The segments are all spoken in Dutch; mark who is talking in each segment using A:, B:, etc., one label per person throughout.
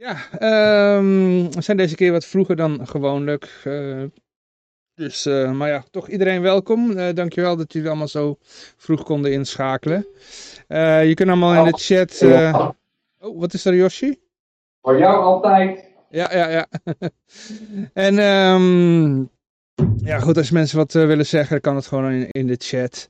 A: Ja, um, we zijn deze keer wat vroeger dan gewoonlijk. Uh, dus, maar ja, toch iedereen welkom. dankjewel dat jullie allemaal zo vroeg konden inschakelen. je kunt allemaal in de chat... Oh, wat is er, Yoshi?
B: Voor jou altijd.
A: Ja, ja, ja. en um, ja, goed, als mensen wat willen zeggen, kan het gewoon in, in de chat.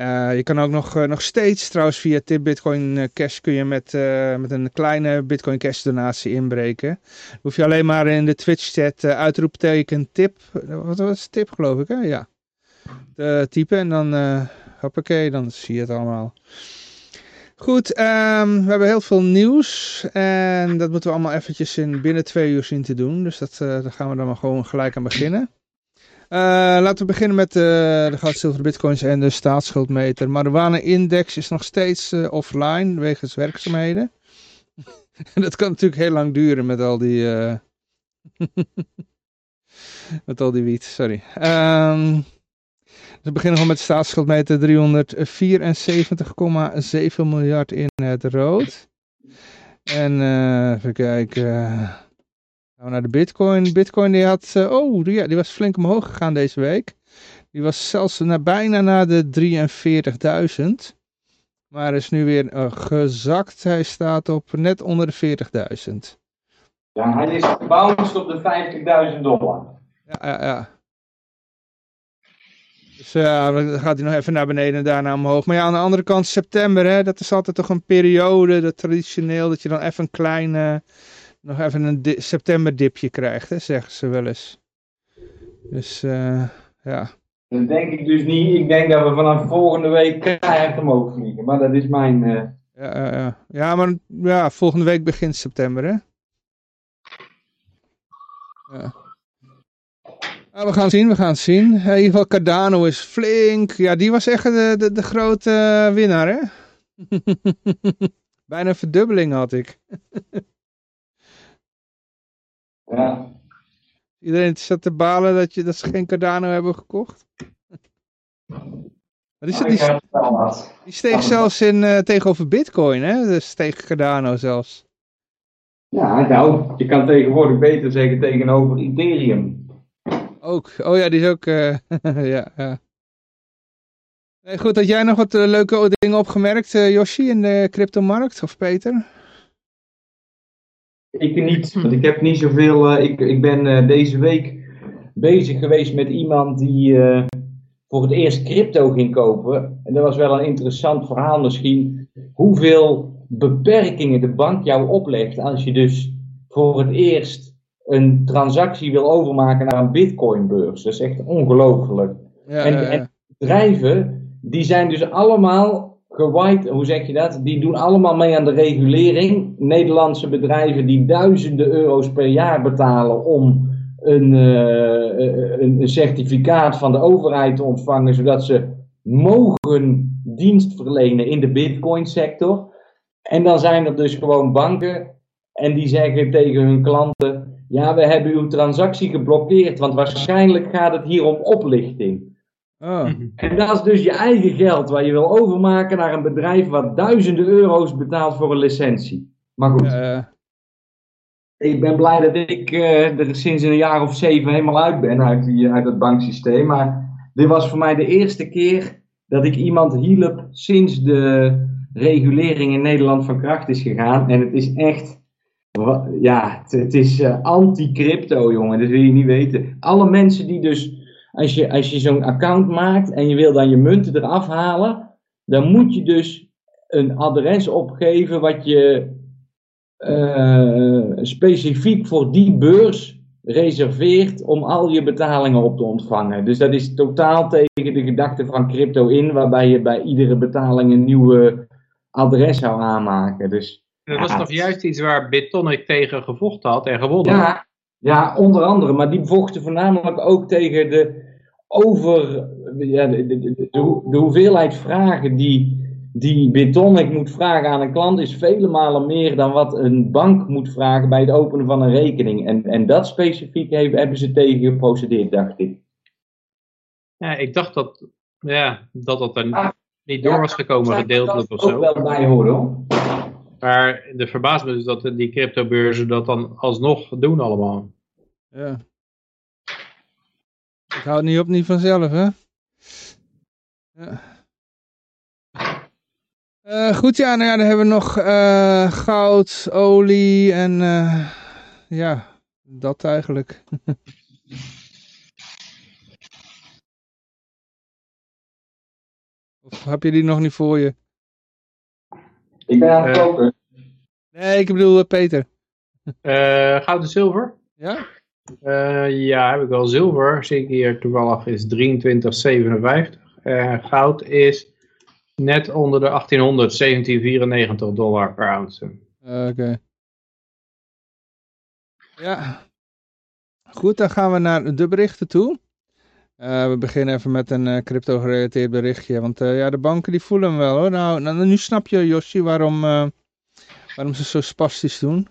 A: Uh, je kan ook nog, uh, nog steeds, trouwens via Tip Bitcoin Cash kun je met, met een kleine Bitcoin Cash donatie inbreken. Dan hoef je alleen maar in de Twitch chat uitroepteken tip, wat was tip geloof ik hè, ja. Typen en dan, hoppakee, dan zie je het allemaal. Goed, um, we hebben heel veel nieuws en dat moeten we allemaal eventjes in binnen twee uur zien te doen. Dus dat, daar gaan we dan maar gewoon gelijk aan beginnen. Uh, laten we beginnen met uh, de goud, zilver, bitcoins en de staatsschuldmeter. Marijuana-index is nog steeds offline wegens werkzaamheden. dat kan natuurlijk heel lang duren met al die... met al die wiet, sorry. Um, we beginnen gewoon met de staatsschuldmeter 374,7 miljard in het rood. En even kijken. We naar de bitcoin. Bitcoin die had, uh, oh die, ja, die was flink omhoog gegaan deze week. Die was zelfs naar, bijna naar de 43.000. Maar is nu weer uh, gezakt. Hij staat op net onder de 40.000.
B: Ja, hij is gebouwd op de 50.000 dollar.
A: Ja, ja, ja. Dus ja, dan gaat hij nog even naar beneden en daarna omhoog. Maar ja, aan de andere kant, september, hè, dat is altijd toch een periode, dat traditioneel, dat je dan even een kleine, nog even een di septemberdipje krijgt, hè, zeggen ze wel eens. Dus uh, ja.
B: Dat denk ik dus niet. Ik denk dat we vanaf volgende week keihard omhoog vliegen. Maar dat is mijn... Uh...
A: Ja, ja, ja. ja, maar ja, volgende week begint september, hè? Ja. Ja, we gaan zien, we gaan zien. In ieder geval Cardano is flink. Ja, die was echt de, de, de grote winnaar, hè? Bijna een verdubbeling had ik.
B: ja.
A: Iedereen zat te balen dat, je, dat ze geen Cardano hebben gekocht. Maar die, die, die, die steeg zelfs in, uh, tegenover Bitcoin, hè? Dus tegen Cardano zelfs.
B: Ja, nou, je kan tegenwoordig beter zeggen tegenover Ethereum.
A: Ook. Oh ja, die is ook... Uh, ja, ja. Nee, goed, had jij nog wat uh, leuke dingen opgemerkt, Yoshi, in de cryptomarkt? Of Peter?
B: Ik niet, want ik heb niet zoveel... ik, ik ben deze week bezig geweest met iemand die voor het eerst crypto ging kopen. En dat was wel een interessant verhaal misschien. Hoeveel beperkingen de bank jou oplegt als je dus voor het eerst een transactie wil overmaken naar een bitcoinbeurs. Dat is echt ongelooflijk.
A: Ja,
B: en, en bedrijven, die zijn dus allemaal gewaaid, hoe zeg je dat? Die doen allemaal mee aan de regulering. Nederlandse bedrijven die duizenden euro's per jaar betalen om een, uh, een certificaat van de overheid te ontvangen, zodat ze mogen dienst verlenen in de bitcoin sector. En dan zijn er dus gewoon banken en die zeggen tegen hun klanten, ja, we hebben uw transactie geblokkeerd, want waarschijnlijk gaat het hier om oplichting.
A: Oh.
B: En dat is dus je eigen geld waar je wil overmaken naar een bedrijf wat duizenden euro's betaalt voor een licentie. Maar goed,
A: Uh,
B: ik ben blij dat ik eh, er sinds een jaar of zeven helemaal uit ben uit, die, uit het banksysteem. Maar dit was voor mij de eerste keer dat ik iemand hielp sinds de regulering in Nederland van kracht is gegaan. En het is echt Ja, het, het is eh, anti-crypto, jongen. Dat wil je niet weten. Alle mensen die dus, als je, als je zo'n account maakt en je wil dan je munten eraf halen, dan moet je dus een adres opgeven wat je eh, specifiek voor die beurs reserveert om al je betalingen op te ontvangen. Dus dat is totaal tegen de gedachte van crypto in, waarbij je bij iedere betaling een nieuwe adres zou aanmaken. Dus
C: Dat was
B: Ja,
C: toch juist iets waar Bitonic tegen gevochten had en gewonnen?
B: ja, Ja, onder andere. Maar die vochten voornamelijk ook tegen de over... Ja, de, de, de, de hoeveelheid vragen die, die Bitonic moet vragen aan een klant is vele malen meer dan wat een bank moet vragen bij het openen van een rekening. En, en dat specifiek hebben, hebben ze tegen geprocedeerd, dacht ik.
C: Ja, ik dacht dat ja, dat, dat er ah, niet door was gekomen, gedeeltelijk of zo.
B: ook wel bij hoor. hoor.
C: Maar de verbaast me dus dat die cryptobeurzen dat dan alsnog doen allemaal.
A: Ja. Het houdt niet op, niet vanzelf, hè? Ja. Uh, goed, ja, nou ja, dan hebben we nog uh, goud, olie en uh, ja, dat eigenlijk. of heb je die nog niet voor je?
B: Ik ben aan het koken.
A: Nee, ik bedoel Peter.
C: goud en zilver?
A: Ja?
C: Ja, heb ik wel zilver. Zie ik hier toevallig is 23,57. goud is net onder de 1800, 1794 dollar per ounce.
A: Oké. Ja. Goed, dan gaan we naar de berichten toe. We beginnen even met een crypto-gerelateerd berichtje. Want ja, de banken die voelen hem wel hoor. Nou, nou nu snap je, Yoshi, waarom, waarom ze zo spastisch doen.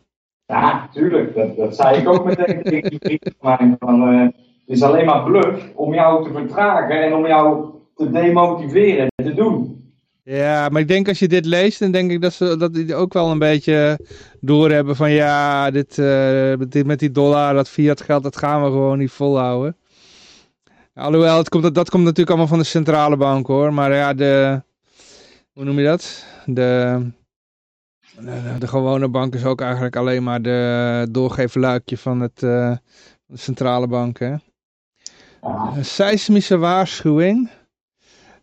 B: Ja, tuurlijk. Dat, dat zei ik ook meteen tegen van, Het is alleen maar bluff om jou te vertragen en om jou te demotiveren te doen.
A: Ja, maar ik denk als je dit leest, dan denk ik dat ze dat ook wel een beetje doorhebben van ja, dit, uh, dit met die dollar, dat fiat geld, dat gaan we gewoon niet volhouden. Alhoewel, het komt, dat komt natuurlijk allemaal van de centrale bank hoor, maar ja, de, hoe noem je dat? De, de, gewone bank is ook eigenlijk alleen maar de doorgeefluikje van het, uh, de centrale bank hè. Een seismische waarschuwing.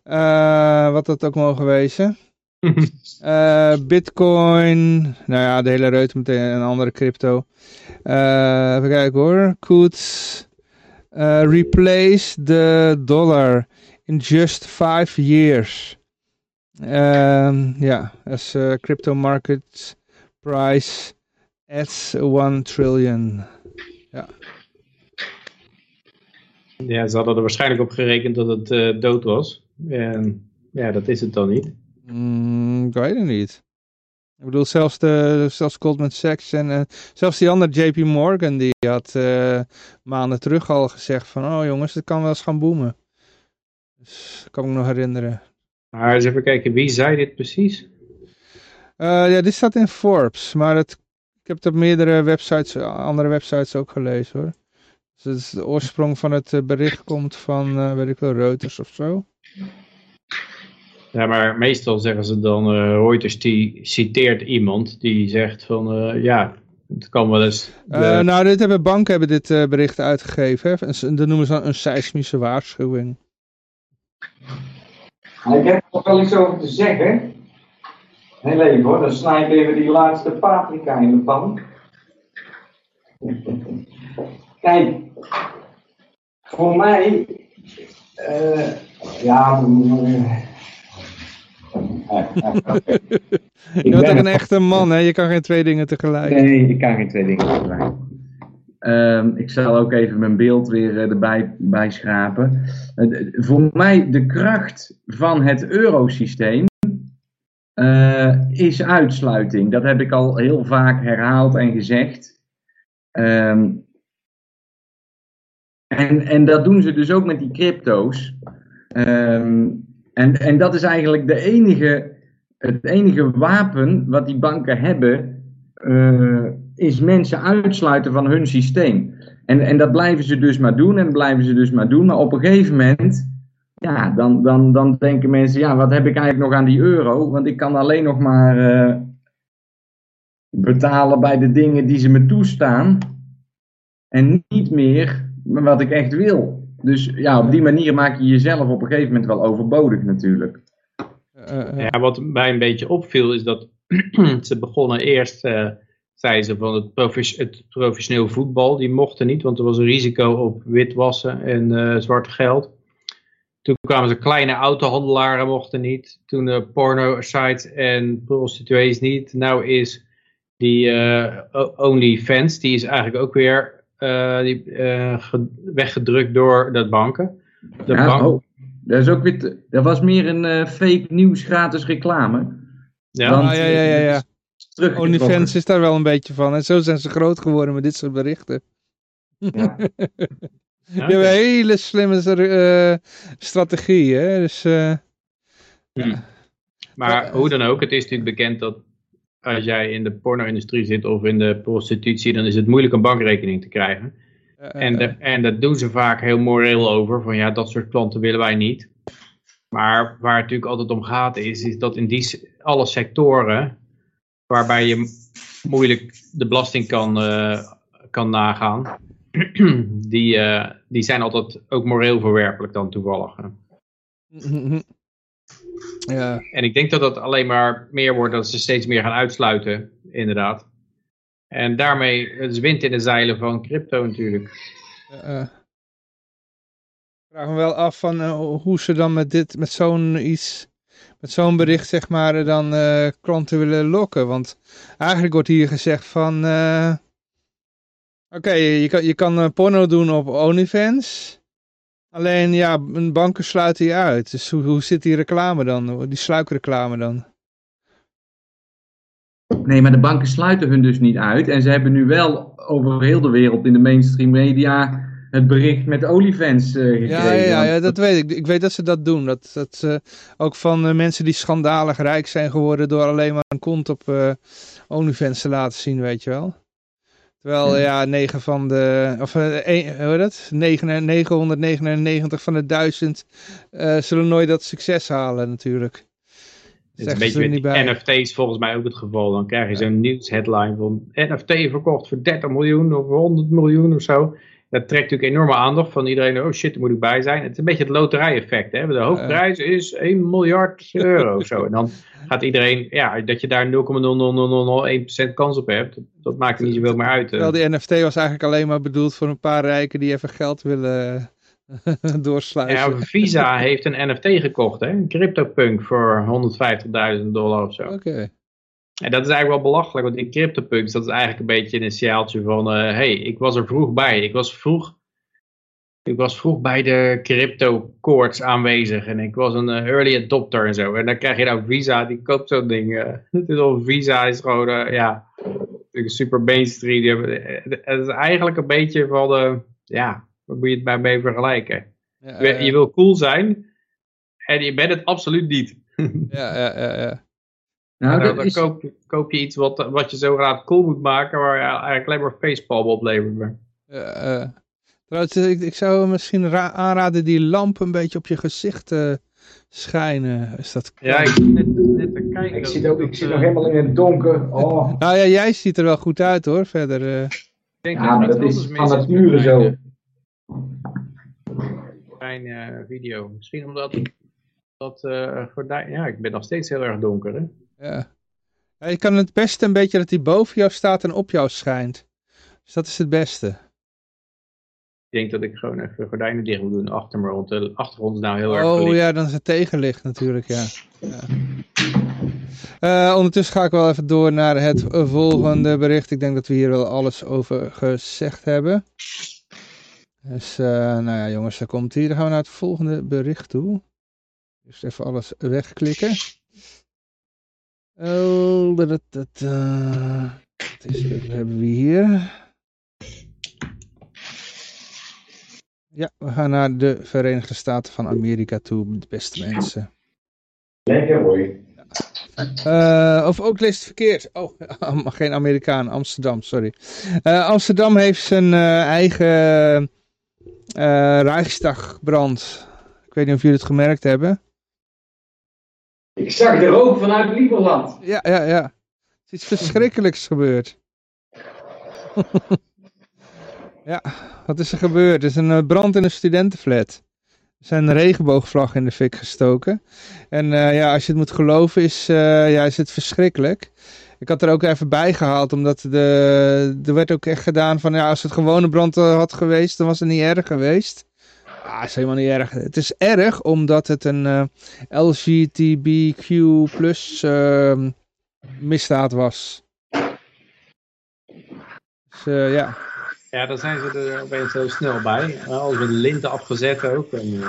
A: Uh, wat dat ook mogen wezen. uh, Bitcoin, nou ja, de hele reut meteen een andere crypto. Uh, even kijken hoor. Could replace the dollar in just five years. Ja, yeah, as crypto market price at 1 trillion. Ja.
C: Ja, ze hadden er waarschijnlijk op gerekend dat het dood was. En ja, dat is het dan niet.
A: Mm, ik weet het niet. Ik bedoel, zelfs, de, zelfs Goldman Sachs en uh, zelfs die andere JP Morgan, die had uh, maanden terug al gezegd van, oh jongens, het kan wel eens gaan boomen. Dus dat kan ik me nog herinneren.
C: Maar eens even kijken, wie zei dit precies?
A: Uh, ja, dit staat in Forbes, maar het, ik heb het op meerdere websites, andere websites ook gelezen hoor. Dus de oorsprong van het bericht komt van, weet ik wel, Reuters of zo.
C: Ja, maar meestal zeggen ze dan, uh, Reuters die citeert iemand die zegt van, uh, ja, het kan wel eens...
A: Uh, nou, dit hebben banken hebben dit bericht uitgegeven. Hè? En dat noemen ze dan een seismische waarschuwing.
B: Ik heb er nog wel iets over te zeggen. Heel even hoor, dan snij ik even die laatste paprika in de pan. Kijk, voor mij ja,
A: je bent een echte man, hè? Je kan geen twee dingen tegelijk.
B: Nee, ik kan geen twee dingen tegelijk. Um, ik zal ook even mijn beeld weer uh, erbij bijschrapen. Uh, voor mij de kracht van het eurosysteem uh, is uitsluiting. Dat heb ik al heel vaak herhaald en gezegd. Um, en, en dat doen ze dus ook met die crypto's. Um, en, en dat is eigenlijk de enige, het enige wapen wat die banken hebben, is mensen uitsluiten van hun systeem. En, en dat blijven ze dus maar doen en blijven ze dus maar doen. Maar op een gegeven moment, ja, dan, dan, dan denken mensen, ja, wat heb ik eigenlijk nog aan die euro? Want ik kan alleen nog maar uh, betalen bij de dingen die ze me toestaan. En niet meer wat ik echt wil. Dus ja, op die manier maak je jezelf op een gegeven moment wel overbodig natuurlijk.
C: Uh, uh. Ja, wat mij een beetje opviel is dat ze begonnen eerst, uh, zeiden ze van het, profe het, professioneel voetbal, die mochten niet, want er was een risico op witwassen en zwart geld. Toen kwamen ze kleine autohandelaren mochten niet. Toen de porno sites en prostituees niet. Nou is die OnlyFans, die is eigenlijk ook weer eh, die, eh, weggedrukt door de banken. De
B: Ja,
C: bank-
B: oh, dat, is ook weer te- dat was meer een eh, fake nieuws gratis reclame.
C: ja,
B: Want,
A: Ah, ja, ja, ja, ja.
B: Eh, teruggetrokken.
A: OnlyFans is daar wel een beetje van. En zo zijn ze groot geworden met dit soort berichten.
B: Ja.
A: Die hebben een hele slimme eh, strategie, hè. Dus, eh,
C: Maar hoe dan ook, het is natuurlijk bekend dat als jij in de porno-industrie zit of in de prostitutie, dan is het moeilijk een bankrekening te krijgen.
A: eh,
C: En, de, en dat doen ze vaak heel moreel over, van ja, dat soort klanten willen wij niet. Maar waar het natuurlijk altijd om gaat is, is dat in die, alle sectoren waarbij je moeilijk de belasting kan, eh, kan nagaan, die, eh, die zijn altijd ook moreel verwerpelijk dan toevallig.
A: ja,
C: En ik denk dat dat alleen maar meer wordt, dat ze steeds meer gaan uitsluiten, inderdaad. En daarmee, het is wind in de zeilen van crypto natuurlijk.
A: eh. Ik vraag me wel af van hoe ze dan met dit, met zo'n iets, met zo'n bericht zeg maar, eh, dan eh, klanten willen lokken. Want eigenlijk wordt hier gezegd van, eh, oké, je kan, je kan porno doen op OnlyFans. Alleen ja, banken sluiten je uit. Dus hoe, hoe zit die reclame dan, die sluikreclame dan?
B: Nee, maar de banken sluiten hun dus niet uit. En ze hebben nu wel over heel de wereld in de mainstream media het bericht met OnlyFans eh gekregen.
A: Ja, ja, ja, ja, dat weet ik. Ik weet dat ze dat doen. Dat, dat ze ook van eh, mensen die schandalig rijk zijn geworden door alleen maar een kont op eh OnlyFans te laten zien, weet je wel. Terwijl,
B: Ja.
A: ja, 9 van de, of eh, een- hoe heet dat? 9, 999 van de 1000 eh, zullen nooit dat succes halen natuurlijk.
C: Het is een beetje met
A: bij.
C: NFT's volgens mij ook het geval. Dan krijg je zo'n nieuwsheadline van NFT verkocht voor 30 miljoen of 100 miljoen of zo. Dat trekt natuurlijk enorme aandacht van iedereen. Oh shit, daar moet ik bij zijn. Het is een beetje het loterij-effect. Hè? De hoofdprijs is 1 miljard euro of zo. En dan gaat iedereen, ja, dat je daar 0,00001% kans op hebt. Dat maakt er niet zoveel meer uit.
A: Terwijl die NFT was eigenlijk alleen maar bedoeld voor een paar rijken die even geld willen doorsluizen.
C: Ja, Visa heeft een NFT gekocht, hè? een CryptoPunk voor 150.000 dollar of zo.
A: Oké.
C: En dat is eigenlijk wel belachelijk, want die CryptoPunks, dat is eigenlijk een beetje een sjaaltje van, hé, hey, ik was er vroeg bij. Ik was vroeg, ik was vroeg bij de crypto courts aanwezig en ik was een eh, early adopter en zo. En dan krijg je nou Visa, die koopt zo'n ding. eh. Het is al Visa is gewoon, eh, ja, super mainstream. Die hebben- eh, Het is eigenlijk een beetje van, de, ja, waar moet je het bij mee vergelijken?
A: Ja,
C: Je,
A: ja,
C: je wil cool zijn en je bent het absoluut niet.
A: ja, ja, ja, ja.
B: Nou,
C: Nou,
B: dat
C: dan
B: is,
C: koop, koop je iets wat, wat je zo graag cool moet maken, waar je eigenlijk alleen maar facepalm oplevert.
A: Ja, eh. Trouwens, ik, ik zou misschien ra- aanraden die lamp een beetje op je gezicht te schijnen. Is dat
C: Ja, ik zit net, net te kijken.
B: ik zit, ook,
C: dat,
B: ik zit
C: eh,
B: nog helemaal in het donker. Oh.
A: Nou ja, jij ziet er wel goed uit hoor, verder. eh.
C: ik denk
B: Ja,
C: het
B: dat is van nature zo.
C: mijn, eh, eh, video. Misschien omdat dat eh gordijn... Ja, ik ben nog steeds heel erg donker, hè?
A: Ja. Ja, je kan het beste een beetje dat hij boven jou staat en op jou schijnt. Dus dat is het beste.
C: Ik denk dat ik gewoon even gordijnen dicht moet doen achter me, want de achtergrond is nou heel erg
A: Oh ja, dan is het tegenlicht natuurlijk, ja. ja. Eh, ondertussen ga ik wel even door naar het volgende bericht. Ik denk dat we hier wel alles over gezegd hebben. Dus, eh, nou ja jongens, daar komt hier. Dan gaan we naar het volgende bericht toe. Dus even alles wegklikken. Oh, dat, dat, dat, eh, wat is, hebben we hier? Ja, we gaan naar de Verenigde Staten van Amerika toe, beste mensen.
B: Lekker hoor.
A: Eh, of ook leest het verkeerd. Oh, geen Amerikaan, Amsterdam, sorry. Eh, Amsterdam heeft zijn eigen Rijksdagbrand. Ik weet niet of jullie het gemerkt hebben.
B: Ik zag de rook vanuit Lieberland.
A: Ja, ja, ja. Er is iets verschrikkelijks gebeurd. ja, wat is er gebeurd? Er is een eh, brand in een studentenflat. Er zijn regenboogvlaggen in de fik gestoken. En eh, ja, als je het moet geloven, is, eh, ja, is het verschrikkelijk. Ik had er ook even bij gehaald, omdat de, er werd ook echt gedaan van, ja, als het gewone brand had geweest, dan was het niet erg geweest. Ah, is helemaal niet erg. Het is erg omdat het een eh, LGTBQ plus ehm, misdaad was. Dus eh, ja.
C: Ja, dan zijn ze er opeens zo snel bij. Als we de linten afgezet ook. En, uh,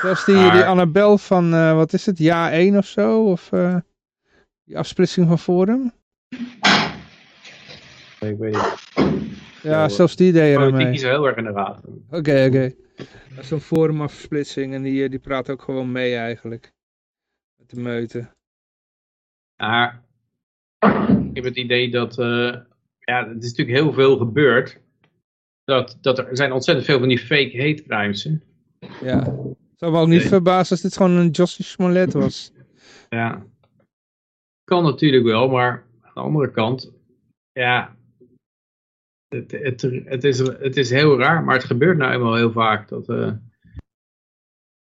A: Zoals die, die Annabel van, uh, wat is het, Ja 1 of zo? Of uh, die afsplitsing van Forum?
C: Ik weet niet.
A: Ja, zo, zelfs die deed er mee.
C: is heel erg in de raad.
A: Oké, oké. Okay. Dat is een forumafsplitsing en die, die praat ook gewoon mee eigenlijk. Met de meute.
C: Maar ik heb het idee dat, uh, ja, er is natuurlijk heel veel gebeurd. Dat, dat er zijn ontzettend veel van die fake hate crimes.
A: Ja, zou ook niet nee. verbazen als dit gewoon een Jossie Smollett was.
C: Ja, kan natuurlijk wel, maar aan de andere kant, ja, het, het, het, is, het is heel raar, maar het gebeurt nou eenmaal heel vaak dat, uh,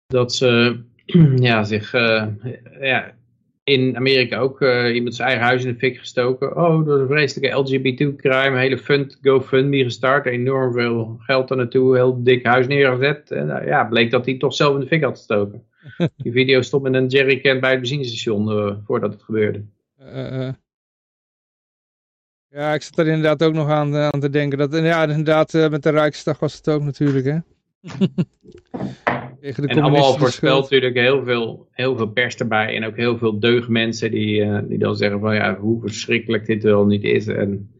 C: dat ze ja, zich uh, ja, in Amerika ook uh, iemand zijn eigen huis in de fik gestoken. Oh, is een vreselijke LGBT-crime, hele fund, GoFundMe gestart, enorm veel geld er naartoe, heel dik huis neergezet. En ja, bleek dat hij toch zelf in de fik had gestoken. Die video stond met een jerrycan bij het benzinestation voordat het gebeurde.
A: Ja, ik zat er inderdaad ook nog aan, aan te denken. Dat, ja, inderdaad, met de Rijksdag was het ook natuurlijk, hè.
C: Tegen de en allemaal voorspelt natuurlijk heel veel, heel veel pers erbij. En ook heel veel deugdmensen die, uh, die dan zeggen van ja, hoe verschrikkelijk dit wel niet is. En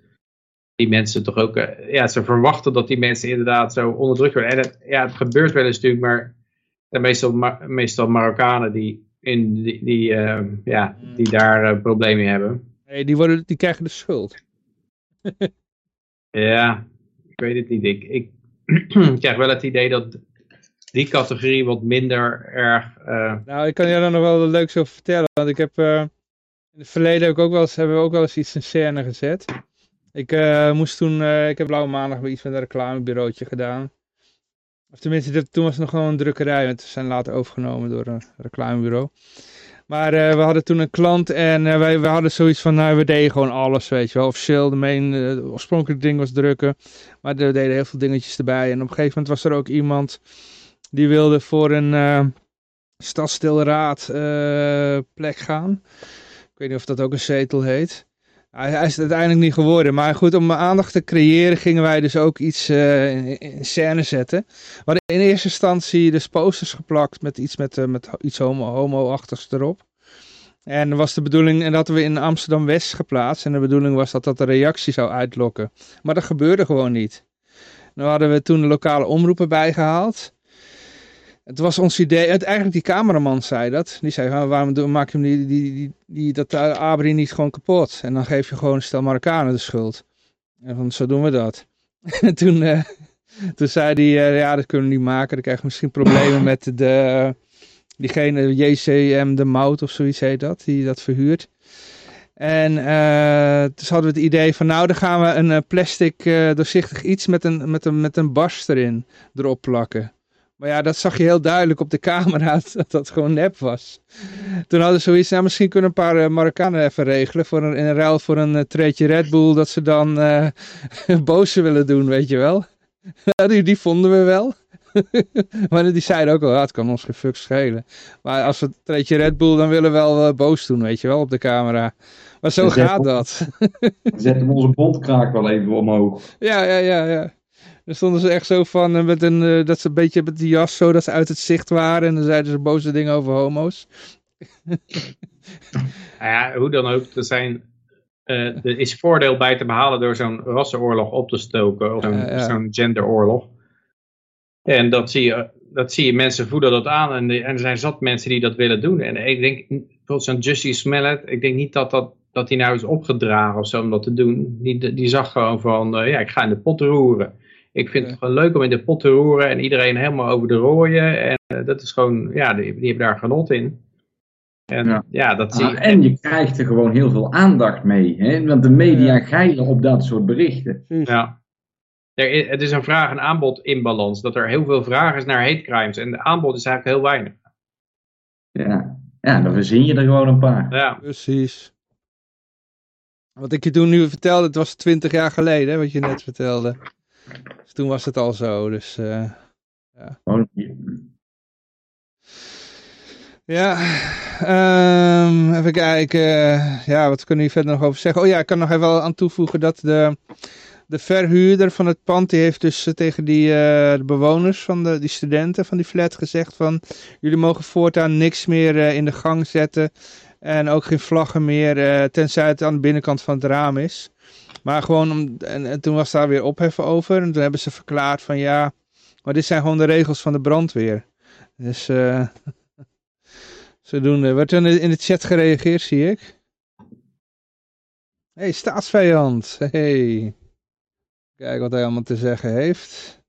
C: die mensen toch ook, uh, ja, ze verwachten dat die mensen inderdaad zo onderdrukt worden. En het, ja, het gebeurt wel eens natuurlijk, maar meestal, meestal Marokkanen die, in, die, die, uh, ja, die daar problemen hebben.
A: Nee, die, worden, die krijgen de schuld.
C: ja, ik weet het niet. Ik, ik krijg wel het idee dat die categorie wat minder erg... Uh...
A: Nou, ik kan je daar nog wel leuk over vertellen. Want ik heb uh, in het verleden ook, ook wel eens, hebben we ook wel eens iets in scène gezet. Ik uh, moest toen, ik heb blauwe maandag iets met een reclamebureautje gedaan. Of tenminste, toen was het nog gewoon een drukkerij. Want we zijn later overgenomen door een reclamebureau. Maar uh, we hadden toen een klant en uh, wij, we hadden zoiets van, nou we deden gewoon alles, weet je wel. Officieel, de main, uh, oorspronkelijke ding was drukken. Maar we deden heel veel dingetjes erbij. En op een gegeven moment was er ook iemand die wilde voor een stadsdeelraad plek gaan. Ik weet niet of dat ook een zetel heet. Hij, is het uiteindelijk niet geworden. Maar goed, om aandacht te creëren gingen wij dus ook iets uh, in, scène zetten. In eerste instantie dus posters geplakt met iets, met, met iets homo-achtigs homo erop. En was de bedoeling, en dat we in Amsterdam-West geplaatst. En de bedoeling was dat dat een reactie zou uitlokken. Maar dat gebeurde gewoon niet. Dan hadden we toen de lokale omroepen bijgehaald. Het was ons idee, het, eigenlijk die cameraman zei dat. Die zei, waarom maak je hem die, die, die, die, dat Abri niet gewoon kapot? En dan geef je gewoon stel Marokkanen de schuld. En van, zo doen we dat. en toen, uh, toen zei hij, uh, ja dat kunnen we niet maken. Dan krijgen we misschien problemen met de, diegene, JCM de Mout of zoiets heet dat, die dat verhuurt. En uh, dus hadden we het idee van, nou dan gaan we een plastic doorzichtig iets met een, met, een, met een erin erop plakken. Maar ja, dat zag je heel duidelijk op de camera, dat dat gewoon nep was. Toen hadden ze zoiets, nou misschien kunnen een paar uh, Marokkanen even regelen, voor een, in een ruil voor een uh, treetje Red Bull, dat ze dan uh, boos willen doen, weet je wel. die, die vonden we wel. maar die zeiden ook wel, ja, het kan ons geen fuck schelen. Maar als we een treetje Red Bull, dan willen we wel boos doen, weet je wel, op de camera. Maar zo gaat dat.
B: Zetten we onze bondkraak wel even omhoog.
A: Ja, ja, ja, ja. Dan stonden ze echt zo van, uh, met een, uh, dat ze een beetje met die jas zo, dat ze uit het zicht waren. En dan zeiden ze boze dingen over homo's.
C: nou ja, hoe dan ook, er, zijn, uh, er is voordeel bij te behalen door zo'n rassenoorlog op te stoken. Of zo'n ja. genderoorlog. En dat zie, je, dat zie je, mensen voeden dat aan. En, en er zijn zat mensen die dat willen doen. En ik denk, bijvoorbeeld zo'n Jussie Smollett, ik denk niet dat dat dat hij nou is opgedragen of zo om dat te doen. Die, die zag gewoon van, ja, ik ga in de pot roeren. Ik vind het gewoon leuk om in de pot te roeren en iedereen helemaal over de rooien. En uh, dat is gewoon, ja, die, die hebben daar genot in. En, ja. ja dat zie
B: ah, En je krijgt er gewoon heel veel aandacht mee. Hè? Want de media geilen op dat soort berichten.
C: Ja. Er, het is een vraag- en aanbod inbalans. Dat er heel veel vraag is naar hate crimes. En de aanbod is eigenlijk heel weinig.
B: Ja, ja dan verzin je er gewoon een paar.
A: Ja. Precies. Wat ik je toen nu vertelde, het was twintig jaar geleden, wat je net vertelde. Dus toen was het al zo, dus uh, ja.
B: Oh,
A: ja, um, even kijken. Ja, wat kunnen we hier verder nog over zeggen? Oh ja, ik kan nog even wel aan toevoegen dat de, de verhuurder van het pand die heeft dus eh, tegen die uh, de bewoners van de die studenten van die flat gezegd van jullie mogen voortaan niks meer uh, in de gang zetten en ook geen vlaggen meer tenzij het aan de binnenkant van het raam is. Maar gewoon om en, en, toen was daar weer opheffen over en toen hebben ze verklaard van ja, maar dit zijn gewoon de regels van de brandweer. Dus zodoende werd er in de chat gereageerd zie ik. Hey, staatsvijand. Hey. Kijk wat hij allemaal te zeggen heeft.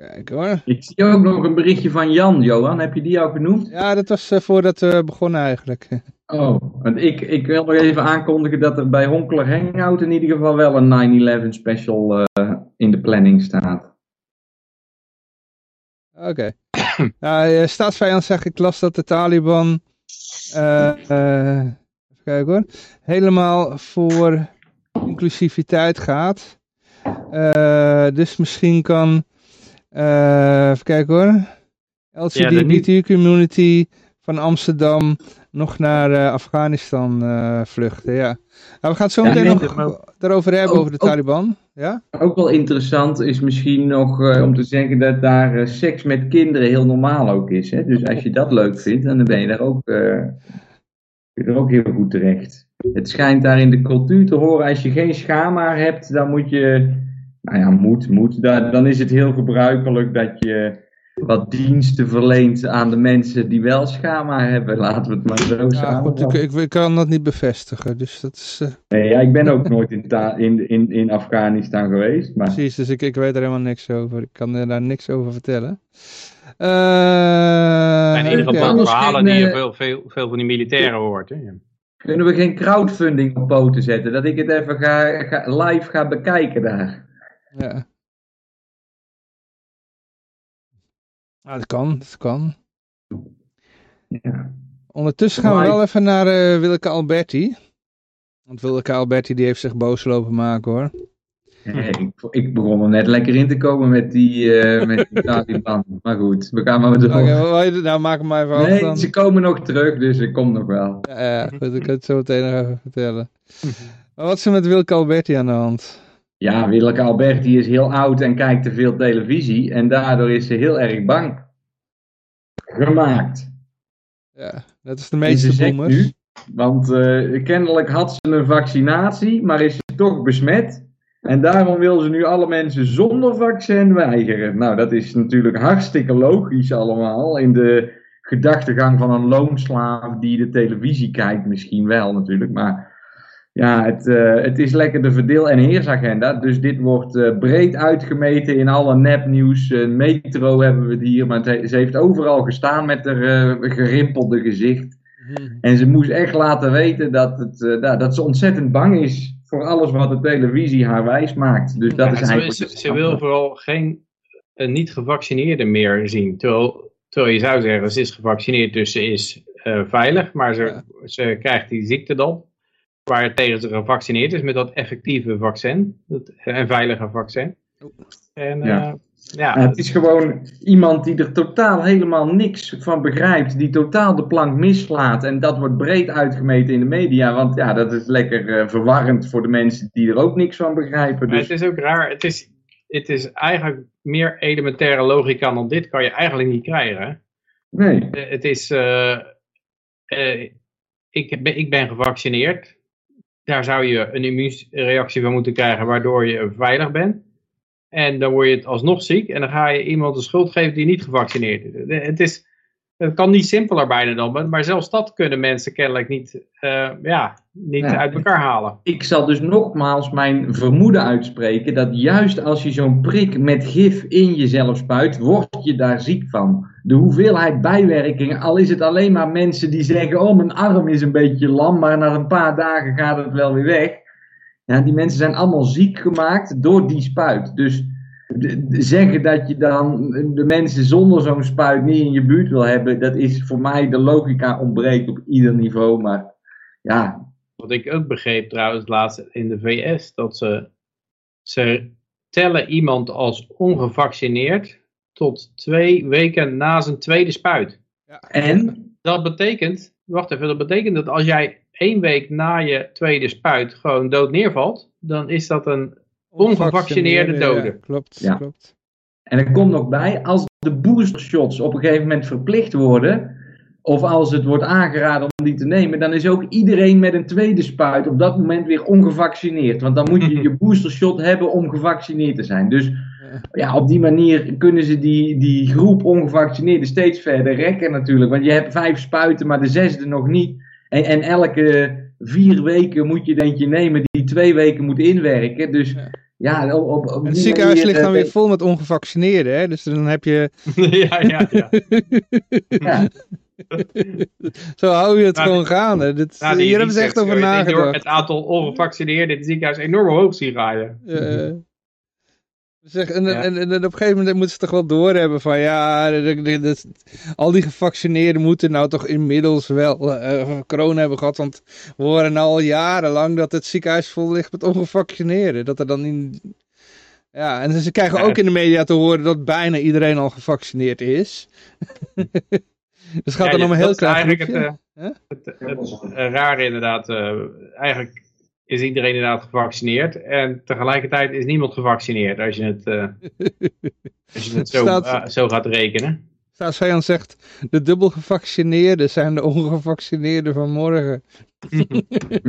A: Kijk hoor.
B: Ik zie ook nog een berichtje van Jan, Johan. Heb je die al genoemd?
A: Ja, dat was uh, voordat we begonnen eigenlijk.
B: Oh, want ik, ik wil nog even aankondigen dat er bij Honkler Hangout in ieder geval wel een 9-11 special uh, in de planning staat.
A: Oké. Okay. nou, staatsvijand zegt, ik las dat de Taliban... Uh, even kijken hoor. Helemaal voor inclusiviteit gaat. Uh, dus misschien kan, uh, even kijken hoor, LGBT community van Amsterdam nog naar uh, Afghanistan vluchten. Ja. Nou, we gaan het zo meteen ja, nog maar... daarover hebben, over de Taliban. Ja?
B: Ook wel interessant is misschien nog om te zeggen dat daar seks met kinderen heel normaal ook is. Hè? Dus als je dat leuk vindt, dan ben je daar ook, je er ook heel goed terecht. Het schijnt daar in de cultuur te horen, als je geen schaamhaar hebt, dan moet je, nou ja, moet, moet, dan is het heel gebruikelijk dat je wat diensten verleent aan de mensen die wel schaamhaar hebben, laten we het maar zo
A: ja, Goed, ik, ik, ik, kan dat niet bevestigen, dus dat is... Uh...
B: Nee, ja, ik ben ook nooit in, in, in, in Afghanistan geweest, maar...
A: Precies, dus ik, ik weet er helemaal niks over, ik kan er daar niks over vertellen.
C: Uh, in ieder geval verhalen die je eh, veel, veel, veel van die militairen hoort, hè?
B: Kunnen we geen crowdfunding op poten zetten? Dat ik het even ga, ga live ga bekijken daar.
A: Ja. Ah, dat kan, dat kan. Ja. Ondertussen gaan we wel even naar uh, Willeke Alberti. Want Willeke Alberti die heeft zich boos lopen maken hoor.
B: ik, ik, begon er net lekker in te komen met die, uh, met die Taliban. maar goed, we gaan maar door.
A: Okay, nou, maak hem maar even
B: af Nee, dan. ze komen nog terug, dus ik kom nog wel.
A: Ja, ja goed, ik kan het zo meteen nog even vertellen. maar wat is er met Wilke Alberti aan de hand?
B: Ja, Willeke Alberti is heel oud en kijkt te veel televisie. En daardoor is ze heel erg bang. Gemaakt.
A: Ja, dat is de meeste. Nu,
B: want uh, kennelijk had ze een vaccinatie, maar is ze toch besmet. En daarom wil ze nu alle mensen zonder vaccin weigeren. Nou, dat is natuurlijk hartstikke logisch allemaal. In de gedachtegang van een loonslaaf die de televisie kijkt, misschien wel natuurlijk. Maar ja, het, uh, het is lekker de verdeel- en heersagenda. Dus dit wordt uh, breed uitgemeten in alle nepnieuws. Uh, metro hebben we het hier, maar ze heeft overal gestaan met haar gerimpelde gezicht. Mhm. En ze moest echt laten weten dat, het, dat ze ontzettend bang is voor alles wat de televisie haar wijs maakt. Dus dat is eigenlijk...
C: Ze, ze wil vooral geen niet-gevaccineerde meer zien. Terwijl, terwijl je zou zeggen, ze is gevaccineerd, dus ze is veilig. Maar ze, ze krijgt die ziekte dan waar tegen ze gevaccineerd is met dat effectieve vaccin. Dat, een veilige vaccin. En, ja. Uh, ja.
B: Het is gewoon iemand die er totaal helemaal niks van begrijpt. Die totaal de plank mislaat. En dat wordt breed uitgemeten in de media. Want ja, dat is lekker uh, verwarrend voor de mensen die er ook niks van begrijpen.
C: Dus... het is ook raar. Het is, het is eigenlijk meer elementaire logica dan dit kan je eigenlijk niet krijgen.
B: Nee.
C: Uh, het is... ik, ben, ik ben gevaccineerd daar zou je een immuunreactie van moeten krijgen waardoor je veilig bent. En dan word je het alsnog ziek en dan ga je iemand de schuld geven die niet gevaccineerd is. Het, is, het kan niet simpeler bijna dan, maar zelfs dat kunnen mensen kennelijk niet, uh, ja, niet uit elkaar halen.
B: Ik zal dus nogmaals mijn vermoeden uitspreken dat juist als je zo'n prik met gif in jezelf spuit, word je daar ziek van. De hoeveelheid bijwerkingen, al is het alleen maar mensen die zeggen, oh mijn arm is een beetje lam, maar na een paar dagen gaat het wel weer weg. Ja, die mensen zijn allemaal ziek gemaakt door die spuit. Dus zeggen dat je dan de mensen zonder zo'n spuit niet in je buurt wil hebben, dat is voor mij de logica ontbreekt op ieder niveau. Maar ja,
C: wat ik ook begreep trouwens laatst in de VS, dat ze, ze tellen iemand als ongevaccineerd tot twee weken na zijn tweede spuit.
B: Ja. En?
C: Dat betekent, wacht even, dat betekent dat als jij één week na je tweede spuit gewoon dood neervalt, dan is dat een ongevaccineerde dode.
A: Ja, klopt,
B: Ja.
A: klopt.
B: En er komt nog bij, als de boostershots op een gegeven moment verplicht worden, of als het wordt aangeraden om die te nemen, dan is ook iedereen met een tweede spuit op dat moment weer ongevaccineerd. Want dan moet je je boostershot hebben om gevaccineerd te zijn. Dus ja, op die manier kunnen ze die, die groep ongevaccineerden steeds verder rekken natuurlijk. Want je hebt vijf spuiten, maar de zesde nog niet. En, en elke vier weken moet je er eentje nemen die twee weken moet inwerken. Dus
A: Ja.
B: ja, op, op, op
A: En
B: die
A: het ziekenhuis
B: manier,
A: ligt dan
B: eh,
A: weer vol met ongevaccineerden, hè? dus dan heb je,
C: ja, ja, ja.
B: Ja.
A: zo hou je het
C: Nou,
A: gewoon gaande. Dit,
C: Nou, die
A: hier hebben ze echt over nagedacht.
C: Het aantal ongevaccineerden in het ziekenhuis enorm hoog zien gaan.
A: Eh, zeg, en,
C: Ja.
A: en, en, en op een gegeven moment moeten ze toch wel doorhebben van ja, de- al die gevaccineerden moeten nou toch inmiddels wel eh, corona hebben gehad. Want we horen nou al jarenlang dat het ziekenhuis vol ligt met ongevaccineerden. Dat er dan in... Ja, en ze krijgen
C: Ja,
A: ook in de media te horen dat bijna iedereen al gevaccineerd is. dus het gaat
C: Ja,
A: dan om een
C: dat
A: heel klein groepje.
C: het, eh,
A: Huh?
C: het, het, eh, rare inderdaad. eh, eigenlijk is iedereen inderdaad gevaccineerd. En tegelijkertijd is niemand gevaccineerd als je het, eh, als je het zo,
A: Staat-
C: zo gaat rekenen.
A: Staatsvijand zegt, de dubbel gevaccineerden zijn de ongevaccineerden van morgen.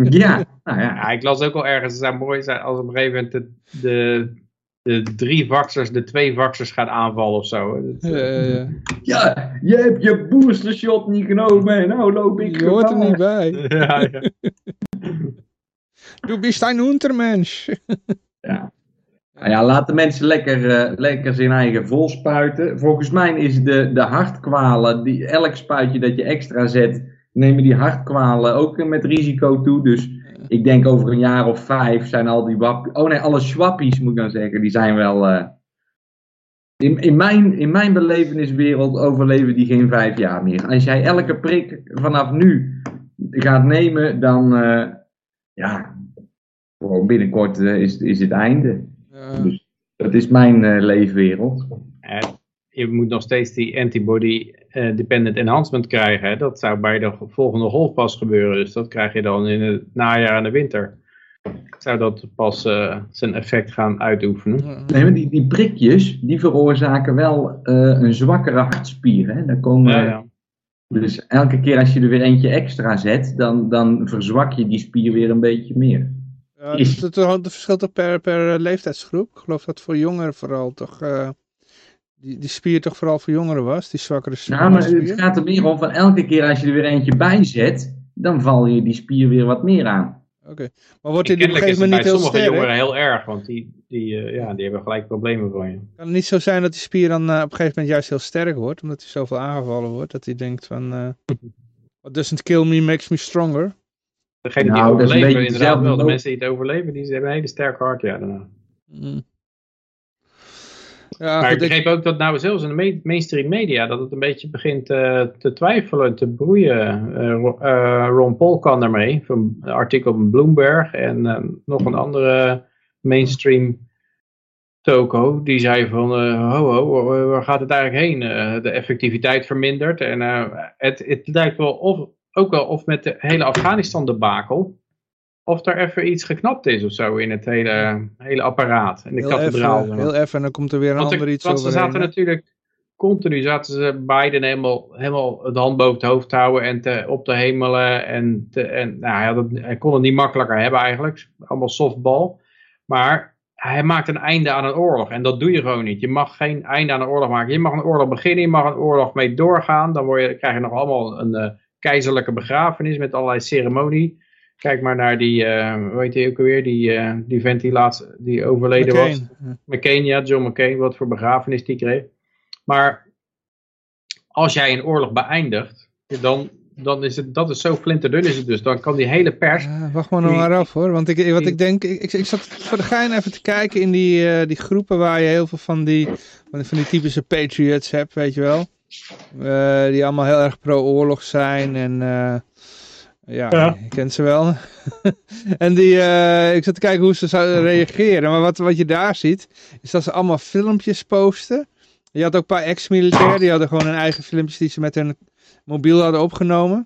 B: Ja, nou ja.
C: Ja, ik las ook al ergens, het zou mooi zijn als op een gegeven moment de, de, de drie vaxers de twee vaxers gaat aanvallen of zo. Dat, Eh,
B: Ja, je hebt je boostershot niet genomen en nou loop ik
A: je hoort er niet bij.
C: ja, ja.
A: Du bist ein Untermensch.
B: Ja. Nou ja, laat de mensen lekker, eh, lekker zijn eigen vol spuiten. Volgens mij is de, de hartkwalen, die, elk spuitje dat je extra zet, nemen die hartkwalen ook met risico toe. Dus ik denk over een jaar of vijf zijn al die wap... Oh nee, alle swappies moet ik dan zeggen, die zijn wel... eh, in, in, mijn, in mijn beleveniswereld overleven die geen vijf jaar meer. Als jij elke prik vanaf nu gaat nemen, dan... eh, ja, gewoon binnenkort eh, is, is het einde. Dus dat is mijn eh, leefwereld.
C: Je moet nog steeds die antibody eh, dependent enhancement krijgen. Hè? Dat zou bij de volgende golf pas gebeuren. Dus dat krijg je dan in het najaar en de winter. Zou dat pas eh, zijn effect gaan uitoefenen.
B: Nee, maar die, die prikjes, die veroorzaken wel eh, een zwakkere hartspier. Hè? Daar komen,
C: Ja, ja.
B: Dus elke keer als je er weer eentje extra zet, dan, dan verzwak je die spier weer een beetje meer.
A: Ja, dus het, het, het verschilt toch per, per eh, leeftijdsgroep. Ik geloof dat voor jongeren vooral toch... eh, die, die spier toch vooral voor jongeren was, die zwakkere spier.
B: Ja, maar het gaat er meer om van elke keer als je er weer eentje bij zet, dan val je die spier weer wat meer aan.
A: Oké, maar wordt die op een gegeven moment niet heel
C: sommige
A: sterk?
C: jongeren heel erg. Want die, die, eh, ja, die hebben gelijk problemen van je.
A: Kan het niet zo zijn dat die spier dan eh, op een gegeven moment juist heel sterk wordt, omdat hij zoveel aangevallen wordt, dat hij denkt van... eh What doesn't kill me makes me stronger.
C: Degene
B: Nou,
C: die
B: dat is een
C: overleven,
B: beetje
C: inderdaad wel. De mensen die het overleven, die hebben een hele sterke hart. Ja, daarna.
A: Mm. Ja,
C: maar ik begreep ook dat nou zelfs in de ma- mainstream media dat het een beetje begint eh, te twijfelen, te broeien. Eh, eh, Ron Paul kan ermee, van een artikel van Bloomberg en eh, nog een andere mainstream toko, die zei van, ho ho, waar gaat het eigenlijk heen? Eh, de effectiviteit vermindert en eh, het, het lijkt wel of, ook wel of met de hele Afghanistan debakel, of er even iets geknapt is of zo in het hele, hele apparaat, in de
A: heel
C: kathedraal.
A: even, heel even en dan komt er weer een
C: Want,
A: ander iets
C: want ze zaten natuurlijk continu zaten ze Biden helemaal, helemaal het hand boven het hoofd te houden en te, op te hemelen. En, te, en nou, ja, dat, hij kon het niet makkelijker hebben eigenlijk. Allemaal softball. Maar hij maakt een einde aan een oorlog. En dat doe je gewoon niet. Je mag geen einde aan een oorlog maken. Je mag een oorlog beginnen. Je mag een oorlog mee doorgaan. Dan word je, krijg je nog allemaal een eh, keizerlijke begrafenis met allerlei ceremonie. Kijk maar naar die, eh hoe heet die ook alweer, die, eh, die vent die laatst die overleden was.
A: McCain.
C: Ja, John McCain, wat voor begrafenis die kreeg. Maar als jij een oorlog beëindigt, dan, dan is het, dat is zo flinterdun is het dus. Dan kan die hele pers,
A: Ja, wacht maar nog maar af hoor. Want ik, wat ik denk, ik, ik, zat voor de gein even te kijken in die, eh, die groepen waar je heel veel van die, van die typische patriots hebt, weet je wel. Eh, die allemaal heel erg pro-oorlog zijn en eh, ja,
C: Ja.
A: je kent ze wel. en die, eh, ik zat te kijken hoe ze zouden reageren. Maar wat, wat je daar ziet, is dat ze allemaal filmpjes posten. Je had ook een paar ex-militairen, die hadden gewoon hun eigen filmpjes die ze met hun mobiel hadden opgenomen.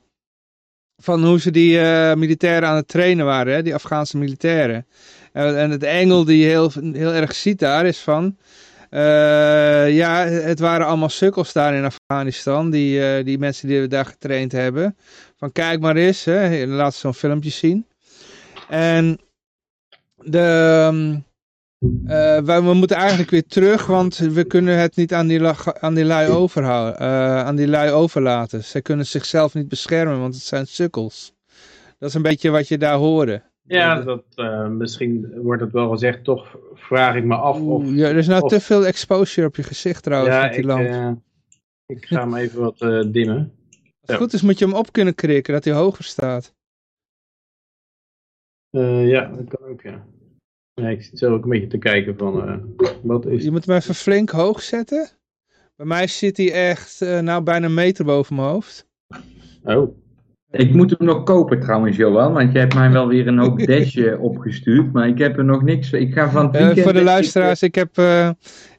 A: van hoe ze die militairen aan het trainen waren, hè, die Afghaanse militairen. en het engel die je heel, heel erg ziet daar is van... ja, het waren allemaal sukkels daar in Afghanistan, die, die mensen die we daar getraind hebben. Van kijk maar eens, hè, laat zo'n filmpje zien. En de, ehm, uh, we, we, moeten eigenlijk weer terug, want we kunnen het niet aan die, aan die, lui, overhouden, aan die lui overlaten. Ze kunnen zichzelf niet beschermen, want het zijn sukkels. Dat is een beetje wat je daar hoorde.
C: Ja, dat, uh, misschien wordt het wel gezegd, toch vraag ik me af of...
A: Ja, er is nou te veel exposure op je gezicht trouwens
C: ja,
A: met die
C: ik,
A: lamp.
C: ik ga hem even wat dimmen.
A: Als het goed is moet je hem op kunnen krikken, dat hij hoger staat.
C: ja, dat kan ook, ja. Ja, ik zit zo ook een beetje te kijken van, uh, wat is...
A: Je moet hem even flink hoog zetten. Bij mij zit hij echt, uh, nou bijna een meter boven mijn hoofd.
C: Oh.
B: Ik moet hem nog kopen trouwens, Johan, want je hebt mij wel weer een hoop dashje opgestuurd, maar ik heb er nog niks, ik ga van
A: uh, Voor de luisteraars, ik heb,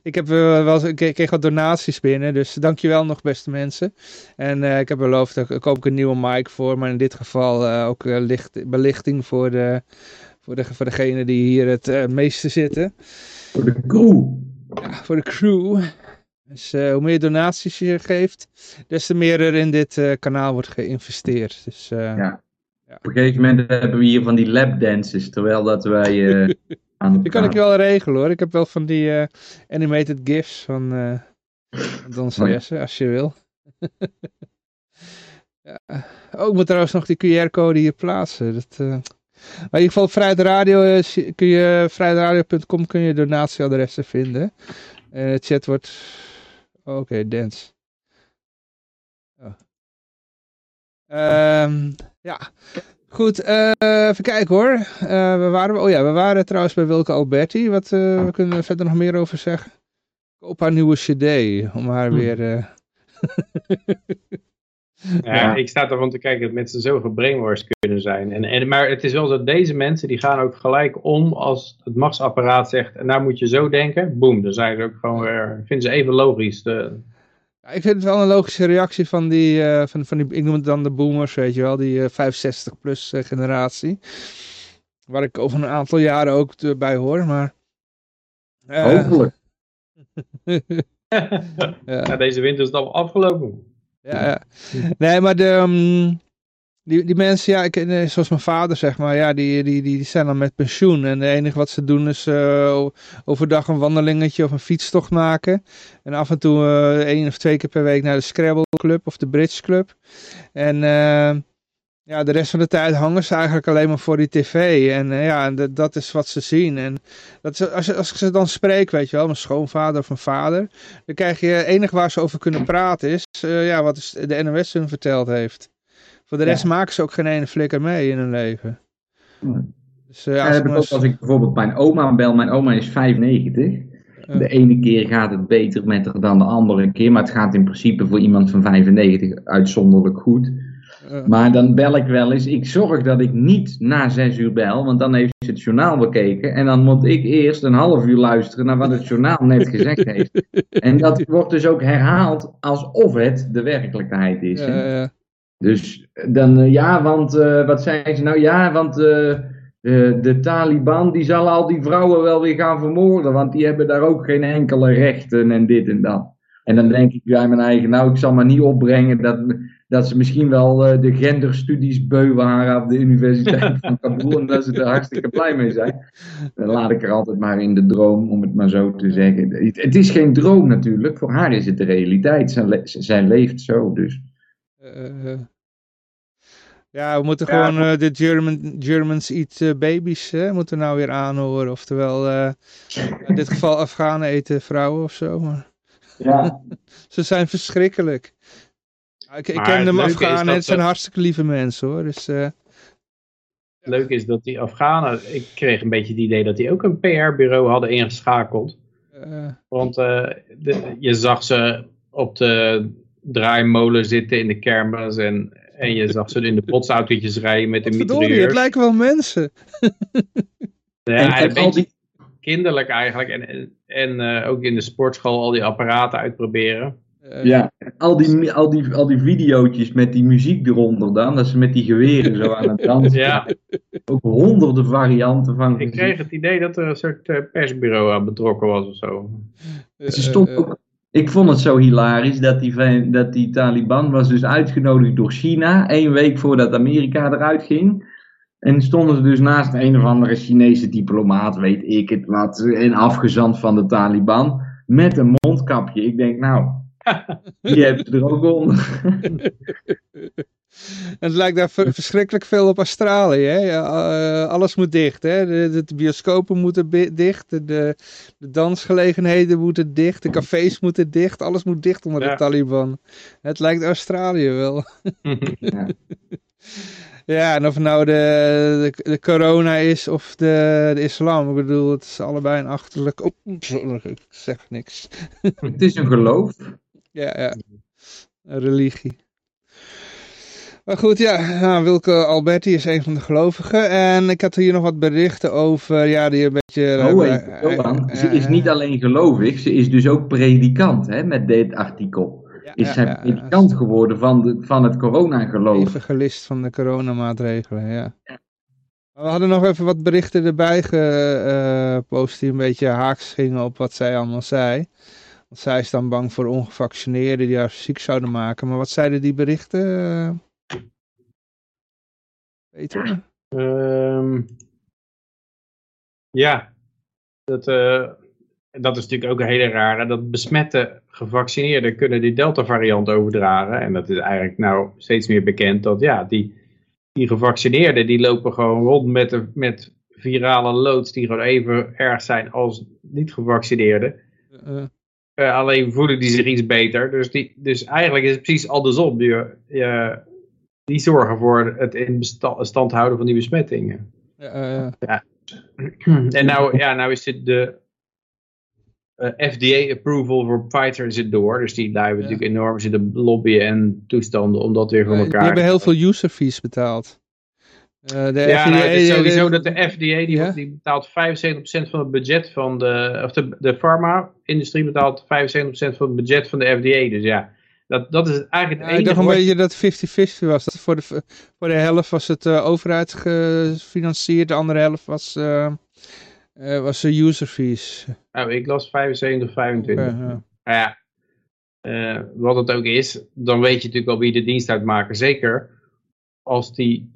A: ik heb wel, ik kreeg wat donaties binnen, dus dankjewel nog beste mensen. En ik heb beloofd, daar koop ik een nieuwe mic voor, maar in dit geval ook licht, belichting voor de voor, de, voor degene die hier het uh, meeste zitten.
B: Voor de crew.
A: Ja, voor de crew. Dus uh, hoe meer donaties je geeft, des te meer er in dit uh, kanaal wordt geïnvesteerd. Dus, ja.
B: ja. Op een gegeven moment hebben we hier van die lapdances, terwijl dat wij
A: aan Die kan ik wel regelen hoor. Ik heb wel van die animated gifs van danseressen, als je wil. ja. Oh, ik moet trouwens nog die QR-code hier plaatsen. Dat, maar in ieder geval Vrijheid Radio, eh, kun je, vrijheidradio.com kun je donatieadressen vinden. En de chat wordt... Oké, okay, dance. Oh. Um, ja, goed. Uh, even kijken hoor. Uh, we waren, oh ja, we waren trouwens bij Wilke Alberti. Wat uh, we kunnen we verder nog meer over zeggen? Koop haar nieuwe cd. Om haar hm. weer...
C: Ja, ik sta ervan te kijken dat mensen zo gebrainwashed kunnen zijn. En, en, maar het is wel zo, deze mensen die gaan ook gelijk om als het machtsapparaat zegt, en nou moet je zo denken, boem, dan zijn ze ook gewoon weer, vinden ze even logisch. De...
A: Ja, ik vind het wel een logische reactie van die, uh, van, van die, ik noem het dan de boomers, weet je wel, die uh, 65 plus uh, generatie. Waar ik over een aantal jaren ook bij hoor, maar...
B: Hopelijk.
C: ja. ja. deze winter is het al afgelopen.
A: Ja. Nee, maar de, um, die, die mensen, ja, ik, eh, zoals mijn vader zeg maar, ja, die, die, die, zijn dan met pensioen. En het enige wat ze doen is uh, overdag een wandelingetje of een fietstocht maken. En af en toe uh, één of twee keer per week naar de Scrabble Club of de Bridge Club. En uh, ja, de rest van de tijd hangen ze eigenlijk alleen maar voor die tv. En uh, ja, dat is wat ze zien. En dat is, als, als ik ze dan spreek, weet je wel, mijn schoonvader of mijn vader. Dan krijg je, enig waar ze over kunnen praten is, uh, ja, wat de NOS hun verteld heeft. Voor de rest ja. maken ze ook geen ene flikker mee in hun leven.
B: Dus, uh, ja, als, ik ook, als ik bijvoorbeeld mijn oma bel, mijn oma is 95. De ene keer gaat het beter met haar dan de andere keer, maar het gaat in principe voor iemand van 95 uitzonderlijk goed. Maar dan bel ik wel eens. Ik zorg dat ik niet na zes uur bel, want dan heeft ze het journaal bekeken. En dan moet ik eerst een half uur luisteren naar wat het journaal net gezegd heeft. En dat wordt dus ook herhaald alsof het de werkelijkheid is. Ja, ja. Dus dan, uh, ja, want uh, wat zei ze nou? Ja, want uh, de Taliban die zal al die vrouwen wel weer gaan vermoorden, want die hebben daar ook geen enkele rechten en dit en dat. En dan denk ik bij mijn eigen, nou, ik zal maar niet opbrengen dat dat ze misschien wel uh, de genderstudies beu waren op de Universiteit van Kabul en dat ze er hartstikke blij mee zijn. Dan laat ik er altijd maar in de droom, om het maar zo te zeggen. Het, het is geen droom natuurlijk, voor haar is het de realiteit. Zij, le zij leeft zo dus. Uh,
A: ja, we moeten ja, gewoon uh, de German, Germans Eat Babies, hè, moeten we nou weer aanhoren. Oftewel, in dit geval Afghanen eten vrouwen of zo. Maar...
B: Ja.
A: Ze zijn verschrikkelijk. Ik, ik ken hem Afghanen, het zijn hartstikke lieve mensen hoor. Dus, uh,
C: Leuk is dat die Afghanen, ik kreeg een beetje het idee dat die ook een PR-bureau hadden ingeschakeld. Uh, Want uh, de, je zag ze op de draaimolen zitten in de kermis en, en je zag ze in de botsautootjes rijden met een mitrailleur.
A: het lijken wel mensen.
C: ja, en, een beetje kinderlijk eigenlijk. En, en, en ook in de sportschool al die apparaten uitproberen.
B: Ja, al die, al, die, al die videootjes met die muziek eronder dan, dat ze met die geweren zo aan het dansen.
C: Ja.
B: Ook honderden varianten van.
C: Ik kreeg het idee dat er een soort uh, persbureau aan betrokken was of zo.
B: Ze stond ook, ik vond het zo hilarisch dat die, dat die Taliban was dus uitgenodigd door China, één week voordat Amerika eruit ging. En stonden ze dus naast een of andere Chinese diplomaat, weet ik het wat, en afgezand van de Taliban, met een mondkapje. Ik denk, nou, die ze er ook onder.
A: het lijkt daar verschrikkelijk veel op Australië. Hè? Uh, alles moet dicht. Hè? De, de bioscopen moeten dicht. De, de, dansgelegenheden moeten dicht. De cafés moeten dicht. Alles moet dicht onder de Taliban. Het lijkt Australië wel. ja. Ja, en of het nou de, de, de, corona is of de, de islam. Ik bedoel, het is allebei een achterlijk... Oh, ik zeg niks.
B: Het is een geloof.
A: Ja, ja. Religie. Maar goed, ja, nou, Wilke Alberti is een van de gelovigen. En ik had hier nog wat berichten over, ja, die een beetje...
B: Oh, uh, ze is niet alleen gelovig, ze is dus ook predikant, hè, met dit artikel is ja, predikant geworden van, de, van het coronageloof.
A: Evangelist van de coronamaatregelen, ja. We hadden nog even wat berichten erbij gepost die een beetje haaks gingen op wat zij allemaal zei. Want zij is dan bang voor ongevaccineerden die haar ziek zouden maken. Maar wat zeiden die berichten? Weet je?
C: Um, ja, dat, uh, dat is natuurlijk ook een hele rare. Dat besmette gevaccineerden kunnen die Delta-variant overdragen. En dat is eigenlijk nou steeds meer bekend dat ja, die, die gevaccineerden die lopen gewoon rond met, met virale loods die gewoon even erg zijn als niet-gevaccineerden. Uh. Uh, alleen voelen die zich iets beter. Dus, die, dus eigenlijk is het precies andersom. Die, die zorgen voor het in stand houden van die besmettingen. ja. En nou, ja, nou is dit de uh, eh, FDA-approval voor Pfizer zit door. Dus die daar natuurlijk enorm zitten lobbyen en toestanden om dat weer voor elkaar te
A: Die hebben heel veel user fees betaald.
C: Uh, de ja, FDA, nou, het is sowieso dat de FDA die, ja? die betaalt 75% van het budget van de, of de, de pharma-industrie betaalt 75% van het budget van de FDA. Dus ja, dat, dat is eigenlijk het
A: enige. Ik dacht een beetje dat 50-50 was. Dat voor, de, voor de helft was het uh, overheid gefinancierd, de andere helft was... Uh, was de user fees?
C: Oh, ik las 75, 25. Okay, ja. Nou ja, uh, wat het ook is, dan weet je natuurlijk al wie de dienst uitmaken. Zeker als, die,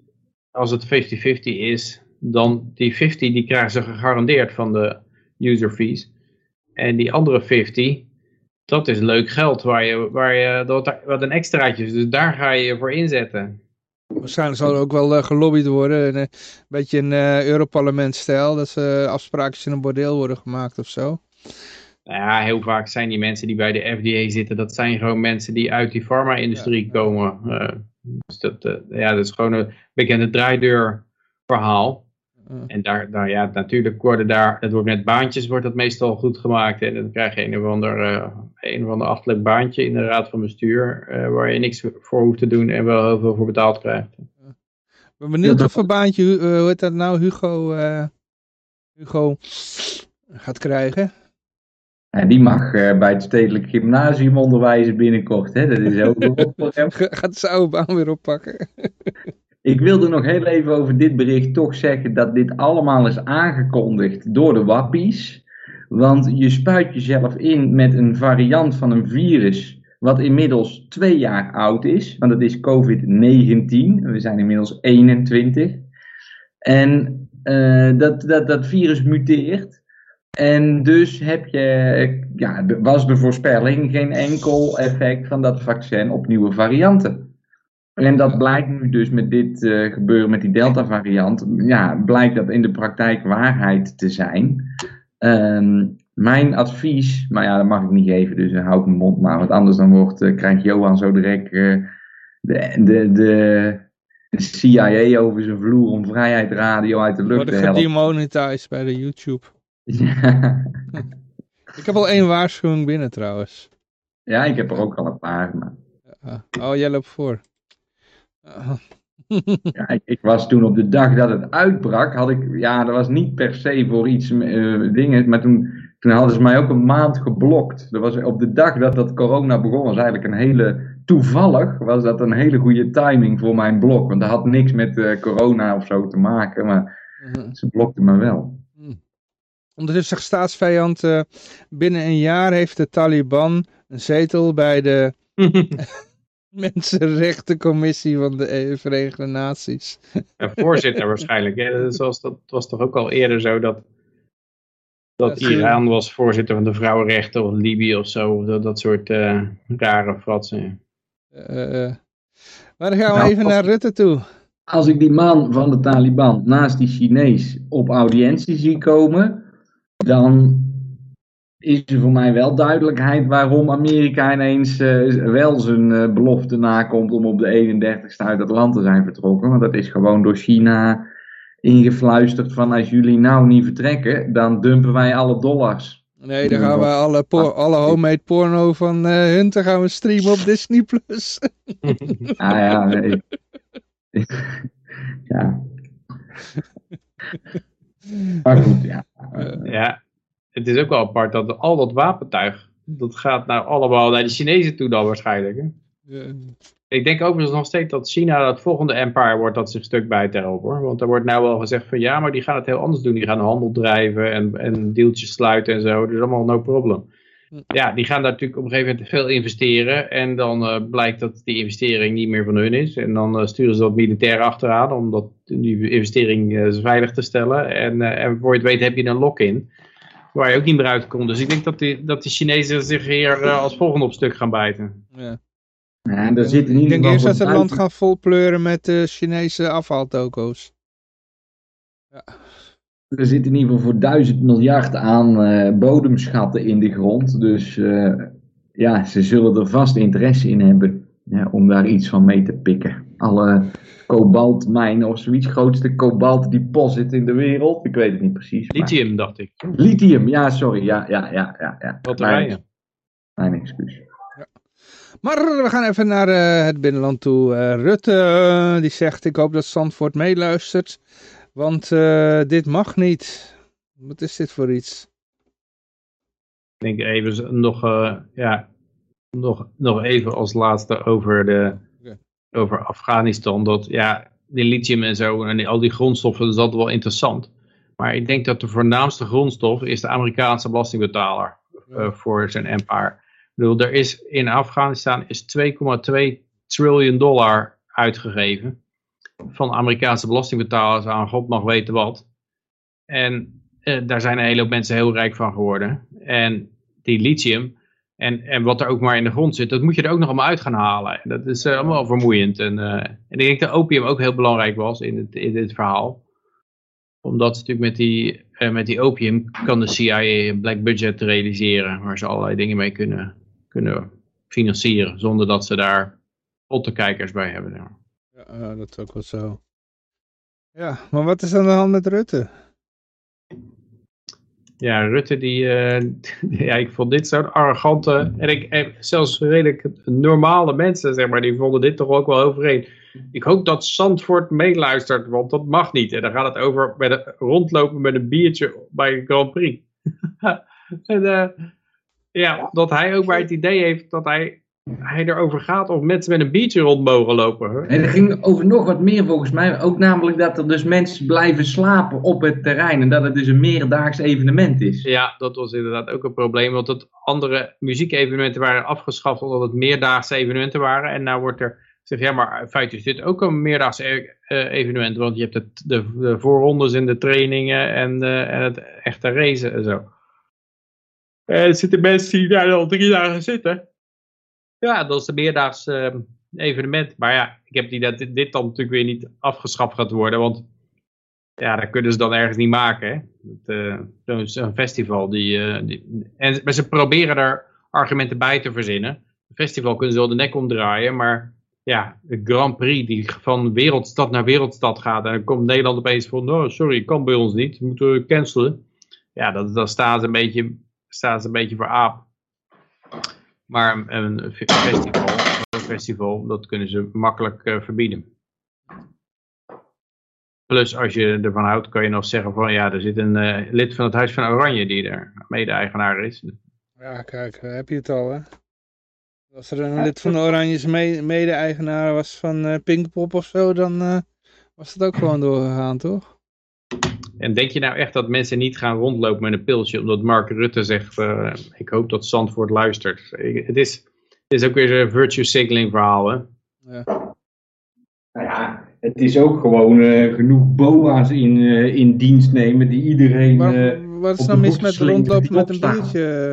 C: als het 50-50 is, dan die 50 die krijgen ze gegarandeerd van de user fees. En die andere 50, dat is leuk geld waar je, waar je dat, wat een extraatje is. Dus daar ga je voor inzetten.
A: Waarschijnlijk zal er ook wel uh, gelobbyd worden. Een, beetje een uh, Europarlement-stijl. Dat ze afspraakjes in een bordeel worden gemaakt of zo.
C: Nou ja, heel vaak zijn die mensen die bij de FDA zitten. Dat zijn gewoon mensen die uit die farma-industrie komen. Dus dat, ja, dat is gewoon een bekende draaideurverhaal. En daar, daar, ja, natuurlijk worden daar, het wordt met baantjes wordt dat meestal goed gemaakt. En dan krijg je een of ander, uh, een of ander achtelijk baantje in de raad van bestuur, uh, waar je niks voor hoeft te doen en wel heel veel voor betaald krijgt.
A: Ik ben benieuwd of een baantje, uh, hoe heet dat nou, Hugo, Hugo gaat krijgen.
B: Ja, die mag bij het stedelijk gymnasium onderwijzen binnenkort. Hè? Dat is ook
A: Gaat zijn oude baan weer oppakken.
B: Ik wilde nog heel even over dit bericht toch zeggen dat dit allemaal is aangekondigd door de wappies. Want je spuit jezelf in met een variant van een virus wat inmiddels twee jaar oud is. Want dat is COVID-19. We zijn inmiddels 21. En uh, dat, dat, dat virus muteert. En dus heb je, ja, was de voorspelling geen enkel effect van dat vaccin op nieuwe varianten. En dat blijkt nu dus met dit uh, gebeuren met die Delta variant, ja, blijkt dat in de praktijk waarheid te zijn. Um, mijn advies, maar ja, dat mag ik niet geven, dus uh, hou ik mijn mond maar, want anders dan wordt, krijgt Johan zo direct de, de, de, de, CIA over zijn vloer om vrijheid radio uit de lucht te
A: helpen. gedemonetized bij de YouTube. Ja. ik heb al één waarschuwing binnen trouwens.
B: Ja, ik heb er ook al een paar. Maar...
A: Oh, jij loopt voor.
B: ja, ik, ik, was toen op de dag dat het uitbrak, had ik, ja, dat was niet per se voor iets uh, dingen, maar toen Toen hadden ze mij ook een maand geblokt. Dat was op de dag dat dat corona begon, was eigenlijk een hele, toevallig was dat een hele goede timing voor mijn blok. Want dat had niks met uh, corona of zo te maken, maar mhm. ze blokten me wel.
A: Ondertussen zegt staatsvijand, uh, binnen een jaar heeft de Taliban een zetel bij de Mensenrechtencommissie van de e- Verenigde Naties.
C: Ja, voorzitter waarschijnlijk. Dat, was, dat was toch ook al eerder zo dat, dat Iran was voorzitter van de vrouwenrechten of Libië of zo. Dat, dat soort uh, rare fratsen.
A: Uh, maar dan gaan we nou, even naar Rutte toe.
B: Als ik die man van de Taliban naast die Chinees op audiëntie zie komen, dan is er voor mij wel duidelijkheid waarom Amerika ineens uh, wel zijn uh, belofte nakomt om op de 31ste uit het land te zijn vertrokken. Want dat is gewoon door China ingefluisterd van als jullie nou niet vertrekken, dan dumpen wij alle dollars.
A: Nee, dan gaan we alle, alle homemade porno van uh, Hunter gaan we streamen op Disney+. Plus.
B: ah ja, nee. ja. Maar goed, ja.
C: Ja, het is ook wel apart dat al dat wapentuig, dat gaat nou allemaal naar de Chinezen toe dan waarschijnlijk. Hè? Ja. Ik denk overigens nog steeds dat China het volgende empire wordt dat zich stuk bijt erop hoor. Want er wordt nou wel gezegd van ja, maar die gaan het heel anders doen. Die gaan handel drijven en, en deeltjes sluiten en zo. Dus allemaal no problem. Ja, die gaan daar natuurlijk op een gegeven moment veel investeren. En dan uh, blijkt dat die investering niet meer van hun is. En dan uh, sturen ze dat militair achteraan om dat, die investering uh, veilig te stellen. En, en voor je het weet heb je een lock-in waar je ook niet meer uit komt. Dus ik denk dat die, dat die Chinezen zich hier uh, als volgende op stuk gaan bijten.
B: Ja. Ja, daar zit
A: ik denk eerst dat ze het land gaan volpleuren met uh, Chinese afvaltoko's.
B: Ja. Er zit in ieder geval voor duizend miljard aan uh, bodemschatten in de grond. Dus uh, ja, ze zullen er vast interesse in hebben ja, om daar iets van mee te pikken. Alle kobaltmijnen of zoiets. Grootste kobalt deposit in de wereld. Ik weet het niet precies.
C: Lithium, dacht ik.
B: Lithium, ja, sorry. Ja, ja, ja, ja. ja.
C: Batterijen.
B: Mijn, mijn excuus. Ja.
A: Maar we gaan even naar uh, het binnenland toe. Uh, Rutte, uh, die zegt, ik hoop dat Zandvoort meeluistert. Want dit mag niet. Wat is dit voor iets?
C: Ik denk even nog, ja, nog, nog even als laatste over de over Afghanistan, dat ja, die lithium en zo en al die grondstoffen, dat is altijd wel interessant. Maar ik denk dat de voornaamste grondstof is de Amerikaanse belastingbetaler uh, voor zijn empire. Ik bedoel, er is in Afghanistan is 2,2 triljoen dollar uitgegeven van Amerikaanse belastingbetalers aan god mag weten wat. En uh, daar zijn een hele mensen heel rijk van geworden. En die lithium, en, en wat er ook maar in de grond zit, dat moet je er ook nog allemaal uit gaan halen. Dat is uh, allemaal vermoeiend. En, uh, en ik denk dat opium ook heel belangrijk was in, het, in dit verhaal. Omdat natuurlijk met die, met die opium kan de CIA een black budget realiseren. Waar ze allerlei dingen mee kunnen, kunnen financieren. Zonder dat ze daar pottenkijkers bij hebben.
A: Ja, dat is ook wel zo. Ja, maar wat is aan de hand met Rutte?
C: Ja, Rutte, die, uh, ja, ik vond dit zo'n arrogante, en ik, zelfs redelijk normale mensen, zeg maar, die vonden dit toch ook wel overeen. Ik hoop dat Zandvoort meeluistert, want dat mag niet. En dan gaat het over met een, rondlopen met een biertje bij een Grand Prix. en uh, ja, dat hij ook bij het idee heeft dat hij hij erover gaat of mensen met een biertje rond mogen lopen.
B: En er ging over nog wat meer volgens mij. Ook namelijk dat er dus mensen blijven slapen op het terrein. En dat het dus een meerdaags evenement is.
C: Ja, dat was inderdaad ook een probleem. Want dat andere muziekevenementen waren afgeschaft omdat het meerdaagse evenementen waren. En nou wordt er gezegd, ja maar in feite is dit ook een meerdaags e uh, evenement. Want je hebt het, de, de voorrondes en de trainingen en, uh, en het echte racen en zo. En er zitten mensen die daar al drie dagen zitten. Ja, dat is een meerdaags uh, evenement. Maar ja, ik heb die dat dit dan natuurlijk weer niet afgeschaft gaat worden. Want ja, dat kunnen ze dan ergens niet maken. Hè? Uh, Zo'n festival. Die, uh, die, en, maar ze proberen er argumenten bij te verzinnen. Een festival kunnen ze wel de nek omdraaien. Maar ja, de Grand Prix die van wereldstad naar wereldstad gaat. En dan komt Nederland opeens van, no, sorry, kan bij ons niet. Moeten we cancelen. Ja, dat, dan staan ze een beetje, staan ze een beetje voor aap. Maar een festival, een festival dat kunnen ze makkelijk uh, verbieden. Plus als je ervan houdt, kan je nog zeggen van ja, er zit een uh, lid van het Huis van Oranje die er mede-eigenaar is.
A: Ja, kijk, heb je het al hè. Als er een lid van de Oranjes mede-eigenaar was van uh, Pinkpop of zo, dan uh, was het ook gewoon doorgegaan, toch?
C: En denk je nou echt dat mensen niet gaan rondlopen met een pilsje omdat Mark Rutte zegt, uh, ik hoop dat Zandvoort luistert. Het is, het is ook weer een virtue signaling verhaal, hè?
B: Ja. Nou ja, het is ook gewoon uh, genoeg boa's in, uh, in dienst nemen die iedereen...
A: Maar, wat is nou mis met rondlopen met een biertje?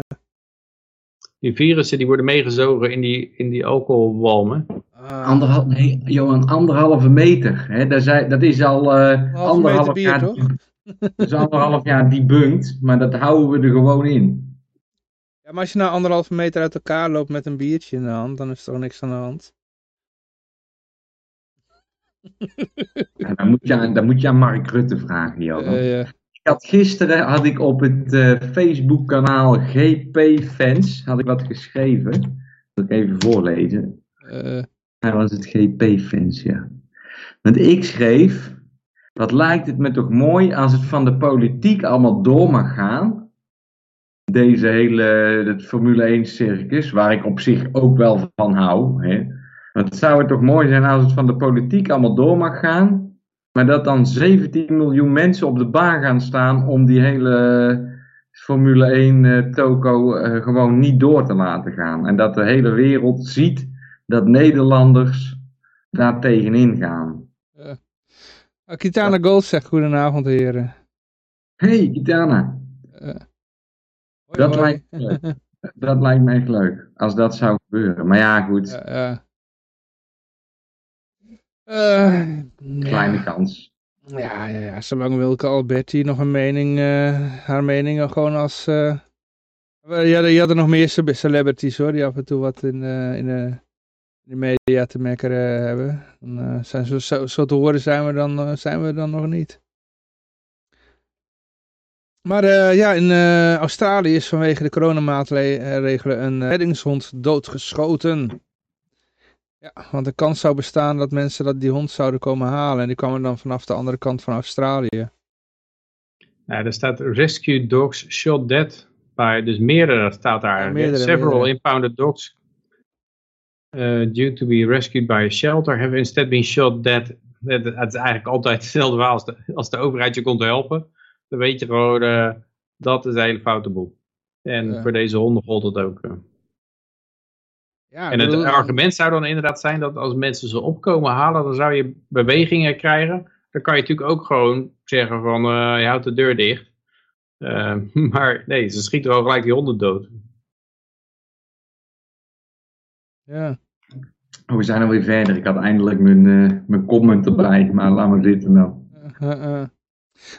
C: Die virussen die worden meegezogen in die, in die alcoholwalmen.
B: Uh, Anderhal, nee, Johan, anderhalve meter. Hè? Dat, is, dat is al uh, anderhalf
A: bier,
B: jaar.
A: Toch?
B: Dat is anderhalf jaar debunked, maar dat houden we er gewoon in.
A: Ja, maar als je nou anderhalve meter uit elkaar loopt met een biertje in de hand, dan is er toch niks aan de hand.
B: Ja, dan, moet je aan, dan moet je aan Mark Rutte vragen, Johan.
A: Uh, ja.
B: Ik had gisteren had ik op het uh, Facebook kanaal GP Fans had ik wat geschreven. Dat ik even voorlezen.
A: Uh.
B: Hij was het GP Fans, ja. Want ik schreef, wat lijkt het me toch mooi als het van de politiek allemaal door mag gaan. Deze hele het Formule 1 circus, waar ik op zich ook wel van hou. Hè. Want zou het toch mooi zijn als het van de politiek allemaal door mag gaan. Maar dat dan 17 miljoen mensen op de baan gaan staan om die hele Formule 1 uh, toko uh, gewoon niet door te laten gaan. En dat de hele wereld ziet dat Nederlanders daar tegenin gaan.
A: Uh, Kitana Gold zegt goedenavond heren.
B: Hey Kitana.
A: Hoi,
B: dat,
A: hoi.
B: lijkt dat lijkt me echt leuk. Als dat zou gebeuren. Maar ja goed. Kleine
A: ja.
B: kans.
A: Ja, ja, ja, zolang Wilke Alberti nog een mening, uh, haar meningen gewoon als... Uh, ja, je had er nog meer celebrities hoor, die af en toe wat in, uh, in, de, in de media te mekkeren hebben. Dan, zijn zo, zo, zo, te horen zijn we dan, zijn we dan nog niet. Maar ja, in Australië is vanwege de coronamaatregelen een reddingshond doodgeschoten. Ja, want de kans zou bestaan dat mensen dat die hond zouden komen halen. En die kwamen dan vanaf de andere kant van Australië.
C: Ja, er staat rescue dogs shot dead. By, dus meerdere staat daar.
A: Ja, meerdere,
C: Several
A: meerdere.
C: impounded dogs due to be rescued by a shelter have instead been shot dead. Het, het is eigenlijk altijd hetzelfde verhaal als de, als de overheid je komt helpen. Dan weet je gewoon, uh, dat is een hele foute boel. En
A: Ja.
C: voor deze honden gold het ook. uh.
A: Ja,
C: En het
A: bedoel,
C: argument zou dan inderdaad zijn dat als mensen ze opkomen halen, dan zou je bewegingen krijgen. Dan kan je natuurlijk ook gewoon zeggen van, eh, je houdt de deur dicht. Eh, maar nee, ze schieten wel gelijk die honden dood.
A: Ja.
B: We zijn alweer verder. Ik had eindelijk mijn, uh, mijn comment erbij. Maar laat maar zitten dan.
A: Uh, uh.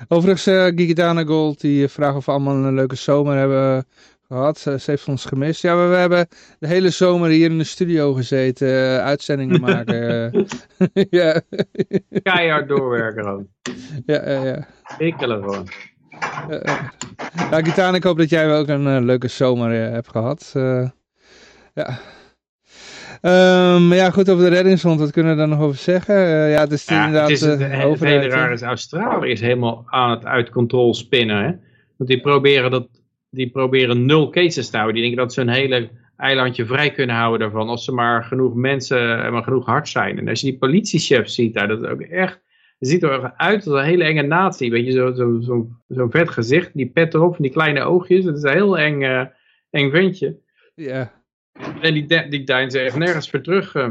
A: Overigens, uh, Gigitana Gold, die vraagt of we allemaal een leuke zomer hebben gehad. Ze, ze heeft ons gemist. Ja, we, we, hebben de hele zomer hier in de studio gezeten, uh, uitzendingen maken. ja.
C: Keihard doorwerken gewoon.
A: Ja, ja, ja.
C: Gewoon.
A: nou, Gitana, ik hoop dat jij ook een uh, leuke zomer uh, hebt gehad. ja. Um, ja, goed, over de reddingshond, wat kunnen we daar nog over zeggen? Uh, ja, het is
C: ja,
A: inderdaad
C: het is het,
A: uh,
C: het hele raar is, Australië is helemaal aan het uit controle spinnen. Hè? Want die proberen, dat, die proberen nul cases te houden. Die denken dat ze een hele eilandje vrij kunnen houden daarvan. Als ze maar genoeg mensen en maar genoeg hard zijn. En als je die politiechef ziet daar, dat is ook echt... Het ziet er uit als een hele enge natie. Weet je, zo'n zo, zo, zo vet gezicht, die pet erop, en die kleine oogjes. Het is een heel eng, uh, eng ventje.
A: Ja.
C: En die, die deinzen echt nergens voor terug. Uh.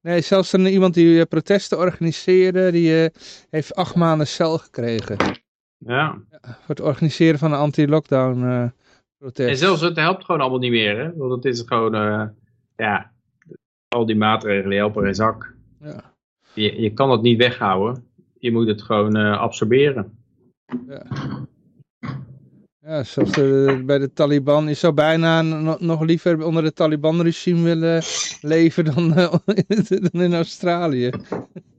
A: Nee, zelfs een, iemand die uh, protesten organiseerde, die uh, heeft acht maanden cel gekregen.
C: Ja.
A: ja. Voor het organiseren van een anti-lockdown protest.
C: En zelfs het helpt gewoon allemaal niet meer, hè. Want het is gewoon, ja, al die maatregelen helpen in zak.
A: Ja.
C: Je, je kan het niet weghouden. Je moet het gewoon uh, absorberen.
A: Ja. Ja, zoals de, bij de Taliban. Je zou bijna no, nog liever onder het Taliban-regime willen leven dan, uh, dan in Australië.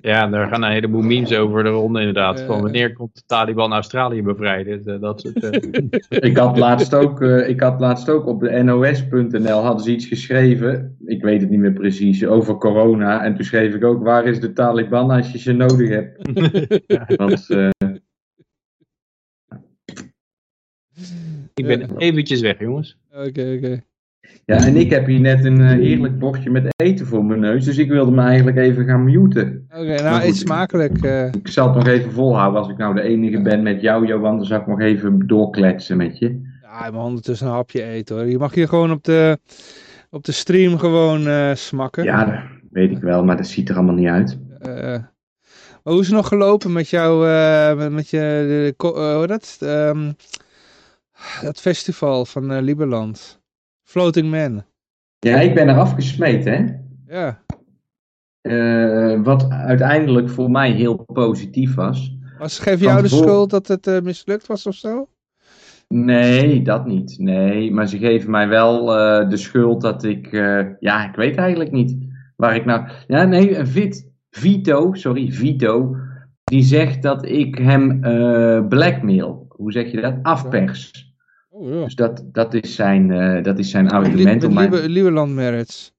C: Ja, daar gaan een heleboel memes over de ronde inderdaad. van wanneer komt de Taliban Australië bevrijden? Dus, dat soort,
B: ik, had laatst ook, ik had laatst ook op de nos.nl hadden ze iets geschreven. Ik weet het niet meer precies. Over corona. En toen schreef ik ook waar is de Taliban als je ze nodig hebt. Want,
C: ik ben eventjes weg jongens.
A: Oké, oké.
B: Ja, en ik heb hier net een heerlijk bordje met eten voor mijn neus, dus ik wilde me eigenlijk even gaan muten.
A: Oké, nou, iets smakelijk. Uh...
B: Ik zal het nog even volhouden als ik nou de enige ben met jou, Johan, dan zal ik nog even doorkletsen met je.
A: Ja, mijn ondertussen een hapje eten hoor. Je mag hier gewoon op de, op de stream gewoon uh, smakken.
B: Ja, dat weet ik wel, maar dat ziet er allemaal niet uit.
A: Uh, hoe is het nog gelopen met jou, met, met je, hoe dat? Um, dat festival van Liberland? Floating Man.
B: Ja, ik ben er afgesmeed, hè?
A: Ja.
B: Uh, wat uiteindelijk voor mij heel positief was.
A: Was geef jou de schuld dat het uh, mislukt was of zo?
B: Nee, dat niet. Nee, maar ze geven mij wel uh, de schuld dat ik... ja, ik weet eigenlijk niet waar ik nou... Ja, nee, Vit, Vito, sorry, Vito... Die zegt dat ik hem blackmail, hoe zeg je dat? Afpers.
A: Oh, ja.
B: Dus dat, dat, is zijn, uh, dat is zijn argument.
A: Met, met mijn... Lieberland merits.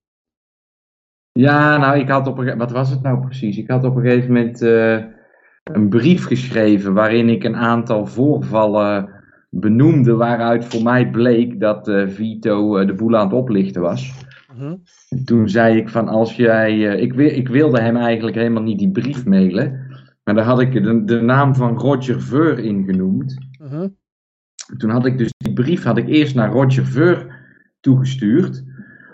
B: Ja, nou, ik had op een wat was het nou precies? Ik had op een gegeven moment uh, een brief geschreven waarin ik een aantal voorvallen benoemde waaruit voor mij bleek dat uh, Vito de boel aan het oplichten was.
A: Uh -huh.
B: Toen zei ik van als jij, ik, ik wilde hem eigenlijk helemaal niet die brief mailen, maar daar had ik de, de naam van Roger Ver in genoemd.
A: -huh.
B: Toen had ik dus die brief had ik eerst naar Roger Ver toegestuurd.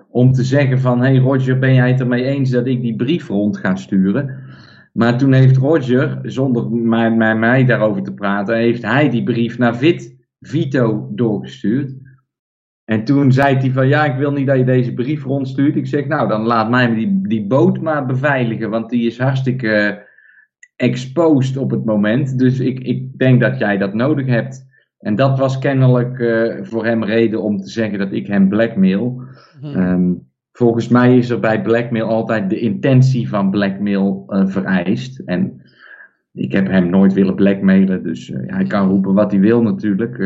B: Om te zeggen van, hey Roger, ben jij het ermee eens dat ik die brief rond ga sturen? Maar toen heeft Roger, zonder mij, mij, daarover te praten, heeft hij die brief naar Vit, Vito doorgestuurd. En toen zei hij van, ja, ik wil niet dat je deze brief rondstuurt. Ik zeg, nou, dan laat mij die, die boot maar beveiligen, want die is hartstikke exposed op het moment. Dus ik, ik denk dat jij dat nodig hebt. En dat was kennelijk uh, voor hem reden om te zeggen dat ik hem blackmail.
A: Mhm.
B: Um, volgens mij is er bij blackmail altijd de intentie van blackmail uh, vereist. En ik heb hem nooit willen blackmailen, dus uh, hij kan roepen wat hij wil natuurlijk.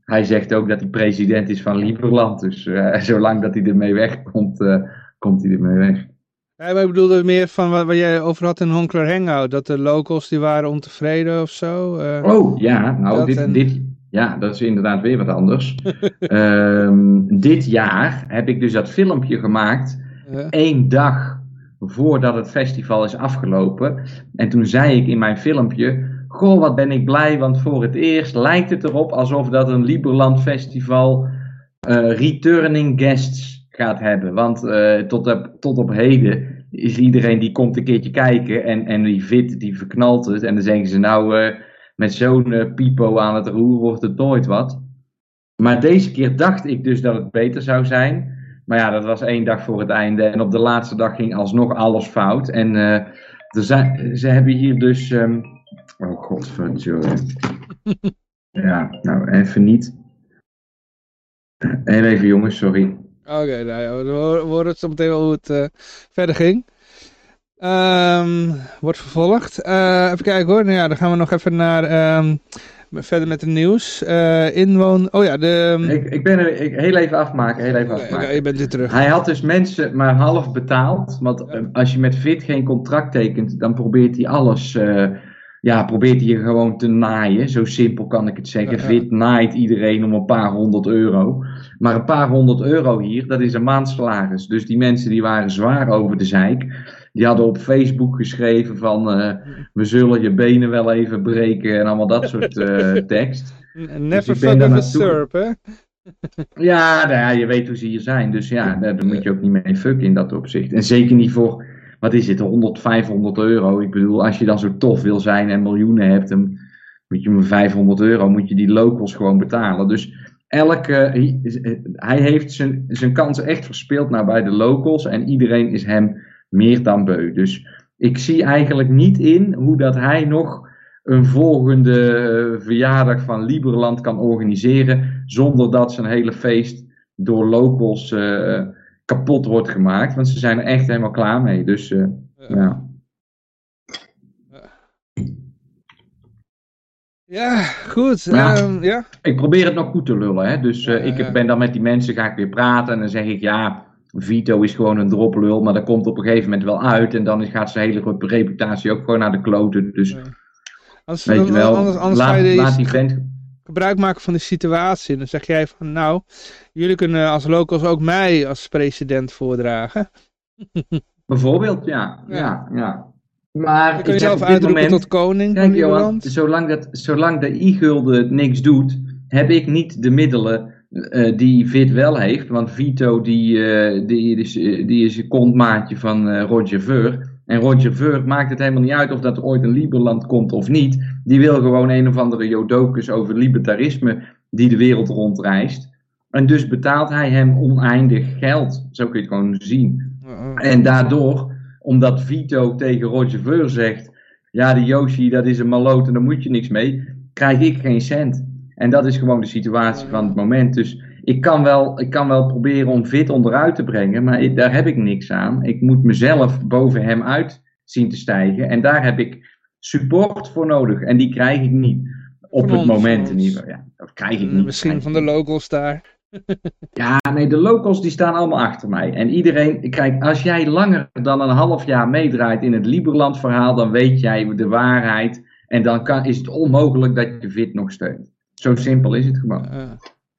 B: hij zegt ook dat hij president is van Lieberland, dus zolang dat hij ermee wegkomt, komt hij ermee weg.
A: Ja, maar ik bedoelde meer van wat, wat jij over had in Honkler Hangout, dat de locals die waren ontevreden of zo.
B: oh ja, nou dit, en... dit, ja, dat is inderdaad weer wat anders. um, dit jaar heb ik dus dat filmpje gemaakt.
A: Ja.
B: één dag voordat het festival is afgelopen. En toen zei ik in mijn filmpje. Goh, wat ben ik blij, want voor het eerst lijkt het erop alsof dat een Liberland Festival uh, returning guests gaat hebben. Want uh, tot, op, tot op heden is iedereen die komt een keertje kijken en, en die fit, die verknalt het. En dan zeggen ze nou, uh, met zo'n uh, pipo aan het roer wordt het nooit wat. Maar deze keer dacht ik dus dat het beter zou zijn. Maar ja, dat was één dag voor het einde. En op de laatste dag ging alsnog alles fout. En uh, zijn, ze hebben hier dus... Um... Oh godverdomme. ja, nou even niet. En even jongens, sorry.
A: Oké, okay, nou we horen het zo meteen wel hoe het uh, verder ging. Um, wordt vervolgd. Uh, even kijken hoor. Nou ja, dan gaan we nog even naar... Um, verder met het nieuws. Uh, inwoon... Oh ja, de...
B: Ik, ik ben er... Ik, heel even afmaken, heel even afmaken.
A: Ja, je bent weer terug.
B: Hij had dus mensen maar half betaald. Want ja. als je met Fit geen contract tekent, dan probeert hij alles... Uh, ja, probeert hij je gewoon te naaien. Zo simpel kan ik het zeggen. Ja, Fit naait iedereen om een paar honderd euro. Maar een paar honderd euro hier, dat is een maandsalaris. Dus die mensen die waren zwaar over de zeik. Die hadden op Facebook geschreven van uh, we zullen je benen wel even breken en allemaal dat soort uh, tekst.
A: Never dus fuck a surp, hè?
B: ja, nou ja, je weet hoe ze hier zijn. Dus ja, daar moet je ook niet mee fucken in dat opzicht. En zeker niet voor, wat is het, 100, 500 euro. Ik bedoel, als je dan zo tof wil zijn en miljoenen hebt, dan moet je met 500 euro, moet je die locals gewoon betalen. Dus elke, hij heeft zijn, zijn kansen echt verspeeld naar bij de locals en iedereen is hem meer dan beu. Dus ik zie eigenlijk niet in hoe dat hij nog een volgende eh, verjaardag van Liberland kan organiseren. Zonder dat zijn hele feest door locals eh, kapot wordt gemaakt. Want ze zijn er echt helemaal klaar mee. Dus eh, ja.
A: ja. Goed.
B: Ja,
A: ehm, ja.
B: Ik probeer het nog goed te lullen. Hè? Dus ik ben dan met die mensen, ga ik weer praten. En dan zeg ik, ja, Vito is gewoon een droplul. Maar dat komt op een gegeven moment wel uit. En dan gaat zijn hele reputatie ook gewoon naar de kloten. Dus
A: Ja. Anders,
B: weet je wel,
A: anders, anders
B: laat,
A: je
B: laat die vent...
A: gebruik maken van de situatie. Dan zeg jij van, nou, jullie kunnen als locals ook mij als president voordragen.
B: Bijvoorbeeld, ja.
A: Ja.
B: ja. ja, Maar ik
A: kun je zelf uitroepen
B: moment...
A: tot koning
B: Kijk
A: van
B: Johan, zolang, dat, zolang de i-gulden niks doet, heb ik niet de middelen eh, die Vit wel heeft. Want Vito die, eh, die, is, eh, die is een kontmaatje van Roger Ver. En Roger Ver maakt het helemaal niet uit of dat er ooit een Liberland komt of niet. Die wil gewoon een of andere jodokus over libertarisme die de wereld rondreist. En dus betaalt hij hem oneindig geld. Zo kun je het gewoon zien. En daardoor, omdat Vito tegen Roger Ver zegt: Ja, die Yoshi dat is een maloot en daar moet je niks mee, krijg ik geen cent. En dat is gewoon de situatie van het moment. Dus ik kan wel, ik kan wel proberen om Vit onderuit te brengen, maar ik- daar heb ik niks aan. Ik moet mezelf boven hem uit zien te stijgen. En daar heb ik support voor nodig. En die krijg ik niet. Op
A: Van
B: het moment in ieder geval. Ja, dat krijg ik niet.
A: Misschien van de locals daar.
B: Ja, nee, de locals die staan allemaal achter mij. En iedereen, kijk, als jij langer dan een half jaar meedraait in het Liberland verhaal, dan weet jij de waarheid. En dan kan, is het onmogelijk dat je Vit nog steunt. Zo simpel is het gewoon.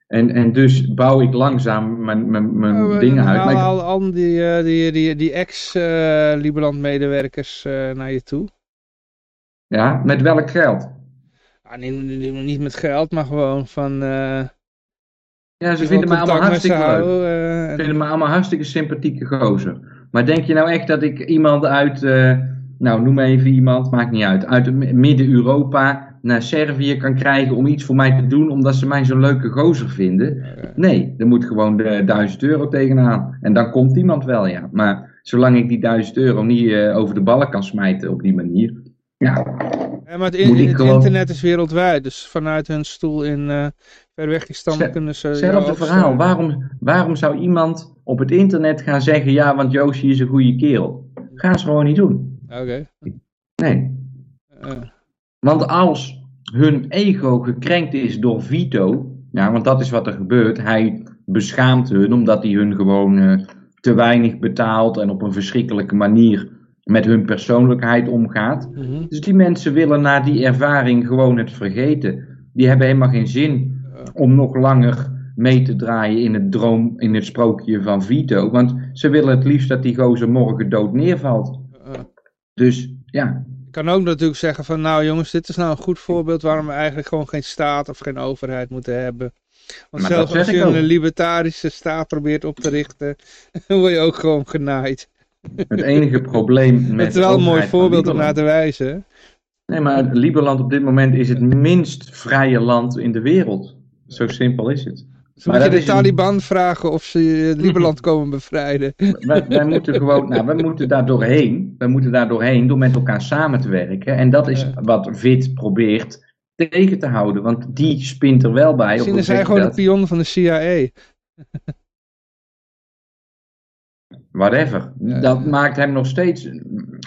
B: En, en dus bouw ik langzaam mijn, mijn, mijn
A: nou,
B: dingen uit.
A: Halen al, al die, eh, die, die, die ex-Liberland-medewerkers eh, naar je toe.
B: ja, met welk geld?
A: Ah, niet, niet- met geld, maar gewoon van... eh
B: Ja, ze vinden me allemaal hartstikke leuk. Ze
A: en-
B: vinden me allemaal hartstikke sympathieke gozer. Maar denk je nou echt dat ik iemand uit, nou noem even iemand, maakt niet uit, uit Midden-Europa naar Servië kan krijgen om iets voor mij te doen omdat ze mij zo'n leuke gozer vinden?
A: eh,
B: Nee, er moet gewoon de 1000 euro tegenaan. En dan komt iemand wel, ja. Maar zolang ik die 1000 euro niet eh, over de ballen kan smijten op die manier. Ja,
A: Ja, maar het, in-
B: Moet ik
A: het
B: gewoon-
A: internet is wereldwijd, dus vanuit hun stoel in eh
B: Ze-
A: kunnen ze...
B: hetzelfde verhaal. Waarom, waarom zou iemand op het internet gaan zeggen, ja, want Yoshi is een goede kerel? Gaan ze gewoon niet doen.
A: Oké.
B: Nee.
A: Eh,
B: Want als hun ego gekrenkt is door Vito, ja, want dat is wat er gebeurt, hij beschaamt hun omdat hij hun gewoon eh, te weinig betaalt en op een verschrikkelijke manier met hun persoonlijkheid omgaat.
A: mhm.
B: Dus die mensen willen na die ervaring gewoon het vergeten. Die hebben helemaal geen zin om nog langer mee te draaien in het droom, in het sprookje van Vito. Want ze willen het liefst dat die gozer morgen dood neervalt. Dus ja,
A: kan ook natuurlijk zeggen van, nou jongens, dit is nou een goed voorbeeld waarom we eigenlijk gewoon geen staat of geen overheid moeten hebben. Want
B: Maar
A: zelfs als je een libertarische staat probeert op te richten, word je ook gewoon genaaid.
B: het enige probleem met.
A: Dat is wel een mooi voorbeeld om naar te wijzen.
B: Nee, maar Lieberland op dit moment is het minst vrije land in de wereld. Zo simpel is het.
A: Dus moet je de
B: een-
A: Taliban vragen of ze het Lieberland komen bevrijden.
B: Wij, wij moeten gewoon, nou, wij moeten daar doorheen. Wij moeten daar doorheen door met elkaar samen te werken. En dat is
A: Ja.
B: wat VIT probeert tegen te houden. Want die spint er wel bij.
A: Misschien is
B: hoe
A: hij gewoon de
B: dat?
A: pion van de CIA.
B: Whatever.
A: Ja.
B: Dat maakt hem nog steeds.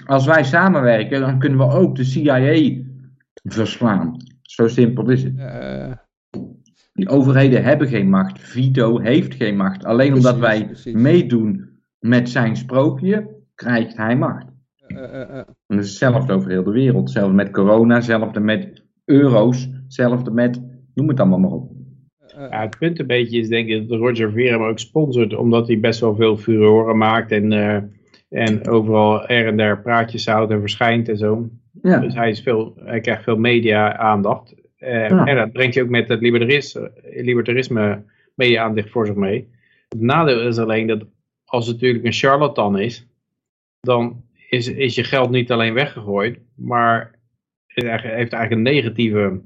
B: Als wij samenwerken, dan kunnen we ook de CIA verslaan. Zo simpel is het. Die overheden hebben geen macht. Vito heeft geen macht. Alleen omdat wij
A: precies.
B: meedoen met zijn sprookje, krijgt hij macht. En dat is hetzelfde over heel de wereld. Hetzelfde met corona, hetzelfde met euro's, hetzelfde met. Noem het allemaal maar op.
C: Ja, het punt een beetje is denk ik dat Roger Ver hem ook sponsort, omdat hij best wel veel furoren maakt en, eh, en overal er en der praatjes houdt en verschijnt en zo.
B: Ja,
C: Dus hij, is veel, hij krijgt veel media-aandacht. Eh,
B: Ja.
C: En dat brengt hij ook met het libertarisme, libertarisme media-aandacht voor zich mee. Het nadeel is alleen dat als het natuurlijk een charlatan is, dan is, is je geld niet alleen weggegooid, maar het heeft eigenlijk een negatieve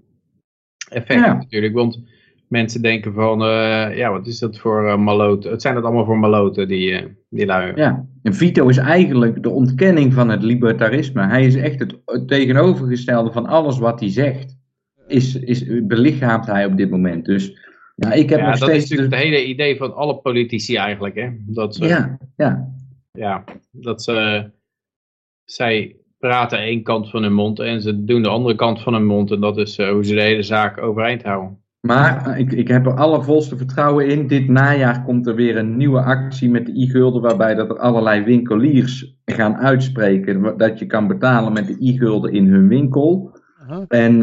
C: effect
B: Ja.
C: natuurlijk. Want mensen denken van, eh, ja, wat is dat voor uh, maloten? Het zijn dat allemaal voor maloten, die, eh, die lui.
B: ja. En Vito is eigenlijk de ontkenning van het libertarisme. Hij is echt het, het tegenovergestelde van alles wat hij zegt. Is, is, belichaamt hij op dit moment. Dus ja, ik heb
C: Ja,
B: nog
C: dat
B: steeds.
C: is natuurlijk het hele idee van alle politici eigenlijk, hè. Dat ze,
B: ja, ja,
C: ja, dat ze, zij praten één kant van hun mond en ze doen de andere kant van hun mond. En dat is uh, hoe ze de hele zaak overeind houden.
B: Maar eh, ik, ik heb er alle volste vertrouwen in. Dit najaar komt er weer een nieuwe actie met de e-gulden. Waarbij dat er allerlei winkeliers gaan uitspreken dat je kan betalen met de e-gulden in hun winkel. -huh. En uh,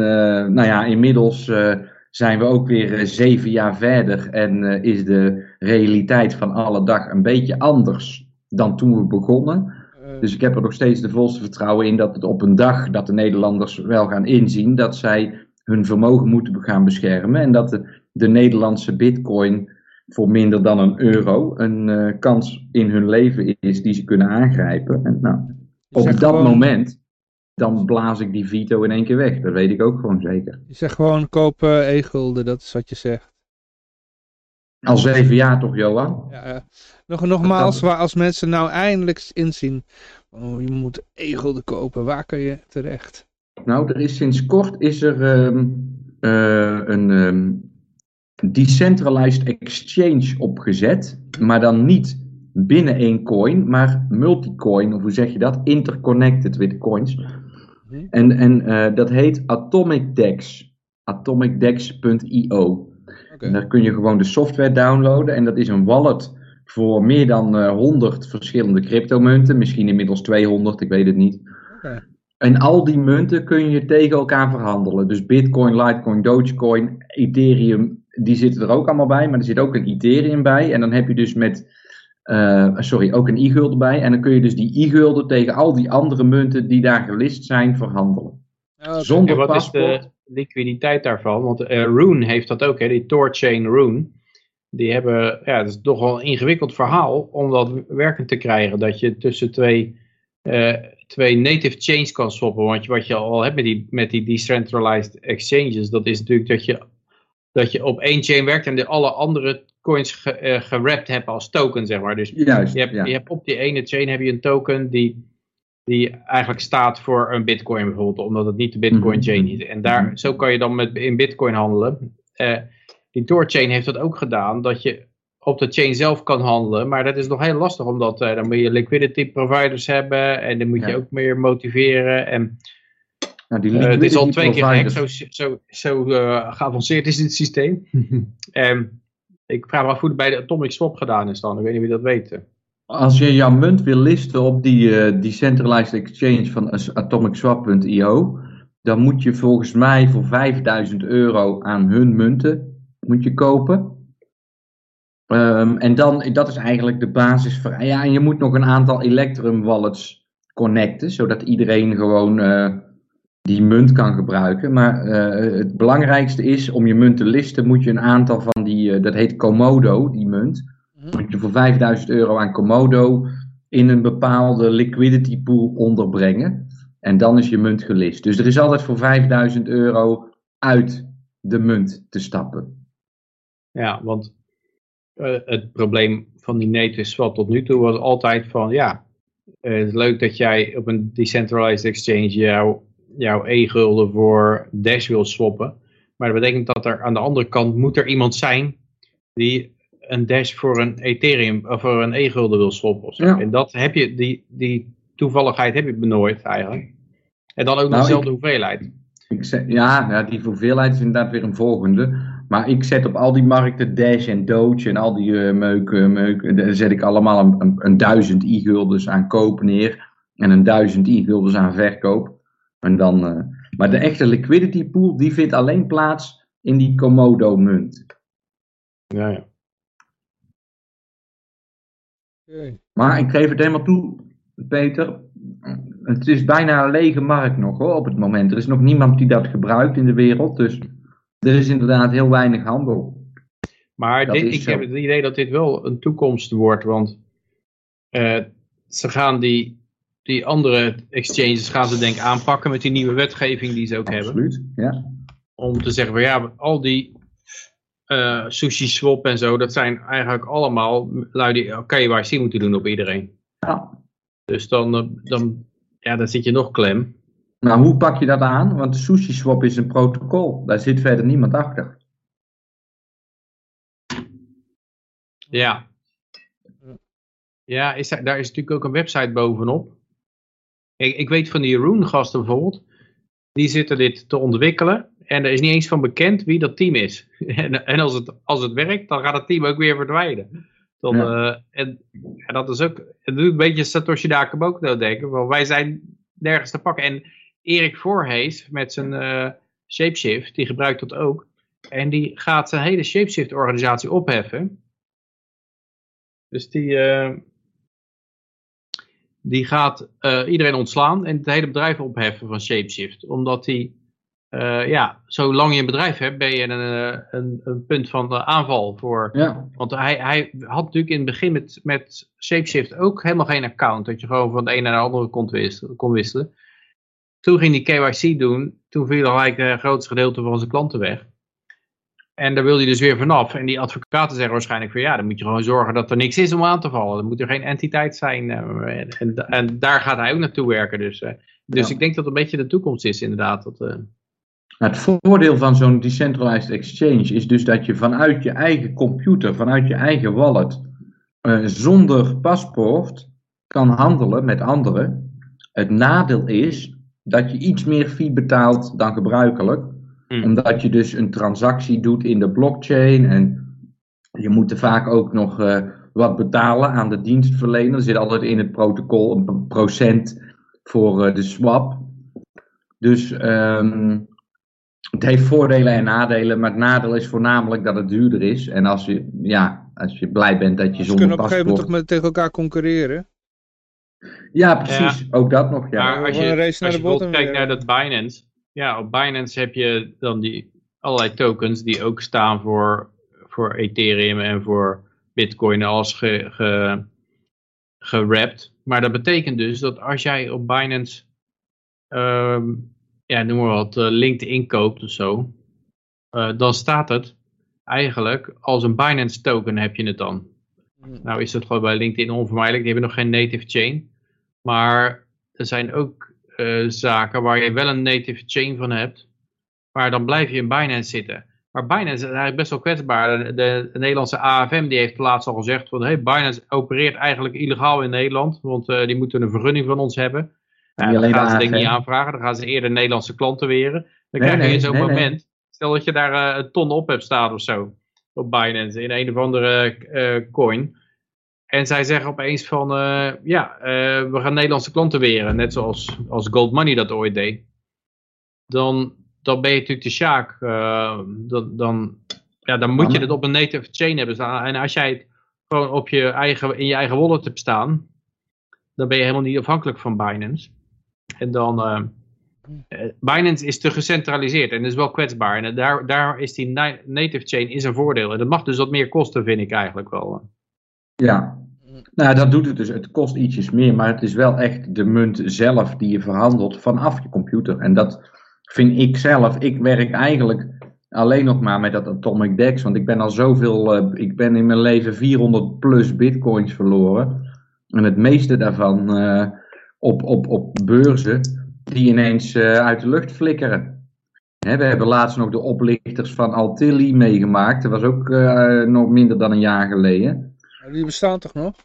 B: nou ja, inmiddels uh, zijn we ook weer zeven jaar verder. En is de realiteit van alle dag een beetje anders dan toen we begonnen. Dus ik heb er nog steeds de volste vertrouwen in dat het op een dag dat de Nederlanders wel gaan inzien dat zij hun vermogen moeten gaan beschermen. En dat de, de Nederlandse bitcoin voor minder dan een euro een uh, kans in hun leven is die ze kunnen aangrijpen. En nou, op dat gewoon, moment, dan blaas ik die veto in één keer weg. Dat weet ik ook gewoon zeker.
A: Je zegt gewoon kopen e-gulden, dat is wat je zegt.
B: Al zeven jaar toch, Johan?
A: Ja, nog, nogmaals, waar als mensen nou eindelijk inzien, oh, je moet e-gulden kopen, waar kun je terecht?
B: Nou, er is sinds kort is er um, uh, een um, decentralized exchange opgezet, maar dan niet binnen één coin, maar multicoin, of hoe zeg je dat? Interconnected with coins. Mm-hmm. En, en uh, dat heet Atomic Dex, atomicdex.io. Okay. Daar kun je gewoon de software downloaden en dat is een wallet voor meer dan uh, 100 verschillende cryptomunten, misschien inmiddels 200, ik weet het niet. Okay. En al die munten kun je tegen elkaar verhandelen. Dus Bitcoin, Litecoin, Dogecoin, Ethereum, die zitten er ook allemaal bij. Maar er zit ook een Ethereum bij. En dan heb je dus met, uh, sorry, ook een e-gulden bij. En dan kun je dus die e-gulden tegen al die andere munten die daar gelist zijn verhandelen.
C: Okay. Zonder en wat paspoort. is de liquiditeit daarvan? Want uh, Rune heeft dat ook, hè, die Torchain Rune. Die hebben, ja, het is toch wel een ingewikkeld verhaal om dat werkend te krijgen. Dat je tussen twee... Uh, twee native chains kan swappen. Want wat je al hebt met die, met die decentralized exchanges, dat is natuurlijk dat je, dat je op één chain werkt en de alle andere coins ge, uh, hebt als token, zeg maar. Dus
B: Juist,
C: je, hebt,
B: ja.
C: je hebt op die ene chain heb je een token die, die eigenlijk staat voor een bitcoin bijvoorbeeld, omdat het niet de bitcoin chain is. En daar, zo kan je dan met, in bitcoin handelen. Uh, die Torchain heeft dat ook gedaan, dat je op de chain zelf kan handelen. Maar dat is nog heel lastig, omdat uh, dan moet je liquidity providers hebben. En dan moet je
B: Ja.
C: ook meer motiveren. En
B: Nou, die
C: uh, het is al twee keer gehackt,
B: providers-
C: zo, zo, zo uh, geavanceerd is dit systeem. en ik vraag me af hoe het bij de Atomic Swap gedaan is dan. Ik weet niet wie dat weet.
B: Als je jouw munt wil listen op die eh, decentralized exchange van atomicswap.io, dan moet je volgens mij voor 5000 euro aan hun munten moet je kopen. Ehm, en dan, dat is eigenlijk de basis voor. Ja, en je moet nog een aantal Electrum wallets connecten, zodat iedereen gewoon eh, die munt kan gebruiken. Maar eh, het belangrijkste is, om je munt te listen, moet je een aantal van die, eh, dat heet Komodo, die munt moet je voor 5000 euro aan Komodo in een bepaalde liquidity pool onderbrengen. En dan is je munt gelist. Dus er is altijd voor 5000 euro uit de munt te stappen.
C: Ja, want eh, het probleem van die native swap tot nu toe was altijd van ja, het is leuk dat jij op een decentralized exchange jouw jouw e-gulden voor Dash wil swappen. Maar dat betekent dat er aan de andere kant moet er iemand zijn die een Dash voor een Ethereum of voor een e-gulden wil swappen.
B: Ja.
C: En dat heb je, die, die toevalligheid heb je nooit eigenlijk. En dan ook
B: Nou,
C: dezelfde hoeveelheid.
B: Ik ja, ja, die hoeveelheid is inderdaad weer een volgende. Maar ik zet op al die markten Dash en Doge en al die eh meuk, eh, meuk, daar zet ik allemaal een, een, een duizend e-guldens aan koop neer. En een duizend e-guldens aan verkoop. En dan, eh, maar de echte liquidity pool, die vindt alleen plaats in die Komodo munt.
C: Ja, ja.
A: Oké.
B: Maar ik geef het helemaal toe, Peter. Het is bijna een lege markt nog hoor, op het moment. Er is nog niemand die dat gebruikt in de wereld. Dus er is inderdaad heel weinig handel.
C: Maar dit, ik
B: zo.
C: heb het idee dat dit wel een toekomst wordt, want eh, ze gaan die, die andere exchanges gaan ze denk ik aanpakken met die nieuwe wetgeving die ze ook hebben.
B: Absoluut. Ja.
C: Om te zeggen van ja, al die eh, sushi swap en zo, dat zijn eigenlijk allemaal lui die KYC moeten doen op iedereen.
B: ja.
C: Dus dan, eh, dan, ja, dan zit je nog klem.
B: Nou, hoe pak je dat aan? Want de sushi swap is een protocol. Daar zit verder niemand achter.
C: Ja. Ja, is, daar is natuurlijk ook een website bovenop. Ik, ik weet van die Roon-gasten bijvoorbeeld, die zitten dit te ontwikkelen. En er is niet eens van bekend wie dat team is. En, en als, het, als het werkt, dan gaat het team ook weer verdwijnen. Dan,
B: Ja.
C: eh, en, en dat is ook, het doet een beetje Satoshi Nakamoto denken. Want wij zijn nergens te pakken. En Erik Voorhees met zijn eh, Shapeshift, die gebruikt dat ook. En die gaat zijn hele Shapeshift organisatie opheffen. Dus die, eh, die gaat eh, iedereen ontslaan en het hele bedrijf opheffen van Shapeshift. Omdat hij, eh, ja, zolang je een bedrijf hebt, ben je een, eh, een, een punt van de aanval voor.
B: Ja,
C: Want hij, hij had natuurlijk in het begin met, met Shapeshift ook helemaal geen account. Dat je gewoon van de ene naar de andere kon wisselen. Kon wisselen. Toen ging hij KYC doen. Toen viel gelijk het grootste gedeelte van zijn klanten weg. En daar wil hij dus weer vanaf. En die advocaten zeggen waarschijnlijk van ja, dan moet je gewoon zorgen dat er niks is om aan te vallen. Dan moet er geen entiteit zijn. eh, En, en, en daar gaat hij ook naartoe werken. Dus, eh, dus
B: Ja.
C: ik denk dat het een beetje de toekomst is inderdaad. Dat, eh,
B: Het voordeel van zo'n decentralized exchange is dus dat je vanuit je eigen computer, vanuit je eigen wallet, zonder paspoort kan handelen met anderen. Het nadeel is dat je iets meer fee betaalt dan gebruikelijk,
C: Hmm.
B: omdat je dus een transactie doet in de blockchain en je moet er vaak ook nog eh, wat betalen aan de dienstverlener. Er zit altijd in het protocol een procent voor eh, de swap. Dus ehm, het heeft voordelen en nadelen, maar het nadeel is voornamelijk dat het duurder is. En als je, ja, als je blij bent dat je
A: Ze
B: zonder
A: kunnen op een gegeven moment
B: paspoort...
A: toch met, tegen elkaar concurreren.
B: Ja, precies. Ook dat nog, ja.
C: Maar als je,
A: Gewoon een race naar
C: als je bijvoorbeeld kijkt naar dat Binance. Ja, op Binance heb je dan die allerlei tokens die ook staan voor, voor Ethereum en voor Bitcoin als ge, ge, gerapt. Maar dat betekent dus dat als jij op Binance, ehm, ja, noem maar wat, eh, LinkedIn koopt of zo. eh, dan staat het eigenlijk als een Binance token heb je het dan. Nou is dat gewoon bij LinkedIn onvermijdelijk. Die hebben nog geen native chain. Maar er zijn ook eh, zaken waar je wel een native chain van hebt. Maar dan blijf je in Binance zitten. Maar Binance is eigenlijk best wel kwetsbaar. De, de, de Nederlandse AFM die heeft laatst al gezegd van hey, Binance opereert eigenlijk illegaal in Nederland. Want eh, die moeten een vergunning van ons hebben. Nou,
B: Niet
C: dan gaan ze denk ik niet aanvragen. Dan gaan ze eerder Nederlandse klanten weren. Dan
B: Nee,
C: krijg je
B: nee,
C: in zo'n
B: nee,
C: moment. Stel dat je daar eh, een ton op hebt staan of zo. Op Binance. In een of andere coin. En zij zeggen opeens van, eh, ja, eh, we gaan Nederlandse klanten weren, net zoals als Gold Money dat ooit deed. Dan, dan ben je natuurlijk de Sjaak. eh, dan, dan, ja, dan moet je het op een native chain hebben staan. En als jij het gewoon op je eigen, in je eigen wallet hebt staan, dan ben je helemaal niet afhankelijk van Binance. En dan, Binance is te gecentraliseerd en is wel kwetsbaar. En daar, daar is die na- native chain is een voordeel. En dat mag dus wat meer kosten, vind ik eigenlijk wel.
B: Ja. Nou, dat doet het dus. Het kost ietsjes meer, maar het is wel echt de munt zelf die je verhandelt vanaf je computer. En dat vind ik zelf. Ik werk eigenlijk alleen nog maar met dat Atomic Dex, want ik ben al zoveel, eh, ik ben in mijn leven 400 plus bitcoins verloren. En het meeste daarvan eh, op, op, op beurzen die ineens eh, uit de lucht flikkeren. We hebben laatst nog de oplichters van Altilli meegemaakt. Dat was ook nog minder dan een jaar geleden.
A: Die bestaan toch nog?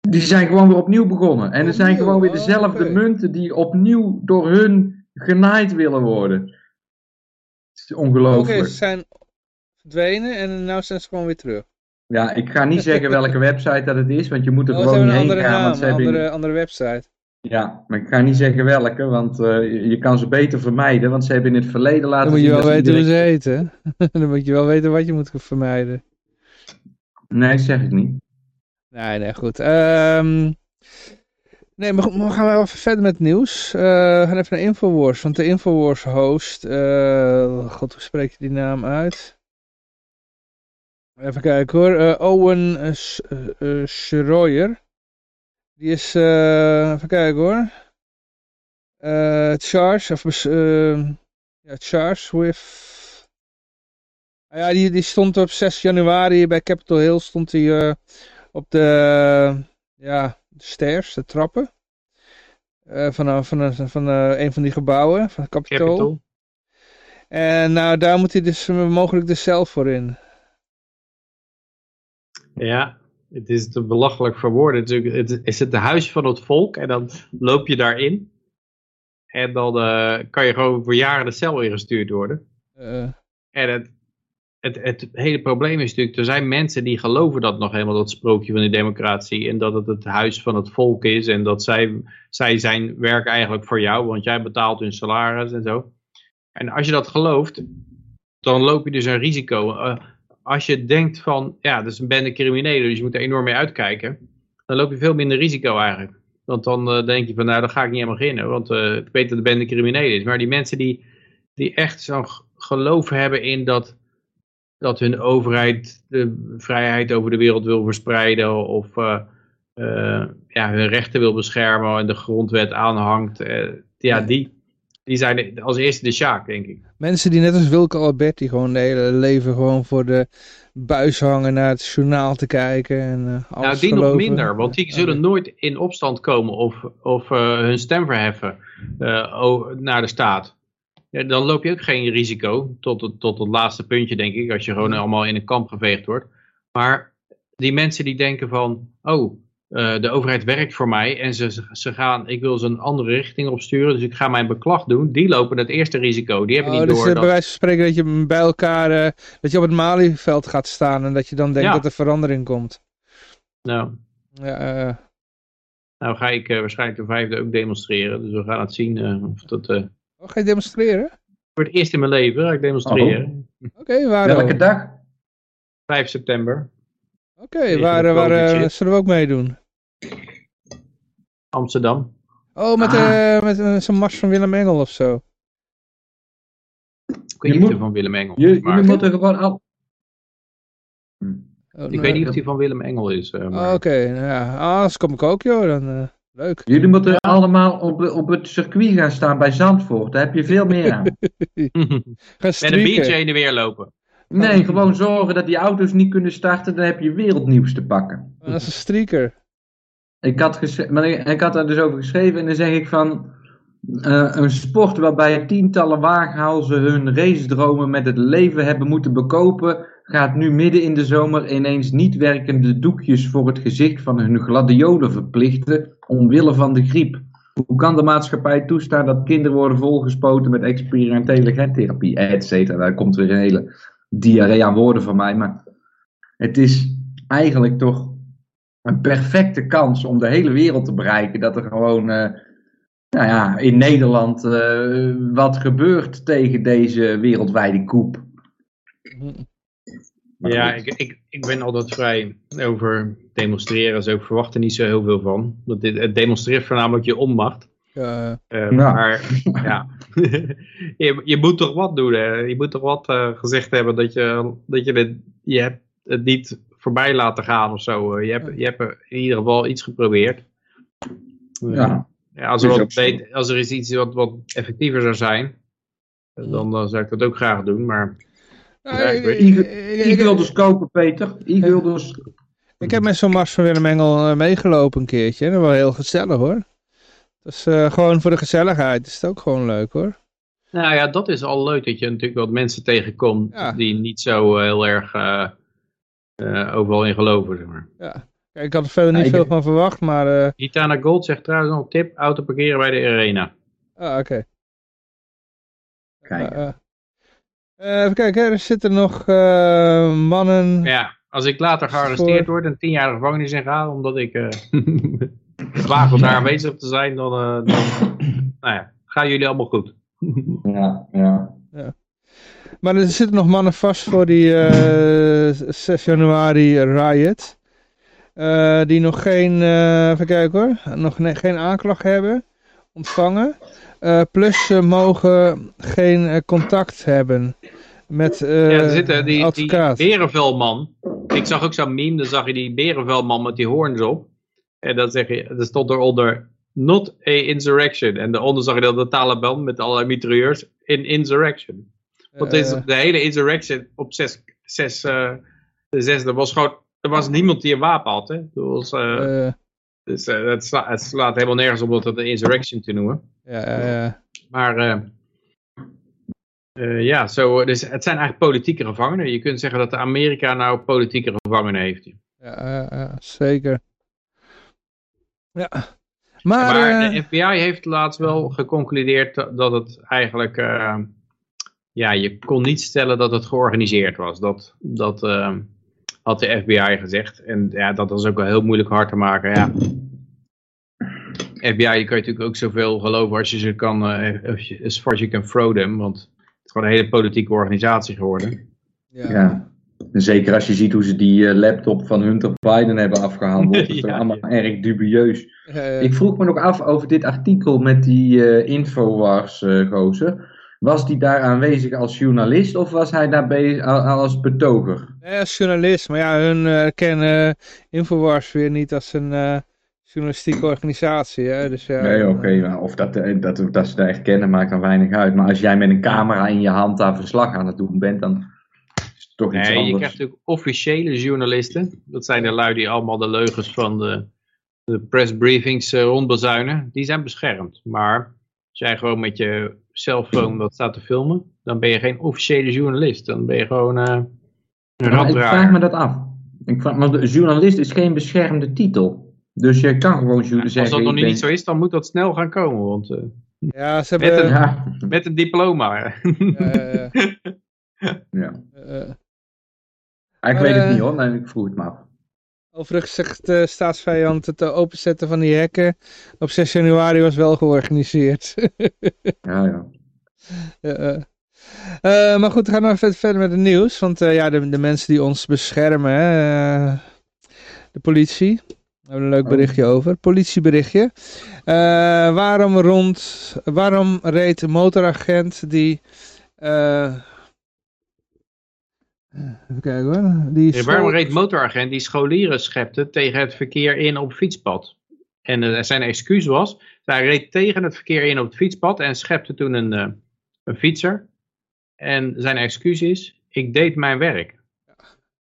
B: Die zijn gewoon weer opnieuw begonnen. En er zijn gewoon weer
A: Oh,
B: dezelfde
A: oké.
B: munten die opnieuw door hun genaaid willen worden. Het is
A: Oké,
B: ongelooflijk.
A: ze zijn verdwenen en nu zijn ze gewoon weer terug.
B: Ja, ik ga niet zeggen welke website dat het is, want je moet er
A: Oh,
B: gewoon niet
A: een
B: heen gaan.
A: naam,
B: want ze
A: een
B: hebben-
A: andere, andere website.
B: Ja, maar ik ga niet zeggen welke, want eh, je- kan ze beter vermijden, want ze hebben in het verleden laten
A: Dan moet je
B: zien
A: wel weten hoe ze heten. Dan moet je wel weten wat je moet vermijden.
B: Nee, dat zeg ik niet.
A: Nee, nee, goed. Ehm, nee, maar goed, we gaan wel even verder met het nieuws. Eh, we gaan even naar Infowars, want de Infowars host, eh, god, hoe spreek je die naam uit? Even kijken hoor, Eh, Owen Schroyer. Die is, even kijken hoor. Charge, of, bes- eh, ja, charge with... Ah Ja, die, die stond op 6 januari bij Capitol Hill, stond hij op de, ja, de stairs, de trappen. eh, van, een- van, een- van eh, een van die gebouwen, van het Capitool.
C: Capital.
A: En nou, daar moet hij dus eh, mogelijk de cel voor in.
C: Ja, het is te belachelijk voor woorden. Het is, is het de huis van het volk en dan loop je daarin. En dan uh, kan je gewoon voor jaren de cel ingestuurd worden. Uh. En het, het, het hele probleem is natuurlijk, er zijn mensen die geloven dat nog helemaal, dat sprookje van de democratie. En dat het het huis van het volk is. En dat zij, zij zijn werk eigenlijk voor jou, want jij betaalt hun salaris en zo. En als je dat gelooft, dan loop je dus een risico. Uh, als je denkt van, ja, dat is een bende criminelen, dus je moet er enorm mee uitkijken. Dan loop je veel minder risico eigenlijk. Want dan uh, denk je van, nou, dan ga ik niet helemaal beginnen. Want uh, ik weet dat de bende criminelen is. Maar die mensen die, die echt zo'n geloof hebben in dat, dat hun overheid de vrijheid over de wereld wil verspreiden. Of uh, ja, hun rechten wil beschermen en de grondwet aanhangt. ja, die, die zijn als eerste de Sjaak, denk ik.
A: Mensen die net als Wilke Albert, die gewoon de hele leven gewoon voor de buis hangen naar het journaal te kijken. En, alles
C: nou, die nog minder, want die zullen nooit in opstand komen of, of hun stem verheffen naar de staat. Ja, dan loop je ook geen risico, tot het, tot het laatste puntje denk ik, als je gewoon allemaal in een kamp geveegd wordt. Maar die mensen die denken van, oh, uh, de overheid werkt voor mij en ze, ze gaan, ik wil ze een andere richting opsturen, dus ik ga mijn beklag doen. Die lopen het eerste risico. Die hebben
A: oh,
C: niet
A: dus
C: door.
A: Dus bij wijze van spreken dat je bij elkaar, uh, dat je op het Malieveld gaat staan en dat je dan denkt ja. dat er verandering komt.
C: Nou.
A: Ja, uh...
C: Nou ga ik waarschijnlijk de vijfde ook demonstreren, dus we gaan het zien of dat...
A: Oh, ga je demonstreren?
C: Voor het eerst in mijn leven ga ik demonstreren.
A: Oh. Oké, okay, waar
B: Welke dag?
C: 5 september.
A: Oké, okay, waar, waar uh, zullen we ook meedoen?
C: Amsterdam.
A: Oh, met, ah. uh, met uh, zo'n mars van Willem Engel of zo.
C: Ik weet niet of van Willem Engel
B: je, maar... Jullie moeten gewoon al...
C: Oh, ik nou, weet niet of die van Willem Engel is.
A: Maar... Oh, Oké, okay. nou ja, anders kom ik ook joh, dan leuk.
B: Jullie moeten ja. allemaal op, op het circuit gaan staan bij Zandvoort, daar heb je veel meer aan.
C: Met een biertje heen en weer lopen.
B: Nee, gewoon zorgen dat die auto's niet kunnen starten, dan heb je wereldnieuws te pakken.
A: Dat is een streaker.
B: Ik had, maar ik, ik had daar dus over geschreven en dan zeg ik van... Uh, een sport waarbij tientallen waaghalzen hun racedromen met het leven hebben moeten bekopen, gaat nu midden in de zomer ineens niet werkende doekjes voor het gezicht van hun gladiolen verplichten omwille van de griep. Hoe kan de maatschappij toestaan dat kinderen worden volgespoten met experimentele gentherapie, et cetera? Daar komt weer een hele diarree aan woorden van mij, maar het is eigenlijk toch een perfecte kans om de hele wereld te bereiken. Dat er gewoon uh, nou ja, in Nederland uh, wat gebeurt tegen deze wereldwijde koep.
C: Ja, ik, ik, ik ben altijd vrij over demonstreren. Dus ik verwacht er niet zo heel veel van. Dat dit, het demonstreert voornamelijk je onmacht.
A: Ja.
C: Uh, maar ja, je, je moet toch wat doen. Hè? Je moet toch wat uh, gezegd hebben dat je, dat je, het, je hebt het niet voorbij laten gaan of zo. Je hebt, je hebt in ieder geval iets geprobeerd.
B: Ja.
C: ja als, er wat beter, als er is iets wat, wat effectiever zou zijn, dan, dan zou ik dat ook graag doen. Maar
B: ik, wil dus kopen, Peter. Ik wil dus...
A: Ik heb met zo'n Mars van Willem Engel meegelopen een keertje. Dat was heel gezellig hoor. Dus uh, gewoon voor de gezelligheid is het ook gewoon leuk hoor.
C: Nou ja, dat is al leuk dat je natuurlijk wat mensen tegenkomt ja. die niet zo heel erg uh, uh, overal in geloven. Zeg maar.
A: Ja, Kijk, ik had er verder niet ja, veel van verwacht, maar...
C: Gitana Gold zegt trouwens nog tip, auto parkeren bij de arena.
A: Ah, oké.
B: Okay.
A: Kijk. Even kijken, er zitten nog mannen...
C: Ja, als ik later gearresteerd voor... word en tien jaar gevangenis in ga, omdat ik waag om daar aanwezig te zijn, dan, uh, dan nou ja, gaan jullie allemaal goed.
B: ja, ja. ja.
A: Maar er zitten nog mannen vast voor die uh, 6 januari riot. Uh, die nog geen, uh, even kijken hoor, nog geen aanklacht hebben ontvangen. Plus ze mogen geen contact hebben met ja, er zitten die, advocaat.
C: die berenvelman. Ik zag ook zo'n meme, dan zag je die berenvelman met die hoorns op. En dan zeg je, er stond eronder, not a insurrection. En daaronder zag je dan de Taliban met allerlei mitrailleurs in insurrection. Want uh, de hele insurrection op 6, 6, uh, 6 er was gewoon, er was niemand die een wapen had. Hè? Was, uh, dus het, sla, het, slaat helemaal nergens op dat het een insurrection te noemen.
A: Ja, ja.
C: Maar uh, ja, zo, dus het zijn eigenlijk politieke gevangenen. Je kunt zeggen dat Amerika nou politieke gevangenen heeft.
A: Ja, zeker. Ja.
C: Maar, maar de FBI heeft laatst wel geconcludeerd dat het eigenlijk ja, je kon niet stellen dat het georganiseerd was. Dat, dat uh, had de FBI gezegd. En ja, dat was ook wel heel moeilijk hard te maken. Ja. FBI, je kan je natuurlijk ook zoveel geloven als je ze kan, uh, as far as you can throw them. Want het is gewoon een hele politieke organisatie geworden.
B: Ja. ja. En zeker als je ziet hoe ze die uh, laptop van Hunter Biden hebben afgehandeld. Dat is ja, allemaal ja. erg dubieus. Ik vroeg me nog af over dit artikel met die uh, Infowars gozer. Was hij daar aanwezig als journalist of was hij daar bezig als betoger?
A: Nee, als journalist. Maar ja, hun uh, kennen Infowars weer niet als een uh, journalistieke organisatie. Hè? Dus, ja,
B: nee, oké. Okay, of dat, eh, dat, dat ze dat echt kennen maakt dan weinig uit. Maar als jij met een camera in je hand daar verslag aan het doen bent, dan is het toch iets nee, anders.
C: je krijgt natuurlijk officiële journalisten. Dat zijn de lui die allemaal de leugens van de, de pressbriefings rondbezuinen. Die zijn beschermd. Maar als jij gewoon met je cellphone wat staat te filmen, dan ben je geen officiële journalist. Dan ben je gewoon uh, een
B: Ik vraag me dat af. Ik vraag, maar de journalist is geen beschermde titel. Dus je kan gewoon ja, zeggen...
C: Als dat nog niet zo is, dan moet dat snel gaan komen. Want, uh,
A: ja, ze hebben...
C: Met een, met een diploma.
B: ja. ja. Uh, ik weet het niet hoor, nee, ik vroeg het maar af.
A: Overigens zegt de staatsvijand het openzetten van die hekken op 6 januari was wel georganiseerd.
B: ja, ja.
A: Uh, uh, maar goed, we gaan nog even verder met het nieuws. Want uh, ja, de, de, mensen die ons beschermen, hè, de politie. We hebben een leuk oh. berichtje over. Politieberichtje. waarom, rond, waarom reed een motoragent die Even kijken hoor. Die
C: waarom reed motoragent die scholieren schepte tegen het verkeer in op fietspad? En uh, zijn excuus was, hij reed tegen het verkeer in op het fietspad en schepte toen een, uh, een fietser. En zijn excuus is, ik deed mijn werk.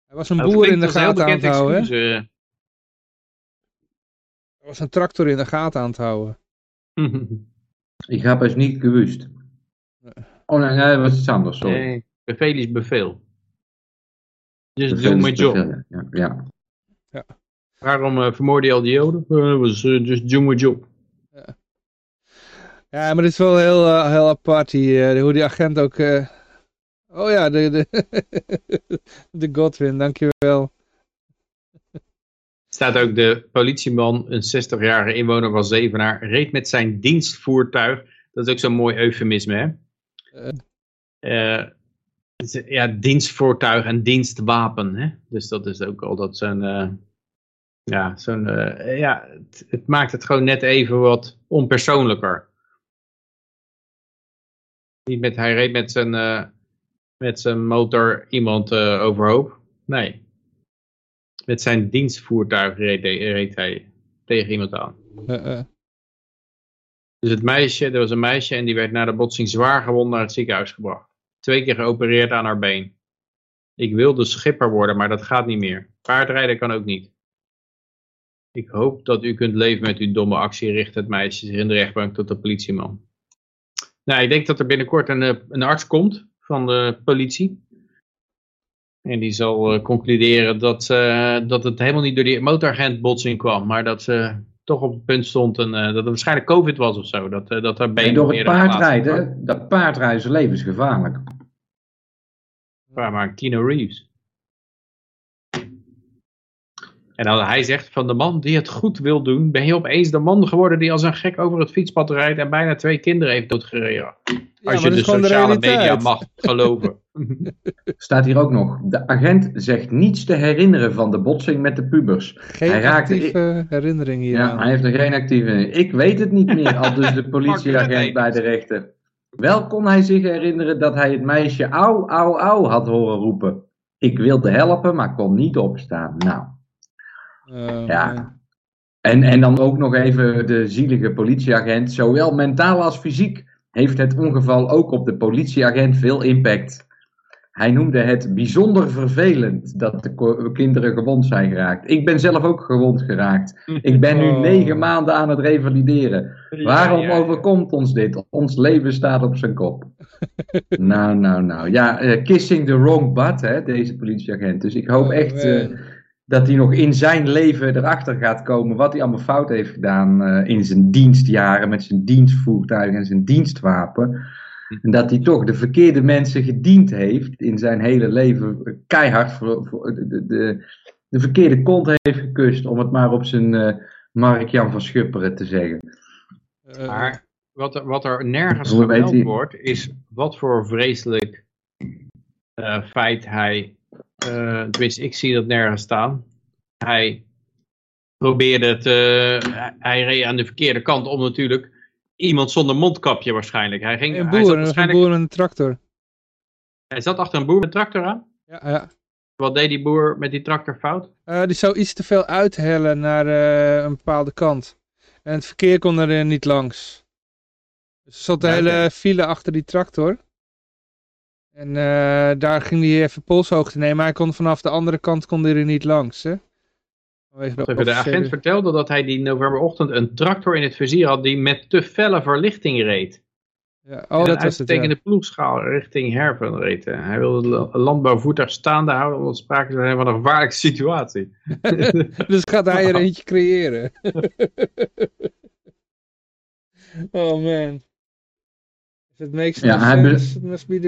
A: Hij was een nou, boer in de gaten aan het houden. Excuus, uh... Er was een tractor in de gaten aan het houden.
B: ik heb het niet gewust. Oh nee, nee, dat was iets anders, sorry. Nee,
C: bevel is bevel. Just do my job.
B: Ja. ja.
C: ja. Waarom uh, vermoorde je al die joden? Uh, was uh, just do my job.
A: Ja. ja, maar dit is wel heel, heel apart die, hoe die agent ook... Oh ja, de, de, de Godwin, dankjewel.
C: Staat ook de politieman, een 60-jarige inwoner van Zevenaar, reed met zijn dienstvoertuig. Dat is ook zo'n mooi eufemisme, hè? Ja, dienstvoertuig en dienstwapen. Hè? Dus dat is ook al dat zo'n... Uh, ja, zo'n, uh, ja het, het, maakt het gewoon net even wat onpersoonlijker. Niet met, hij reed met zijn, uh, met zijn motor iemand overhoop. Nee. Met zijn dienstvoertuig reed, reed hij tegen iemand aan. Dus het meisje, er was een meisje en die werd na de botsing zwaar gewond naar het ziekenhuis gebracht twee keer geopereerd aan haar been. Ik wilde schipper worden, maar dat gaat niet meer. Paardrijden kan ook niet. Ik hoop dat u kunt leven met uw domme actie, richt het meisje zich in de rechtbank tot de politieman. Nou, ik denk dat er binnenkort een, eh, een arts komt van de politie. En die zal uh, concluderen dat, uh, dat het helemaal niet door die motoragentbotsing kwam, maar dat ze toch op het punt stond en, uh, dat het waarschijnlijk COVID was of zo. Dat, uh, dat er benen
B: door het paardrijden, dat paardrijden is levensgevaarlijk.
C: Waar maar Kino Reeves. En dan hij zegt van de man die het goed wil doen, ben je opeens de man geworden die als een gek over het fietspad rijdt en bijna twee kinderen heeft doodgereden. Als je de sociale media mag geloven.
B: Staat hier ook nog. De agent zegt niets te herinneren van de botsing met de pubers.
A: Geen hij actieve herinnering hier.
B: Ja, hij heeft er geen actieve Ik weet het niet meer, al dus de politieagent bij de rechter. Wel kon hij zich herinneren dat hij het meisje au, au, au had horen roepen. Ik wilde helpen, maar kon niet opstaan. Nou, ja. En, en dan ook nog even de zielige politieagent. Zowel mentaal als fysiek heeft het ongeval ook op de politieagent veel impact. Hij noemde het bijzonder vervelend dat de kinderen gewond zijn geraakt. Ik ben zelf ook gewond geraakt. Ik ben nu oh. negen maanden aan het revalideren. Waarom overkomt ons dit? Ons leven staat op zijn kop. nou, nou, nou. Ja, uh, kissing the wrong butt, hè, deze politieagent. Dus ik hoop oh, echt uh, dat hij nog in zijn leven erachter gaat komen wat hij allemaal fout heeft gedaan eh, in zijn dienstjaren met zijn dienstvoertuig en zijn dienstwapen. En dat hij toch de verkeerde mensen gediend heeft in zijn hele leven, keihard voor, voor de, de, de, verkeerde kont heeft gekust, om het maar op zijn uh, Mark-Jan van Schupperen te zeggen.
C: Uh, maar wat er, wat er nergens gemeld wordt, is wat voor vreselijk feit hij uh, ik zie dat nergens staan. Hij probeerde het, hij reed aan de verkeerde kant om natuurlijk. Iemand zonder mondkapje waarschijnlijk. Hij ging,
A: een boer, hij zat waarschijnlijk... een boer een tractor.
C: Hij zat achter een boer met een tractor aan?
A: Ja, ja.
C: Wat deed die boer met die tractor fout?
A: Uh, die zou iets te veel uithellen naar een bepaalde kant. En het verkeer kon er niet langs. Dus er zat de hele file achter die tractor. En uh, daar ging hij even polshoogte nemen. Hij kon vanaf de andere kant kon hij er niet langs. Hè?
C: De, de agent vertelde dat hij die novemberochtend een tractor in het vizier had die met te felle verlichting reed.
A: Ja, oh, dat was
C: het, ja. ploegschaal richting Herven reed. Hij wilde het landbouwvoertuig staande houden omdat sprake zijn van een gevaarlijke situatie.
A: dus gaat hij er eentje creëren. oh man
B: ja, hij,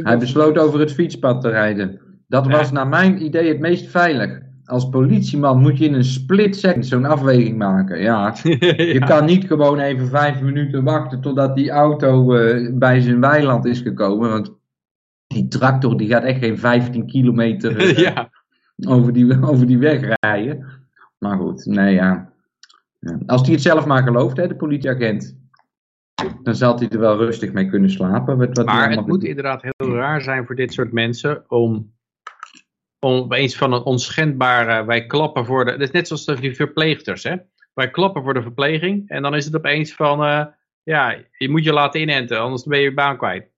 B: hij besloot over het fietspad te rijden. Dat was naar mijn idee het meest veilig. Als politieman moet je in een split second zo'n afweging maken. Ja, je kan niet gewoon even vijf minuten wachten totdat die auto uh, bij zijn weiland is gekomen. Want die tractor die gaat echt geen 15 kilometer uh, ja. over, die, over die weg rijden. Maar goed, nee ja. Als hij het zelf maar gelooft, hè, de politieagent dan zal hij er wel rustig mee kunnen slapen. Wat, wat
C: maar het moet inderdaad heel raar zijn voor dit soort mensen om, om opeens van een onschendbare, wij klappen voor de, dat is net zoals die verpleegsters, hè. Wij klappen voor de verpleging en dan is het opeens van, uh, ja, je moet je laten inenten, anders ben je je baan kwijt.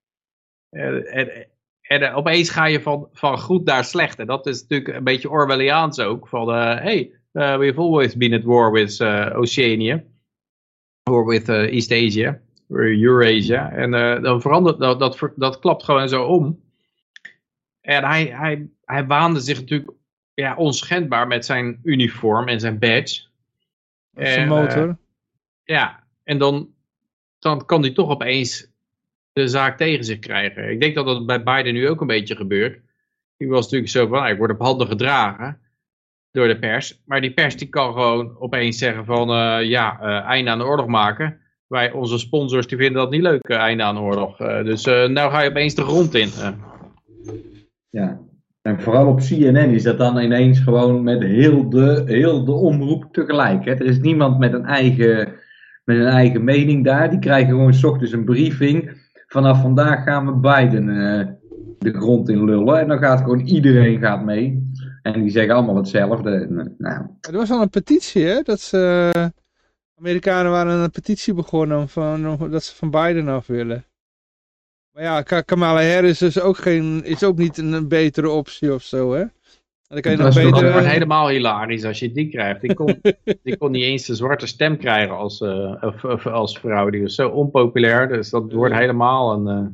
C: Uh, en, en opeens ga je van, van goed naar slecht. En dat is natuurlijk een beetje Orwelliaans ook. Van, uh, hey, we've always been at war with Oceania. Or with East Asia. Eurasia. En uh, dan verandert dat, dat, dat klapt gewoon zo om. En hij, hij, hij waande zich natuurlijk ja, onschendbaar met zijn uniform en zijn badge.
A: Zijn motor. Uh,
C: ja, en dan, dan kan hij toch opeens de zaak tegen zich krijgen. Ik denk dat dat bij Biden nu ook een beetje gebeurt. Die was natuurlijk zo van, ik word op handen gedragen door de pers. Maar die pers die kan gewoon opeens zeggen van, uh, ja, einde aan de oorlog maken wij, onze sponsors die vinden dat niet leuk, uh, einde aan de oorlog. Uh, dus uh, nou ga je opeens de grond in.
B: Ja, en vooral op CNN is dat dan ineens gewoon met heel de, heel de omroep tegelijk. Hè? Er is niemand met een, eigen, met een eigen mening daar. Die krijgen gewoon s ochtends een briefing. Vanaf vandaag gaan we Biden de grond in lullen. En dan gaat gewoon iedereen gaat mee. En die zeggen allemaal hetzelfde. Nou.
A: Er was al een petitie, hè? Dat ze Amerikanen waren een petitie begonnen van, dat ze van Biden af willen. Maar ja, Kamala Harris is ook, geen, is ook niet een, betere optie of zo, hè?
C: Dan kan je nog beter... Dat wordt helemaal hilarisch als je die krijgt. Ik kon, ik kon niet eens de zwarte stem krijgen als, uh, of, als vrouw. Die was zo onpopulair, dus dat wordt helemaal een... Uh...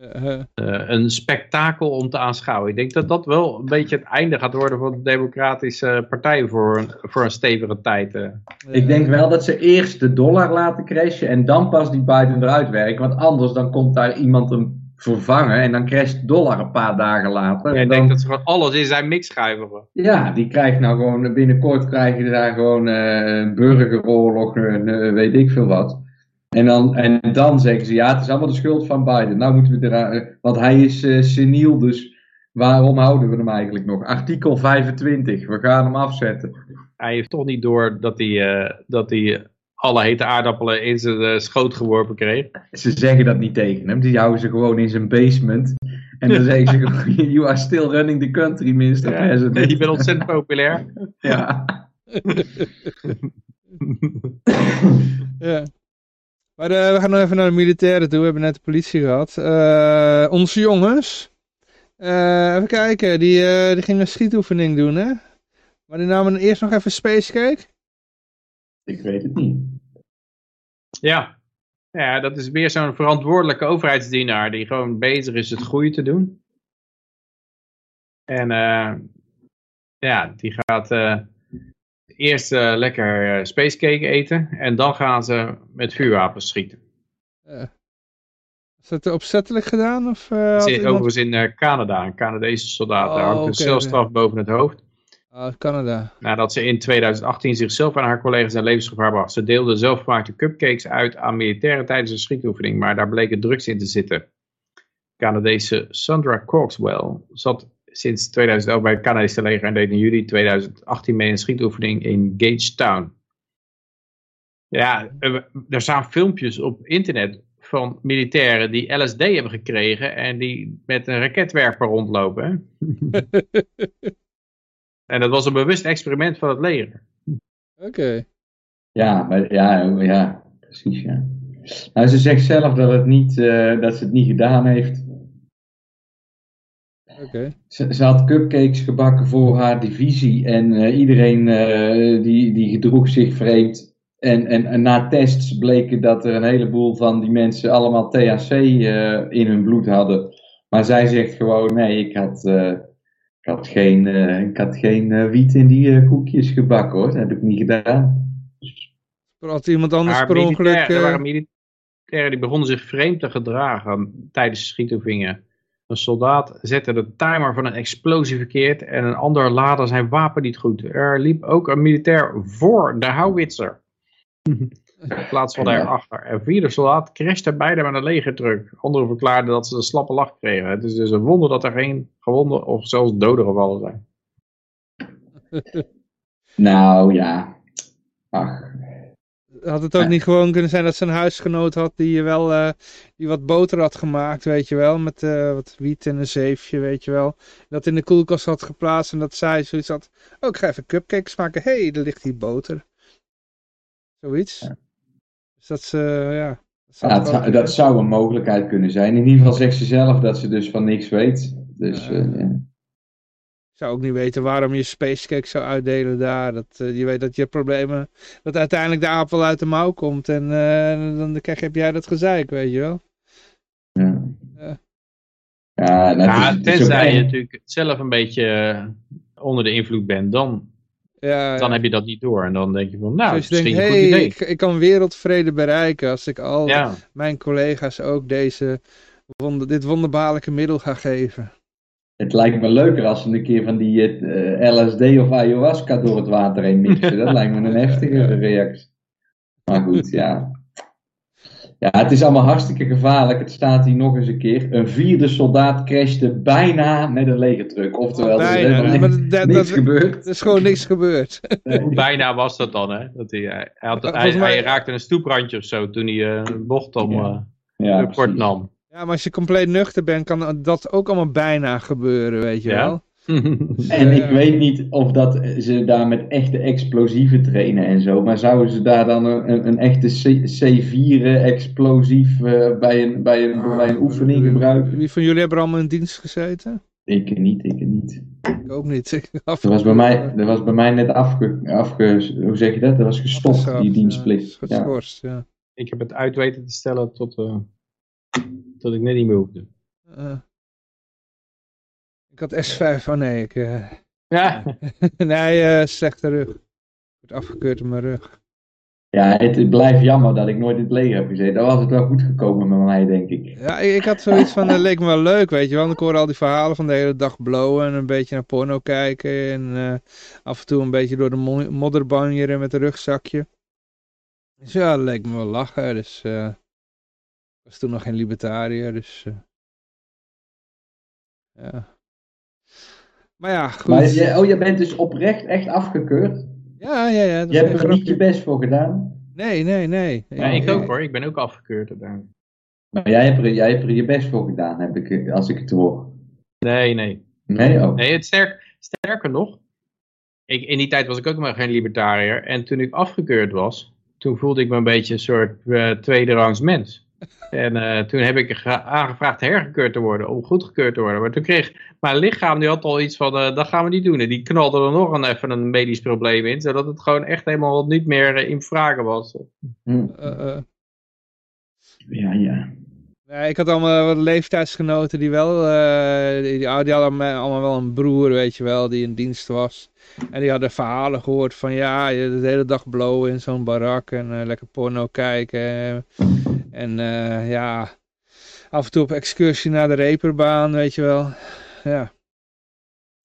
C: Uh, een spektakel om te aanschouwen. Ik denk dat dat wel een beetje het einde gaat worden van de Democratische Partij voor een, voor een stevige tijd. Uh.
B: Ik denk wel dat ze eerst de dollar laten crashen en dan pas die Biden eruit werken. Want anders dan komt daar iemand hem vervangen en dan crasht de dollar een paar dagen later.
C: Ja, ik denk dat ze gewoon alles in zijn mix schuiven.
B: Ja, die krijgt nou gewoon, binnenkort krijg je daar gewoon een burgeroorlog, weet ik veel wat. En dan, en dan zeggen ze, ja, het is allemaal de schuld van Biden. Nou moeten we er, uh, want hij is uh, seniel, dus waarom houden we hem eigenlijk nog? Artikel 25, we gaan hem afzetten.
C: Hij heeft toch niet door dat hij, uh, dat hij alle hete aardappelen in zijn schoot geworpen kreeg.
B: Ze zeggen dat niet tegen hem, die houden ze gewoon in zijn basement. En dan zeggen ze gewoon, you are still running the country, Mr. Ja, President.
C: Je bent ontzettend populair.
B: ja.
A: ja. Maar uh, we gaan nog even naar de militairen toe. We hebben net de politie gehad. Uh, onze jongens. Uh, even kijken. Die, die gingen een schietoefening doen, hè? Maar die namen eerst nog even Space Cake.
B: Ik weet het niet.
C: Ja. Ja, dat is weer zo'n verantwoordelijke overheidsdienaar die gewoon bezig is het goede te doen. En Ja, die gaat eerst uh, lekker uh, spacecake eten en dan gaan ze met vuurwapens schieten.
A: Is dat opzettelijk gedaan? Of,
C: uh, zit iemand... overigens in Canada, een Canadese soldaat. Daar hangt een celstraf boven het hoofd.
A: Oh, Canada.
C: Nadat ze in 2018 zichzelf en haar collega's in levensgevaar bracht. Ze deelde zelfgemaakte cupcakes uit aan militairen tijdens een schietoefening, maar daar bleken drugs in te zitten. Canadese Sandra Coxwell zat sinds 2011 bij het Canadese leger en deed in juli 2018 mee een schietoefening in Gagetown. Ja, er staan filmpjes op internet van militairen die LSD hebben gekregen en die met een raketwerper rondlopen. en dat was een bewust experiment van het leger.
A: Oké.
B: Ja, maar, ja, ja, precies ja. Nou, ze zegt zelf dat, het niet, uh, dat ze het niet gedaan heeft.
A: Okay.
B: Ze, ze, had cupcakes gebakken voor haar divisie en uh, iedereen uh, die, die gedroeg zich vreemd. En, en, en, na tests bleken dat er een heleboel van die mensen allemaal THC uh, in hun bloed hadden. Maar zij zegt gewoon, nee, ik had, ik had geen, ik had geen wiet in die koekjes gebakken hoor. Dat heb ik niet gedaan.
A: Had iemand anders per ongeluk...
C: Er waren militairen die begonnen zich vreemd te gedragen tijdens schietoefeningen. Een soldaat zette de timer van een explosie verkeerd en een ander laadde zijn wapen niet goed. Er liep ook een militair voor de houwitser. In plaats van daarachter. Een vierde soldaat crashte beide met een legertruck. Anderen verklaarden dat ze een slappe lach kregen. Het is dus een wonder dat er geen gewonden of zelfs doden gevallen zijn.
B: nou ja. Ach,
A: had het ook niet gewoon kunnen zijn dat ze een huisgenoot had die wel uh, die wat boter had gemaakt, weet je wel, met uh, wat wiet en een zeefje, weet je wel. Dat in de koelkast had geplaatst en dat zij zoiets had, oh ik ga even cupcakes maken, hé, hey, er ligt hier boter. Zoiets. Ja. Dus dat ze, ja.
B: Dat, ja, zou, dat zou een mogelijkheid kunnen zijn. In ieder geval zegt ze zelf dat ze dus van niks weet. Dus, ja.
A: Ik zou ook niet weten waarom je spacecake zou uitdelen daar. Dat, uh, je weet dat je problemen, dat uiteindelijk de apel uit de mouw komt. En uh, dan krijg, heb jij dat gezeik, weet je wel.
B: Ja.
A: Uh.
B: Ja, dat
C: ja
B: is,
C: tenzij je natuurlijk zelf een beetje onder de invloed bent, dan,
A: ja,
C: dan heb je dat niet door. En dan denk je van, nou,
A: dus je
C: misschien
A: denkt,
C: een goed
A: hey,
C: idee.
A: ik, ik, kan wereldvrede bereiken als ik al
C: Ja.
A: mijn collega's ook deze wonder, dit wonderbaarlijke middel ga geven.
B: Het lijkt me leuker als ze een keer van die uh, LSD of ayahuasca door het water heen mixen. Dat lijkt me een heftigere reactie. Maar goed, ja. Ja, het is allemaal hartstikke gevaarlijk. Het staat hier nog eens een keer. Een vierde soldaat crashte bijna met een legertruck. Oftewel, er is
A: Bijna.
B: helemaal
A: Maar
B: niks,
A: dat- dat-
B: niks
A: dat-
B: gebeurd.
A: Er is gewoon niks gebeurd.
C: Hoe bijna was dat dan, hè? Dat hij, hij, had, hij,
A: Volgens mij-
C: hij raakte een stoeprandje of zo toen hij eh, een bocht om
B: Ja.
C: eh,
B: Ja,
C: de port
B: precies.
C: nam.
A: Ja, maar als je compleet nuchter bent, kan dat ook allemaal bijna gebeuren, weet je
C: Ja?
A: wel.
B: En
A: eh,
B: ik weet niet of dat ze daar met echte explosieven trainen en zo. Maar zouden ze daar dan een, een, echte C- C4 explosief eh, bij, een, bij, een, bij een oefening gebruiken?
A: Wie van jullie hebben er allemaal in dienst gezeten?
B: Ik niet, ik niet.
A: Ik ook niet. Ik
B: Dat was bij mij, dat was bij mij net afge, afge... Hoe zeg je dat? Dat was gestopt, die
A: ja,
B: dienstplicht. Ja.
A: Geschorst, ja.
C: ik heb het uit weten te stellen tot, eh, tot ik net niet meer hoefde.
A: Eh. ik had S5, oh nee, ik, eh,
C: Ja,
A: nee, eh, slechte rug. Ik word afgekeurd op mijn rug.
B: Ja, het, blijft jammer dat ik nooit in het leger heb gezeten. Dan was het wel goed gekomen met mij, denk ik.
A: Ja, ik, ik had zoiets van, het leek me wel leuk, weet je wel. Ik hoorde al die verhalen van de hele dag blowen en een beetje naar porno kijken. En eh, af en toe een beetje door de mo- modder banjeren met een rugzakje. Dus ja, dat leek me wel lachen. Dus eh, was toen nog geen libertariër, dus eh, ja. Maar ja, goed.
B: Maar je, oh, je bent dus oprecht echt afgekeurd?
A: Ja, ja, ja.
B: Je hebt er niet je
A: grapje.
B: best voor gedaan?
A: Nee, nee, nee.
C: ja, ik ook hoor. Ik ben ook afgekeurd uiteindelijk.
B: Maar jij hebt, er, jij hebt er je best voor gedaan, heb ik, als ik het hoor.
C: Nee, nee.
B: Nee? Oh.
C: Nee, het sterk, sterker nog. Ik, in die tijd was ik ook maar geen libertariër. En toen ik afgekeurd was, toen voelde ik me een beetje een soort uh, tweederangs mens. En uh, toen heb ik aangevraagd hergekeurd te worden, om goedgekeurd te worden. Maar toen kreeg mijn lichaam, die had al iets van, uh, dat gaan we niet doen. En die knalde er nog een, even een medisch probleem in, zodat het gewoon echt helemaal niet meer in vragen was.
B: Hm.
A: Uh,
B: Ja, ja.
A: Ja, ik had allemaal wat leeftijdsgenoten die wel, uh, die, die, hadden allemaal wel een broer, weet je wel, die in dienst was. En die hadden verhalen gehoord van ja, je de hele dag blowen in zo'n barak en uh, lekker porno kijken. En uh, ja, af en toe op excursie naar de reperbaan, weet je wel. Ja.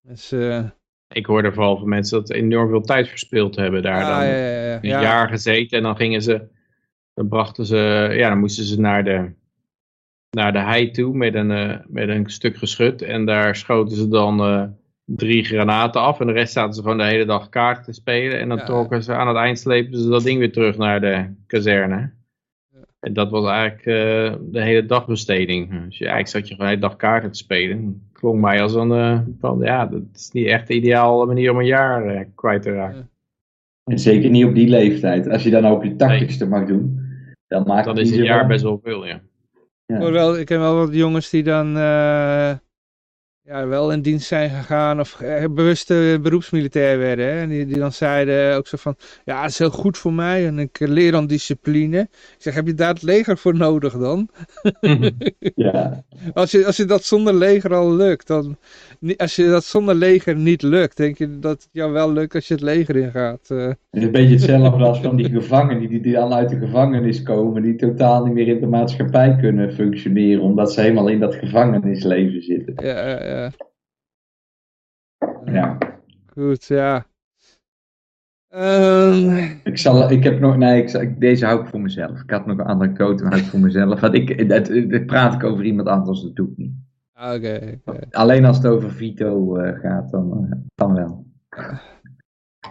A: Dus,
C: ik hoorde vooral van mensen dat ze enorm veel tijd verspild hebben daar.
A: Ja,
C: dan
A: ja, ja,
C: een jaar gezeten en dan gingen ze, dan brachten ze, ja, dan moesten ze naar de naar de hei toe met een, uh, met een stuk geschut. En daar schoten ze dan uh, drie granaten af. En de rest zaten ze gewoon de hele dag kaart te spelen. En dan ja. trokken ze aan het eind slepen ze dat ding weer terug naar de kazerne. En dat was eigenlijk uh, de hele dagbesteding. Dus ja, ik zat je gewoon de hele dag kaarten te spelen. Klonk mij als een, van, ja, dat is niet echt de ideale manier om een jaar kwijt te raken.
B: En zeker niet op die leeftijd. Als je dan op je tachtigste nee. mag doen, dan maakt
C: dan is een jaar best wel veel, ja.
A: Ja. Wel, ik ken wel wat jongens die dan uh, ja, wel in dienst zijn gegaan of uh, bewuste beroepsmilitair werden. Hè? En die, die dan zeiden ook zo van, ja, het is heel goed voor mij en ik leer dan discipline. Ik zeg, heb je daar het leger voor nodig dan?
B: ja.
A: als, je, als je dat zonder leger al lukt, dan, als je dat zonder leger niet lukt, denk je dat het jou wel lukt als je het leger ingaat. Uh.
B: Het is een beetje hetzelfde als van die gevangenen die, die dan uit de gevangenis komen, die totaal niet meer in de maatschappij kunnen functioneren, omdat ze helemaal in dat gevangenisleven zitten.
A: Ja, ja, ja.
B: Ja.
A: Goed, ja. Um...
B: Ik, zal, ik heb nog, nee, ik, deze hou ik voor mezelf. Ik had nog een andere quote, maar hou ik voor mezelf. Want ik, dat, dat praat ik over iemand anders, dat doe ik niet.
A: Oké. Okay, okay.
B: Alleen als het over Vito uh, gaat, dan, uh, dan wel.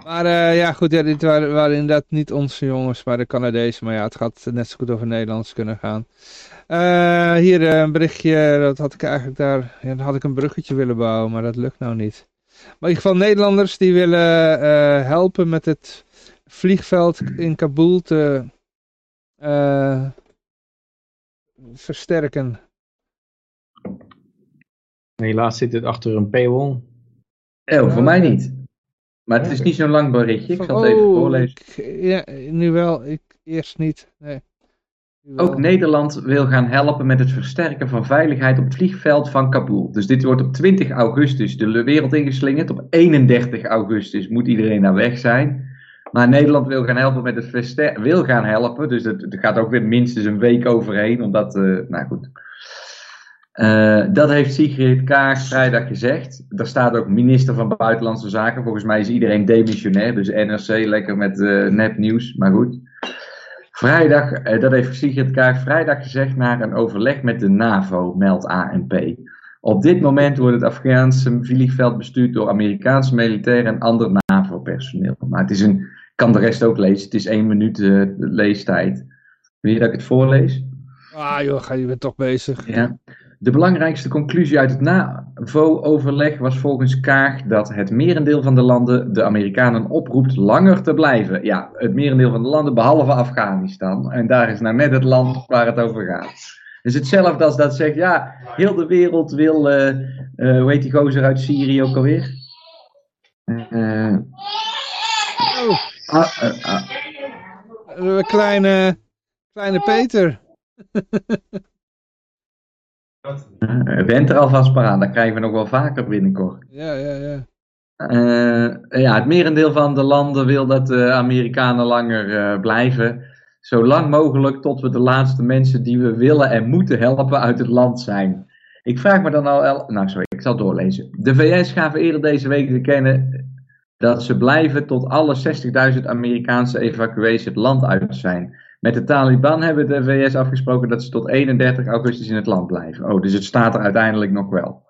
A: Maar uh, ja, goed, ja, dit waren, waren, inderdaad niet onze jongens, maar de Canadezen. Maar ja, het gaat net zo goed over Nederlands kunnen gaan. hier een berichtje, dat had ik eigenlijk daar, ja, dan had ik een bruggetje willen bouwen, maar dat lukt nou niet. Maar in ieder geval Nederlanders die willen helpen met het vliegveld in Kabul te versterken.
C: Helaas zit het achter een paywall.
B: Oh, voor mij niet. Maar het is niet zo'n lang berichtje. Ik zal het even voorlezen.
A: Ik, ja, nu wel. Ik eerst niet. Nee.
B: Ook Nederland wil gaan helpen met het versterken van veiligheid op het vliegveld van Kabul. Dus dit wordt op 20 augustus de wereld ingeslingerd. Op 31 augustus moet iedereen naar weg zijn. Maar Nederland wil gaan helpen met het versterken. Wil gaan helpen. Dus er gaat ook weer minstens een week overheen. Omdat, uh, nou goed. Uh, dat heeft Sigrid Kaag vrijdag gezegd. Daar staat ook minister van Buitenlandse Zaken. Volgens mij is iedereen demissionair. Dus NRC lekker met uh, nepnieuws. Maar goed. Vrijdag, eh, dat heeft Sigrid Kaag vrijdag gezegd na een overleg met de NAVO, meldt ANP. Op dit moment wordt het Afghaanse vliegveld bestuurd door Amerikaanse militairen en ander NAVO-personeel. Maar het is een, kan de rest ook lezen, het is één minuut leestijd. Wil je dat ik het voorlees?
A: Ah joh, je bent toch bezig.
B: Ja. De belangrijkste conclusie uit het NAVO-overleg was volgens Kaag dat het merendeel van de landen de Amerikanen oproept langer te blijven. Ja, het merendeel van de landen behalve Afghanistan. En daar is nou net het land waar het over gaat. Dus hetzelfde als dat zegt, ja, heel de wereld wil, uh, uh, hoe heet die gozer uit Syrië ook alweer? Uh,
A: kleine, kleine Peter.
B: Uh, wend er alvast maar aan, dat krijgen we nog wel vaker binnenkort.
A: Ja, ja, ja.
B: Uh, ja, het merendeel van de landen wil dat de Amerikanen langer uh, blijven. Zo lang mogelijk tot we de laatste mensen die we willen en moeten helpen uit het land zijn. Ik vraag me dan al, nou sorry, ik zal doorlezen. De VS gaven eerder deze week te kennen dat ze blijven tot alle 60.000 Amerikaanse evacuees het land uit zijn. Met de Taliban hebben de VS afgesproken dat ze tot 31 augustus in het land blijven. Oh, dus het staat er uiteindelijk nog wel.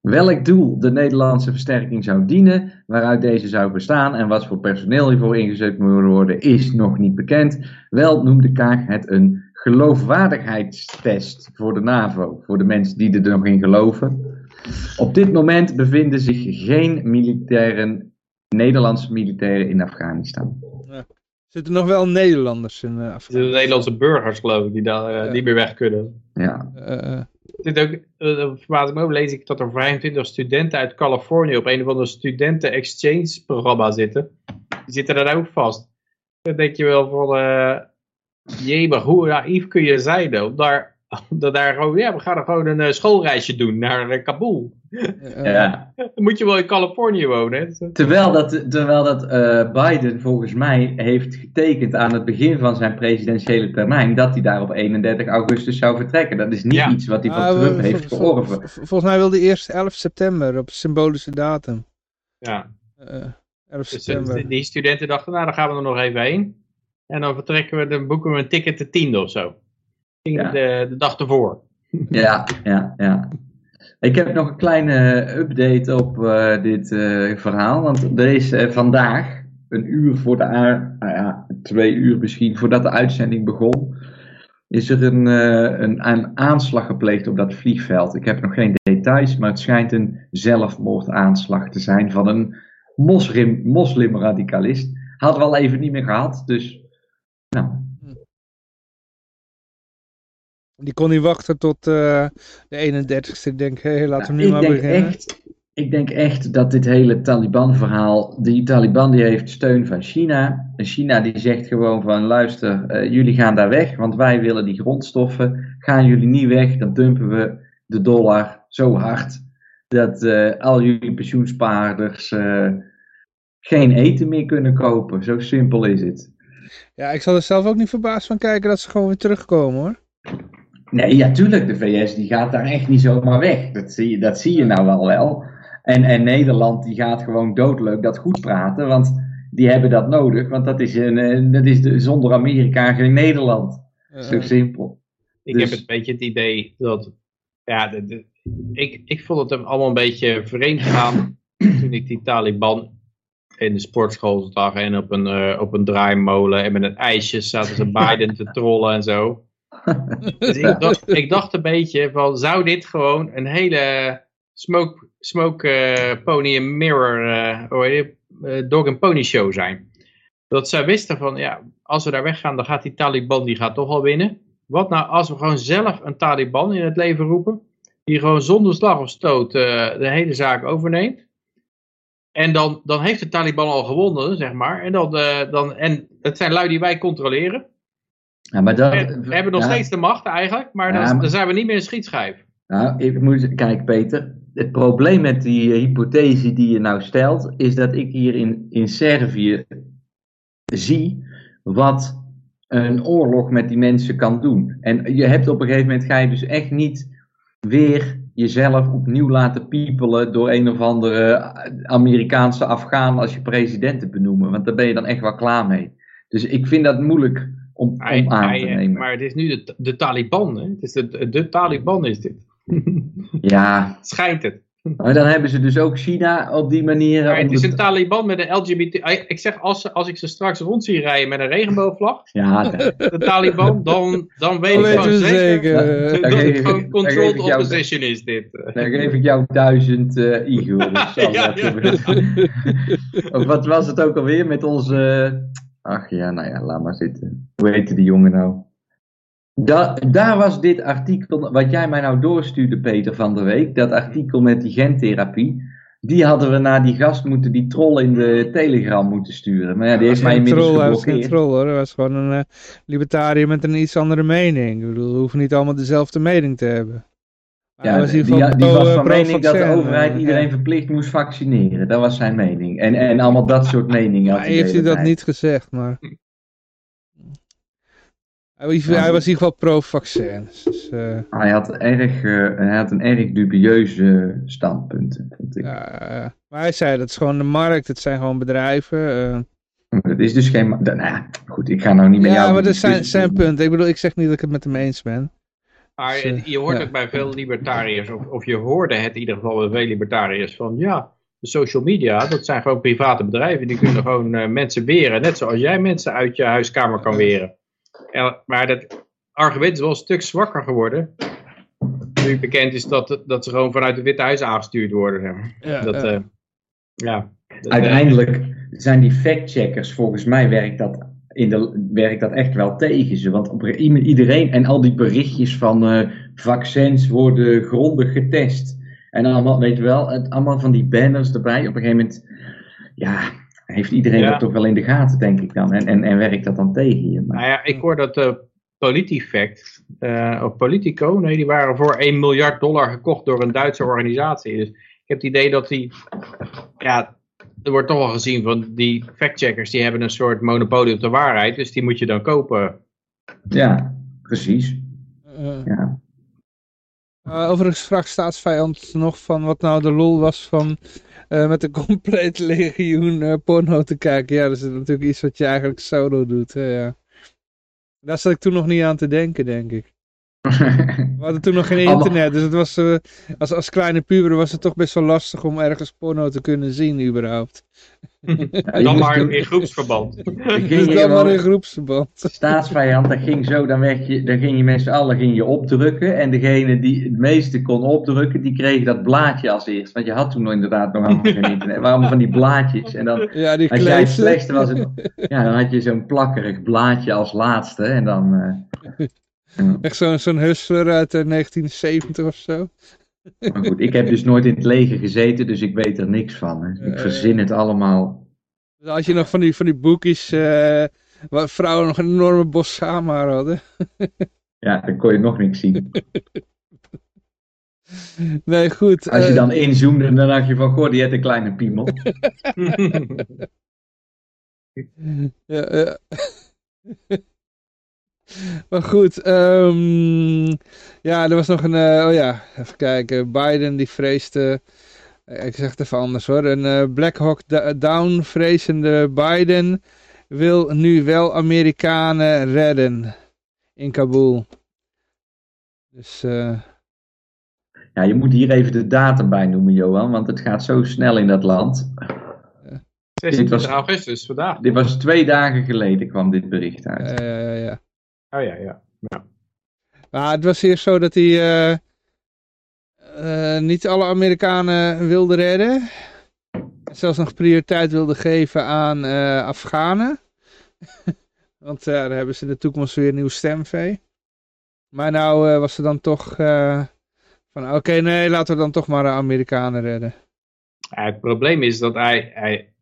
B: Welk doel de Nederlandse versterking zou dienen, waaruit deze zou bestaan en wat voor personeel hiervoor ingezet moet worden, is nog niet bekend. Wel noemde Kaag het een geloofwaardigheidstest voor de NAVO, voor de mensen die er nog in geloven. Op dit moment bevinden zich geen militairen, Nederlandse militairen in Afghanistan.
A: Zitten nog wel Nederlanders in uh,
C: Afghanistan? De Nederlandse burgers geloof ik, die daar uh, ja. niet meer weg kunnen.
B: Ja.
A: Uh,
C: Dit ook, uh, verbaas ik me ook, lees ik dat er 25 studenten uit Californië op een of ander studenten exchange programma zitten. Die zitten daar ook vast. Dan denk je wel van, uh, jee, maar hoe naïef kun je zijn om daar dat daar gewoon, ja, we gaan er gewoon een uh, schoolreisje doen naar uh, Kabul.
B: Ja.
C: Dan moet je wel in Californië wonen.
B: Terwijl dat, terwijl dat uh, Biden volgens mij heeft getekend aan het begin van zijn presidentiële termijn dat hij daar op 31 augustus zou vertrekken. Dat is niet ja. iets wat hij van Trump heeft georven.
A: Volgens mij wilde hij eerst 11 september op symbolische datum.
C: Ja.
A: 11 september.
C: Dus die studenten dachten, nou dan gaan we er nog even heen. En dan vertrekken we, dan boeken we een ticket de tiende of zo. Ja. De, de dag ervoor.
B: Ja, ja, ja. Ik heb nog een kleine update op uh, dit uh, verhaal. Want er is uh, vandaag, een uur voor de nou ja, twee uur misschien voordat de uitzending begon, is er een, een, een, aanslag gepleegd op dat vliegveld. Ik heb nog geen details, maar het schijnt een zelfmoordaanslag te zijn van een moslim, moslimradicalist. Hadden we al even niet meer gehad, dus nou,
A: Die kon niet wachten tot uh, de 31ste. Ik denk, hé, hey, laten we nu maar beginnen.
B: Echt, ik denk echt dat dit hele Taliban-verhaal. Die Taliban die heeft steun van China. En China die zegt gewoon van: luister, uh, jullie gaan daar weg, want wij willen die grondstoffen. Gaan jullie niet weg, dan dumpen we de dollar zo hard dat uh, al jullie pensioenspaarders geen eten meer kunnen kopen. Zo simpel is het.
A: Ja, ik zal er zelf ook niet verbaasd van kijken dat ze gewoon weer terugkomen hoor.
B: Nee, ja, tuurlijk. De VS die gaat daar echt niet zomaar weg. Dat zie je, dat zie je nou wel wel. En, en Nederland die gaat gewoon doodleuk dat goed praten. Want die hebben dat nodig. Want dat is, een, dat is de, zonder Amerika geen Nederland. Zo simpel.
C: Ik dus... heb een beetje het idee dat... Ja, de, de, ik, ik vond het allemaal een beetje vreemd gaan toen ik die Taliban in de sportschool zag en op een, uh, op een draaimolen en met een ijsje zaten ze Biden te trollen en zo. ik, dacht, een beetje van, zou dit gewoon een hele smoke, smoke uh, pony and mirror, uh, dog and pony show zijn? Dat zij wisten van, ja, als we daar weggaan, dan gaat die Taliban, die gaat toch al winnen. Wat nou als we gewoon zelf een Taliban in het leven roepen, die gewoon zonder slag of stoot de hele zaak overneemt. En dan, dan heeft de Taliban al gewonnen, zeg maar. En, dan, dan, en het zijn lui die wij controleren.
B: Ja, maar dat,
C: we hebben nog
B: ja.
C: steeds de macht eigenlijk, maar,
B: Ja,
C: dan, zijn we niet meer een schietschijf.
B: Nou, ik moet, kijk Peter, het probleem met die eh, hypothese die je nou stelt, is dat ik hier in, in Servië zie wat een oorlog met die mensen kan doen. En je hebt op een gegeven moment, ga je dus echt niet weer jezelf opnieuw laten piepelen door een of andere Amerikaanse Afghaan als je president te benoemen, want daar ben je dan echt wel klaar mee. Dus ik vind dat moeilijk om, aan te nemen.
C: maar het is nu de, de Taliban, hè? Het is de, de Taliban is dit.
B: Ja,
C: Schijnt het.
B: maar dan hebben ze dus ook China op die manier.
C: Maar het is een Taliban met een LGBT... Ik zeg, als, als ik ze straks rond zie rijden met een regenboogvlag,
B: Ja,
C: de Taliban, dan, dan weet ik gewoon
A: we
C: zeker.
B: Dan
C: dat het gewoon controlled
B: jou-
C: opposition is dit.
B: dan geef ik jou duizend eh Igor.
C: Ja,
B: wat was het ook alweer met onze... Ach ja, nou ja, laat maar zitten. Hoe heette die jongen nou? Da daar was dit artikel, wat jij mij nou doorstuurde, Peter, van de week. Dat artikel met die gentherapie. Die hadden we naar die gast moeten, die troll in de telegram moeten sturen. Maar ja, die heeft mij inmiddels
A: troll, hij was geen troll hoor. Hij was gewoon een eh, libertariër met een iets andere mening. Ik bedoel, we hoeven niet allemaal dezelfde mening te hebben.
B: Ja,
A: was
B: die, was van mening dat de overheid
A: eh,
B: iedereen verplicht moest vaccineren. Dat was zijn mening. En, en allemaal dat soort meningen had hij
A: heeft hij dat niet gezegd, maar... Hij, was- hij was in ieder geval pro-vaccin. Dus, eh,
B: Hij had, erg, eh, hij had een erg dubieuze standpunt, vond ik.
A: ja, maar hij zei, dat is gewoon de markt, het zijn gewoon bedrijven. eh.
B: Het is dus geen... Nou ja, goed, ik ga nou niet jou...
A: ja, maar dat is zijn, zijn punt. Ik bedoel, ik zeg niet dat ik het met hem eens ben.
C: Maar
A: Dus, eh,
C: je hoort
A: ja.
C: het bij veel libertariërs, of, of je hoorde het in ieder geval bij veel libertariërs, van ja, de social media, dat zijn gewoon private bedrijven, die kunnen gewoon eh, mensen weren, net zoals jij mensen uit je huiskamer kan weren. En, maar dat argument is wel een stuk zwakker geworden, nu bekend is dat, dat ze gewoon vanuit het Witte Huis aangestuurd worden.
A: Ja,
C: dat,
A: ja.
C: eh, ja, dat, eh,
B: Uiteindelijk zijn die factcheckers, volgens mij werkt dat, in de, werkt dat echt wel tegen ze. Want op, iedereen en al die berichtjes van eh, vaccins worden grondig getest. En allemaal, weet je wel, het, allemaal van die banners erbij. Op een gegeven moment, ja, heeft iedereen
C: Ja.
B: dat toch wel in de gaten, denk ik dan. En, en, en werkt dat dan tegen je. Maar,
C: Nou ja, ik hoor dat eh, PolitiFact, uh, of Politico, nee, die waren voor 1 miljard dollar gekocht door een Duitse organisatie. Dus ik heb het idee dat die, ja, er wordt toch wel gezien van die factcheckers, die hebben een soort monopolie op de waarheid, dus die moet je dan kopen.
B: Ja, precies. Uh, ja.
A: Uh, overigens vraagt staatsvijand nog van wat nou de lol was van uh, met een compleet legioen porno te kijken. Ja, dat is natuurlijk iets wat je eigenlijk solo doet. Hè, ja. Daar zat ik toen nog niet aan te denken, denk ik. We hadden toen nog geen internet, dus het was, uh, als, als kleine puber was het toch best wel lastig om ergens porno te kunnen zien überhaupt.
C: Ja, dan maar in groepsverband.
A: Dus dan maar in groepsverband.
B: Staatsvijand, dat ging zo, dan, werd je, dan ging je met z'n allen ging je opdrukken. En degene die het meeste kon opdrukken, die kreeg dat blaadje als eerst. Want je had toen inderdaad nog allemaal geen internet. Waarom van die blaadjes. En dan,
A: ja, die
B: als jij het slechtste was, het, ja, dan had je zo'n plakkerig blaadje als laatste. En dan... Uh,
A: Echt zo'n zo'n hustler uit 1970 of zo.
B: Maar goed, ik heb dus nooit in het leger gezeten, dus ik weet er niks van. Hè. Ik verzin het allemaal.
A: Dus als je nog van die, van die boekjes, uh, waar vrouwen nog een enorme bos samenhaar hadden.
B: ja, dan kon je nog niks zien.
A: Nee, goed.
B: Als je uh, dan inzoomde, dan dacht je van, goh, die heeft een kleine piemel.
A: ja, ja. Maar goed, um, ja, er was nog een, uh, oh ja, even kijken. Biden die vreesde, uh, ik zeg het even anders hoor, een uh, Black Hawk Down vrezende Biden wil nu wel Amerikanen redden in Kabul. Dus...
B: Ja, je moet hier even de datum bij noemen, Johan, want het gaat zo snel in dat land.
C: 26 augustus, vandaag.
B: Dit was twee dagen geleden kwam dit bericht uit.
A: Ja, ja, ja.
C: Oh ja, ja. ja.
A: Maar het was hier zo dat hij uh, uh, niet alle Amerikanen wilde redden. Zelfs nog prioriteit wilde geven aan uh, Afghanen. Want daar hebben ze in de toekomst weer een nieuw stemvee. Maar nou was er dan toch van oké, okay, nee, laten we dan toch maar de Amerikanen redden.
C: Ja, het probleem is dat hij, hij,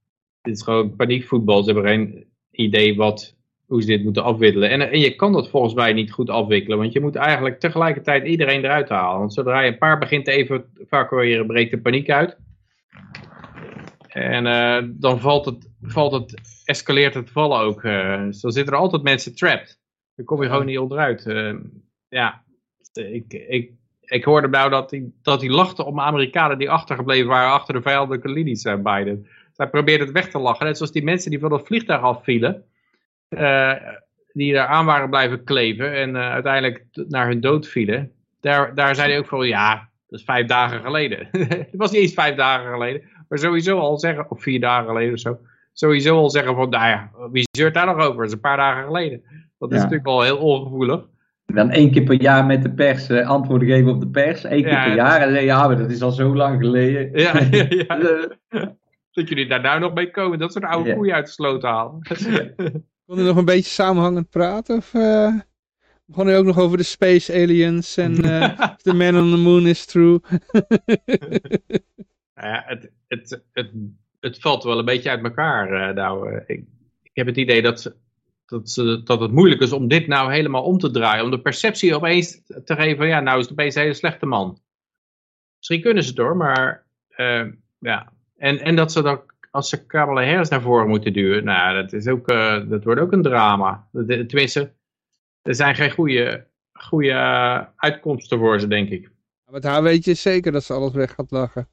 C: dit is gewoon paniekvoetbal. Ze hebben geen idee wat hoe ze dit moeten afwikkelen. En, en je kan dat volgens mij niet goed afwikkelen, want je moet eigenlijk tegelijkertijd iedereen eruit halen. Want zodra je een paar begint te evacueren, breekt de paniek uit. En uh, dan valt het, valt het, escaleert het vallen ook. Uh, dan zitten er altijd mensen trapped. Dan kom je gewoon niet onderuit. Uh, ja, ik, ik, ik hoorde nou dat hij dat lachte om Amerikanen die achtergebleven waren achter de vijandelijke linies Biden. Zij probeerde het weg te lachen, net zoals die mensen die van het vliegtuig afvielen. Uh, die daar aan waren blijven kleven en uh, uiteindelijk naar hun dood vielen. Daar, daar zei hij ook van, ja, dat is vijf dagen geleden. Het was niet eens vijf dagen geleden, maar sowieso al zeggen, of vier dagen geleden of zo, sowieso al zeggen van, nou ja, wie zeurt daar nog over? Dat is een paar dagen geleden. Dat is ja. natuurlijk wel heel ongevoelig.
B: Dan één keer per jaar met de pers uh, antwoorden geven op de pers. Één keer ja, per jaar. En ja, maar dat is al zo lang geleden.
C: Ja. dat jullie daar nou nog mee komen. Dat soort oude koeien uit de sloot halen.
A: Kon u nog een beetje samenhangend praten? Of uh, begon u ook nog over de space aliens en uh, the man on the moon is true?
C: Nou ja, het, het, het, het valt wel een beetje uit elkaar. Uh, nou, ik, ik heb het idee dat, ze, dat, ze, dat het moeilijk is om dit nou helemaal om te draaien. Om de perceptie opeens te geven, ja, nou is het opeens een hele slechte man. Misschien kunnen ze het door, maar ja. En, en dat ze dan als ze Kamala Harris naar voren moeten duwen, nou, dat, is ook, uh, dat wordt ook een drama. Tenminste, er zijn geen goede, goede uh, uitkomsten voor ze, denk ik.
A: Met haar weet je zeker dat ze alles weg gaat lachen.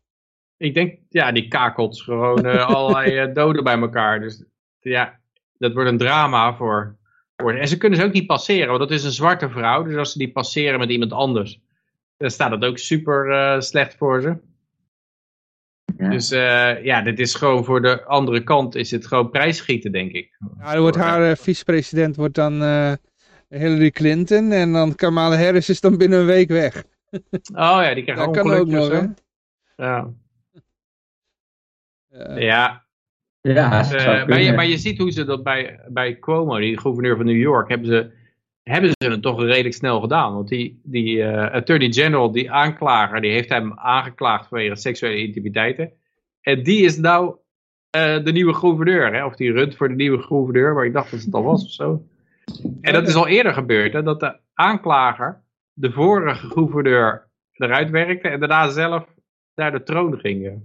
C: Ik denk, ja, die kakelt gewoon uh, allerlei doden bij elkaar. Dus ja, dat wordt een drama voor, voor En ze kunnen ze ook niet passeren, want dat is een zwarte vrouw. Dus als ze die passeren met iemand anders, dan staat het ook super slecht voor ze. Dus uh, ja, dit is gewoon voor de andere kant is het gewoon prijsschieten, denk ik.
A: Ja, dan wordt haar uh, vicepresident wordt dan uh, Hillary Clinton en dan Kamala Harris is dan binnen een week weg.
C: Oh ja, die krijgt Dat kan ook nog, hè? Ja. Ja.
B: Ja,
C: dus, maar, je, maar je ziet hoe ze dat bij, bij Cuomo, die gouverneur van New York, hebben ze, hebben ze het toch redelijk snel gedaan. Want die, die attorney general, die aanklager, die heeft hem aangeklaagd vanwege seksuele intimiteiten. En die is nou uh, de nieuwe gouverneur. Hè? Of die runt voor de nieuwe gouverneur, maar ik dacht dat het al was of zo. En dat is al eerder gebeurd, hè, dat de aanklager de vorige gouverneur eruit werkte en daarna zelf naar de troon ging.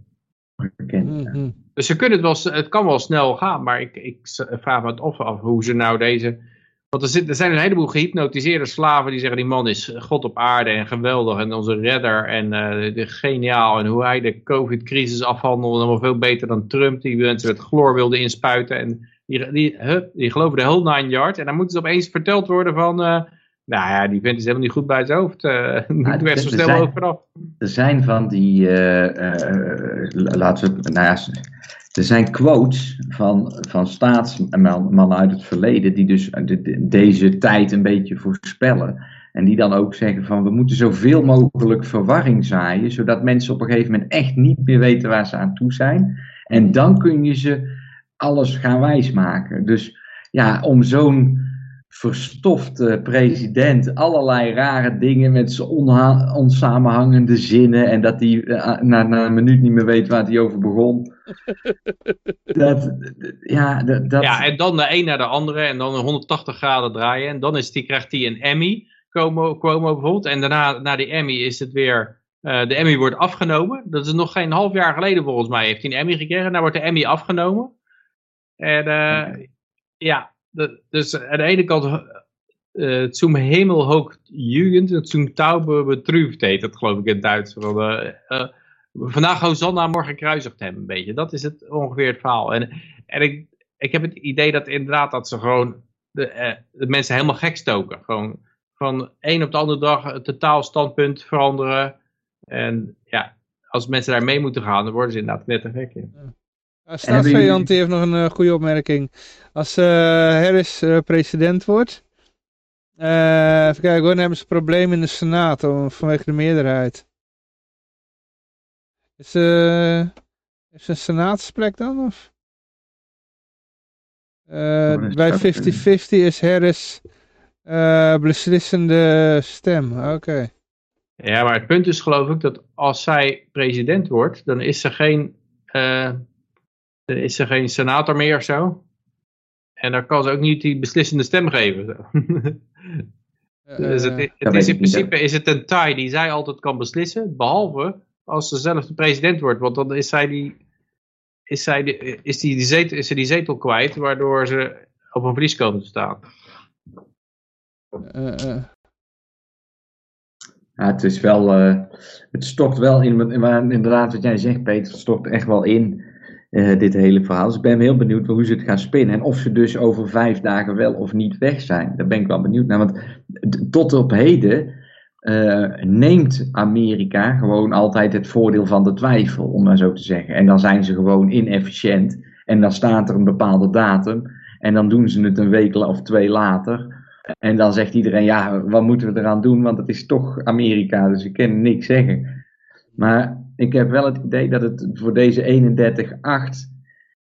A: Mhm.
C: Dus ze kunnen het, wel, het kan wel snel gaan, maar ik, ik vraag me het of af hoe ze nou deze... Want er, zijn een heleboel gehypnotiseerde slaven die zeggen die man is God op aarde en geweldig en onze redder en uh, geniaal. En hoe hij de covid-crisis afhandelde allemaal veel beter dan Trump die mensen met chloor wilde inspuiten. En die, die, die geloven de whole nine yards. En dan moeten ze opeens verteld worden van... Nou ja, die vent is helemaal niet goed bij zijn hoofd. Uh, die werd zo snel overaf.
B: Er zijn van die, uh, uh, laten we nou ja, er zijn quotes van, van staatsmannen uit het verleden die dus de, deze tijd een beetje voorspellen. En die dan ook zeggen van we moeten zoveel mogelijk verwarring zaaien, zodat mensen op een gegeven moment echt niet meer weten waar ze aan toe zijn. En dan kun je ze alles gaan wijsmaken. Dus ja, om zo'n verstofte president allerlei rare dingen met zijn onsamenhangende zinnen en dat hij uh, na, na, een minuut niet meer weet waar hij over begon. dat, ja, dat, dat...
C: ja, en dan de een naar de andere en dan 180 graden draaien en dan is die, krijgt hij een Emmy, Como, Como bijvoorbeeld, en daarna na die Emmy is het weer, uh, de Emmy wordt afgenomen. Dat is nog geen half jaar geleden volgens mij, heeft hij een Emmy gekregen en dan wordt de Emmy afgenomen. En uh, ja, dus aan de ene kant uh, zum Himmelhoog Jugend, zum Taube betrüft heet dat geloof ik in het Duits. Van, uh, uh, vandaag Hosanna, morgen kruisigt hem een beetje. Dat is het ongeveer het verhaal. En, en ik, ik heb het idee dat inderdaad dat ze gewoon de, de mensen helemaal gek stoken. Gewoon van een op de andere dag het totaal standpunt veranderen. En ja, als mensen daar mee moeten gaan, dan worden ze inderdaad net te gek. Ja.
A: Staatsvijand heeft nog een uh, goede opmerking. Als uh, Harris president wordt, even kijken hoor, dan hebben ze een probleem in de Senaat om, vanwege de meerderheid. Is, is een senaatsplek dan? Of? bij 50-50 is Harris beslissende stem, oké. Okay.
C: Ja, maar het punt is geloof ik dat als zij president wordt, dan is er geen dan is er geen senator meer of zo. En dan kan ze ook niet die beslissende stem geven. Dus het, het is in principe is het een taai die zij altijd kan beslissen. Behalve als ze zelf de president wordt. Want dan is zij die, is zij die, is die, die zetel, is ze die zetel kwijt. Waardoor ze op een verlies komen te staan.
B: Uh, uh. Ja, het is wel, uh, het stokt wel in, inderdaad wat jij zegt Peter, het stokt echt wel in uh, dit hele verhaal. Dus ik ben heel benieuwd hoe ze het gaan spinnen. En of ze dus over vijf dagen wel of niet weg zijn. Daar ben ik wel benieuwd naar. Want tot op heden uh, neemt Amerika gewoon altijd het voordeel van de twijfel, om maar zo te zeggen. En dan zijn ze gewoon inefficiënt. En dan staat er een bepaalde datum. En dan doen ze het een week of twee later. En dan zegt iedereen, ja, wat moeten we eraan doen? Want het is toch Amerika, dus we kunnen niks zeggen. Maar ik heb wel het idee dat het voor deze 31-8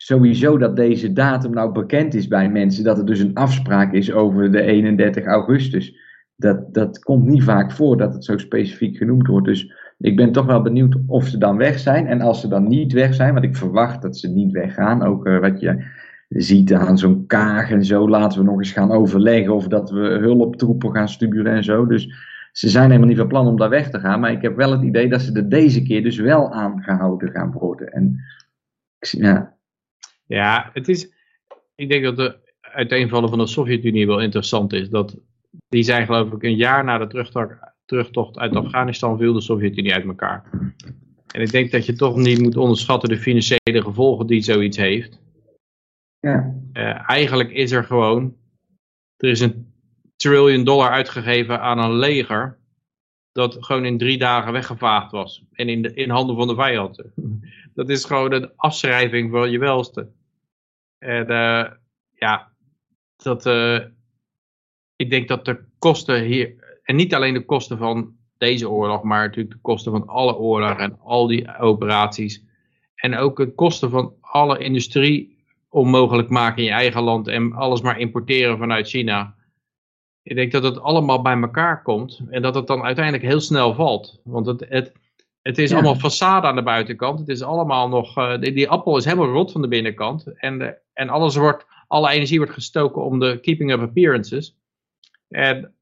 B: sowieso dat deze datum nou bekend is bij mensen. Dat er dus een afspraak is over de 31 augustus. Dat, dat komt niet vaak voor dat het zo specifiek genoemd wordt. Dus ik ben toch wel benieuwd of ze dan weg zijn. En als ze dan niet weg zijn, want ik verwacht dat ze niet weggaan. Ook uh, wat je ziet aan zo'n kaag en zo. Laten we nog eens gaan overleggen of dat we hulptroepen gaan sturen en zo. Dus ze zijn helemaal niet van plan om daar weg te gaan. Maar ik heb wel het idee dat ze er deze keer dus wel aangehouden gaan worden. En, ja.
C: ja, het is. Ik denk dat de uiteenvallen van de Sovjet-Unie wel interessant is. Dat, die zijn geloof ik een jaar na de terugtocht, terugtocht uit Afghanistan viel de Sovjet-Unie uit elkaar. En ik denk dat je toch niet moet onderschatten de financiële gevolgen die zoiets heeft.
B: Ja.
C: Uh, eigenlijk is er gewoon, er is een trillion dollar uitgegeven aan een leger dat gewoon in drie dagen weggevaagd was. En in, de, in handen van de vijand. dat is gewoon een afschrijving van je welste. En uh, ja, dat, uh, ik denk dat de kosten hier, en niet alleen de kosten van deze oorlog, maar natuurlijk de kosten van alle oorlogen en al die operaties. En ook de kosten van alle industrie onmogelijk maken in je eigen land en alles maar importeren vanuit China ik denk dat het allemaal bij elkaar komt en dat het dan uiteindelijk heel snel valt. Want het, het, het is allemaal façade aan de buitenkant. Het is allemaal nog, uh, die, die, appel is helemaal rot van de binnenkant. En, de, en alles wordt alle energie wordt gestoken om de keeping up appearances. En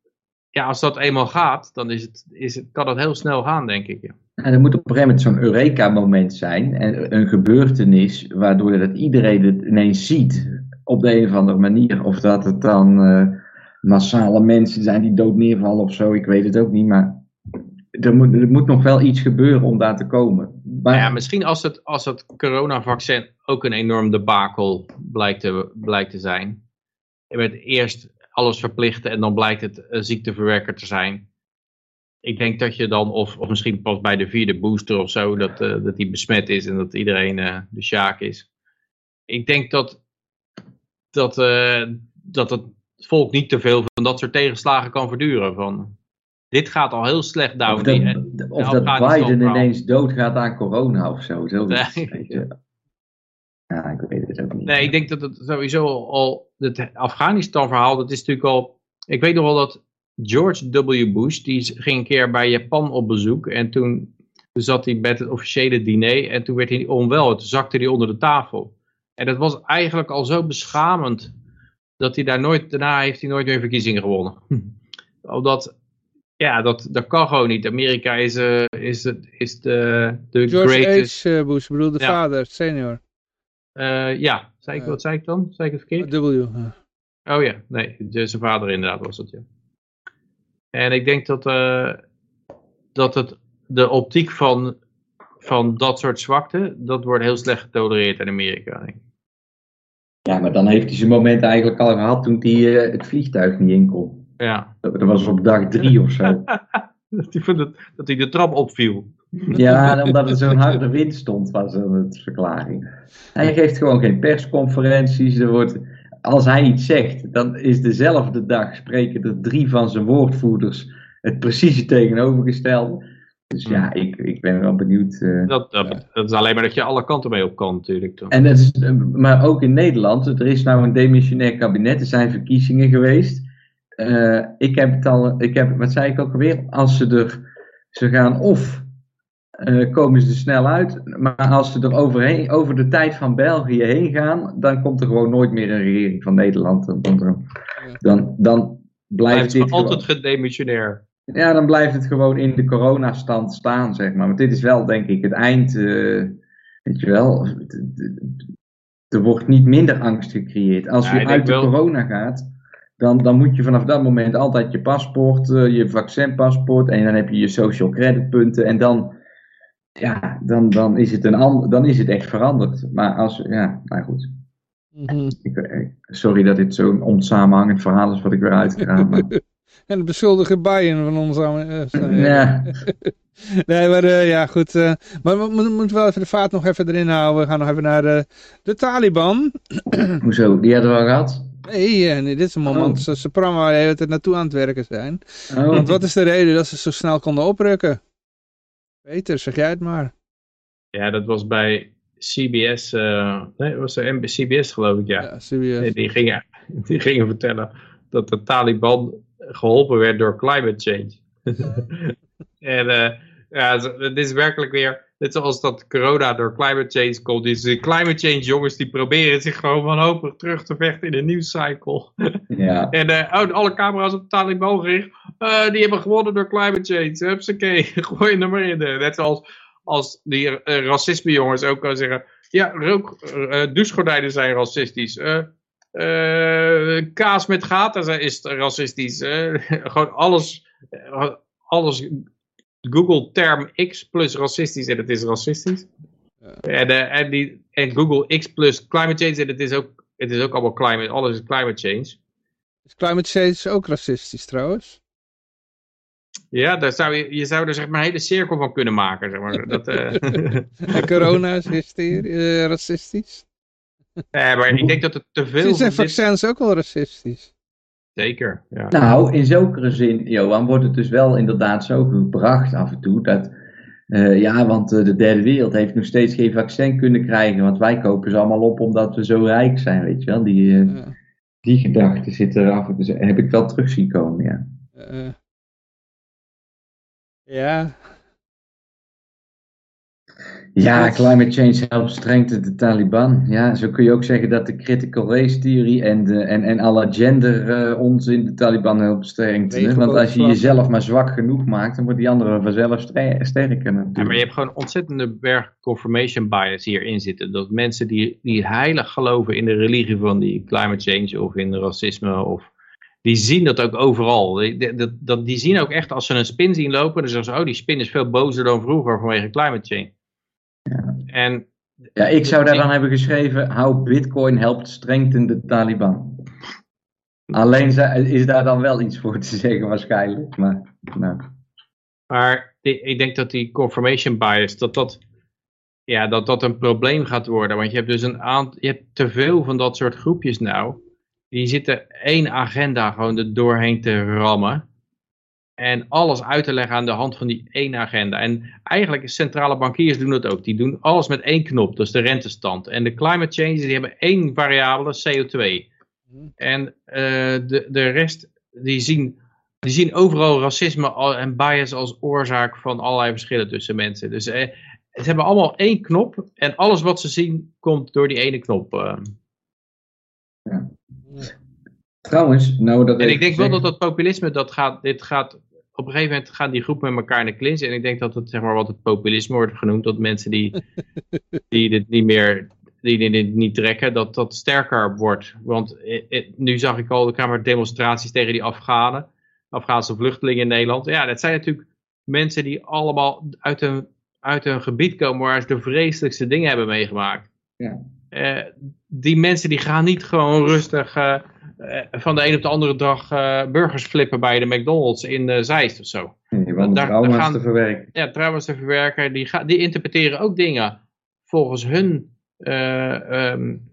C: ja, als dat eenmaal gaat, dan is het, is het, kan dat heel snel gaan, denk ik. Ja.
B: En er moet op een gegeven moment zo'n Eureka-moment zijn. En een gebeurtenis waardoor dat iedereen het ineens ziet. Op de een of andere manier. Of dat het dan uh, massale mensen zijn die dood neervallen of zo. Ik weet het ook niet. Maar er moet, er moet nog wel iets gebeuren om daar te komen. Maar...
C: Ja, misschien als het, als het coronavaccin ook een enorm debakel blijkt te, blijkt te zijn. Met eerst alles verplichten en dan blijkt het een ziekteverwerker te zijn. Ik denk dat je dan, of, of misschien pas bij de vierde booster of zo, dat, uh, dat die besmet is en dat iedereen uh, de sjaak is. Ik denk dat, dat, uh, dat het volk niet te veel van dat soort tegenslagen kan verduren. Van, dit gaat al heel slecht daar.
B: Of dat, of dat Biden ineens doodgaat aan corona of zo. zo nee. Ja, ik weet het ook niet.
C: Nee, ik denk dat het sowieso al, het Afghanistan verhaal, dat is natuurlijk al, ik weet nog wel dat George W. Bush, die ging een keer bij Japan op bezoek en toen, zat hij met het officiële diner en toen werd hij onwel, toen zakte hij onder de tafel. En dat was eigenlijk al zo beschamend, dat hij daar nooit, daarna heeft hij nooit meer verkiezingen gewonnen. Omdat, ja, dat, dat kan gewoon niet. Amerika is, uh, is, is de, de
A: George
C: greatest...
A: H. Bush, bedoel de ja. vader, senior.
C: Uh, ja, zei ik, wat zei ik dan? Zei ik het verkeerd?
A: W.
C: Oh ja, nee, zijn vader inderdaad was het, ja. En ik denk dat, dat het, de optiek van, van dat soort zwakte, dat wordt heel slecht getolereerd in Amerika, denk ik.
B: Ja, maar dan heeft hij zijn moment eigenlijk al gehad toen hij uh, het vliegtuig niet in kon.
C: Ja.
B: Dat, was op dag drie of zo.
C: dat, hij het, dat hij de trap opviel.
B: Ja, omdat er zo'n harde wind stond, was het verklaring. Hij geeft gewoon geen persconferenties. Er wordt, als hij iets zegt, dan is dezelfde dag spreken er drie van zijn woordvoerders het precieze tegenovergestelde. Dus ja, ik, ik ben wel benieuwd. Uh,
C: dat, dat, ja. dat, is alleen maar dat je alle kanten mee op kan natuurlijk. Toch?
B: En dat is, maar ook in Nederland, er is nou een demissionair kabinet, er zijn verkiezingen geweest. Uh, ik heb het al, ik heb, wat zei ik ook alweer? Als ze er, ze gaan of uh, komen ze er snel uit. Maar als ze er overheen, over de tijd van België heen gaan, dan komt er gewoon nooit meer een regering van Nederland. Dan, dan, dan, blijft dit
C: altijd gedemissionair.
B: Ja, dan blijft het gewoon in de coronastand staan, zeg maar. Want dit is wel, denk ik, het eind. Uh, weet je wel, er wordt niet minder angst gecreëerd. Als ja, je uit de wel... corona gaat, dan, dan moet je vanaf dat moment altijd je paspoort, uh, je vaccinpaspoort en dan heb je je social credit punten en dan ja, dan, dan, is het een dan is het echt veranderd. Maar als, ja, nou goed. Mm -hmm. ik, sorry dat dit zo'n onsamenhangend verhaal is wat ik weer maar...
A: En de beschuldigen bijen van onsamenhangend.
B: Uh, ja.
A: nee, maar uh, ja, goed. Uh, maar we, we moeten wel even de vaart nog even erin houden. We gaan nog even naar de, de Taliban.
B: Hoezo? Die hadden we al gehad?
A: Nee, nee, dit is een moment. Oh. Ze programma waar de hele naartoe aan het werken zijn. Oh. Want wat is de reden dat ze zo snel konden oprukken? Peter, zeg jij het maar.
C: Ja, dat was bij CBS, uh, nee, was er CBS geloof ik, ja.
A: ja CBS.
C: Nee, die, gingen, die gingen vertellen dat de Taliban geholpen werd door climate change. en uh, ja, het is werkelijk weer, net zoals dat corona door climate change komt, is de climate change jongens die proberen zich gewoon wanhopig terug te vechten in de nieuwscycle.
B: Ja.
C: en uh, oh, alle camera's op Taliban gericht, uh, die hebben gewonnen door climate change. Hupsakee, gooi er maar in. Net zoals als die racisme jongens ook kan zeggen, ja, rook, douchegordijnen zijn racistisch. Kaas met gaten is racistisch. gewoon alles, alles Google term X plus racistisch en het is racistisch. Ja. En, uh, en, die, en Google X plus climate change en het is ook, het is ook allemaal climate, alles is climate change.
A: Is climate change ook racistisch trouwens?
C: Ja, daar zou je, je zou er zeg maar een hele cirkel van kunnen maken. Zeg maar. Dat,
A: en corona is racistisch?
C: Nee, maar ik denk dat het te veel...
A: Zijn vaccins ook wel racistisch?
C: Zeker, ja.
B: Nou, in zekere zin, Johan, wordt het dus wel inderdaad zo gebracht af en toe dat... Uh, ja, want uh, de derde wereld heeft nog steeds geen vaccin kunnen krijgen, want wij kopen ze allemaal op omdat we zo rijk zijn, weet je wel. Die, uh, ja. die gedachte zit er af en toe, heb ik wel terug zien komen, ja.
A: ja.
D: Ja, climate change helpt strengthen de Taliban. Ja, zo kun je ook zeggen dat de critical race theory en, de, en, en alle gender uh, onzin de Taliban helpt strengthen. Want als je jezelf maar zwak genoeg maakt, dan wordt die andere vanzelf sterker.
C: Ja, maar je hebt gewoon ontzettende berg confirmation bias hierin zitten. Dat mensen die, die heilig geloven in de religie van die climate change of in racisme of die zien dat ook overal. Die, dat, die zien ook echt als ze een spin zien lopen, dan zeggen ze, oh die spin is veel bozer dan vroeger vanwege climate change.
D: Ja. En, ja, ik zou daar dan hebben geschreven, how bitcoin helpt strengthen de Taliban. Alleen is daar dan wel iets voor te zeggen waarschijnlijk. Maar, nou.
C: maar ik denk dat die confirmation bias, dat dat, ja, dat dat een probleem gaat worden. Want je hebt dus een aantal, je hebt te veel van dat soort groepjes nou. Die zitten één agenda gewoon er doorheen te rammen. En alles uit te leggen aan de hand van die één agenda. En eigenlijk centrale bankiers doen dat ook. Die doen alles met één knop, is de rentestand. En de climate change, die hebben één variabele, CO2. En uh, de, de rest, die zien, die zien overal racisme en bias als oorzaak van allerlei verschillen tussen mensen. Dus uh, ze hebben allemaal één knop en alles wat ze zien komt door die ene knop. Uh.
D: Ja. Trouwens, nou dat
C: En ik denk wel dat dat populisme, dat gaat, dit gaat, op een gegeven moment gaan die groepen met elkaar in de klins. En ik denk dat het, zeg maar, wat het populisme wordt genoemd, dat mensen die, die dit niet meer, die dit niet trekken, dat dat sterker wordt. Want nu zag ik al, de Kamer demonstraties tegen die Afghanen, Afghaanse vluchtelingen in Nederland. Ja, dat zijn natuurlijk mensen die allemaal uit een, uit een gebied komen waar ze de vreselijkste dingen hebben meegemaakt.
D: Ja.
C: Uh, die mensen die gaan niet gewoon rustig uh, van de een op de andere dag burgers flippen bij de McDonald's in Zeist of zo.
D: Nee, want daar, trauma's gaan, te verwerken.
C: Ja, trauma's te verwerken. Die, gaan, die interpreteren ook dingen volgens hun um,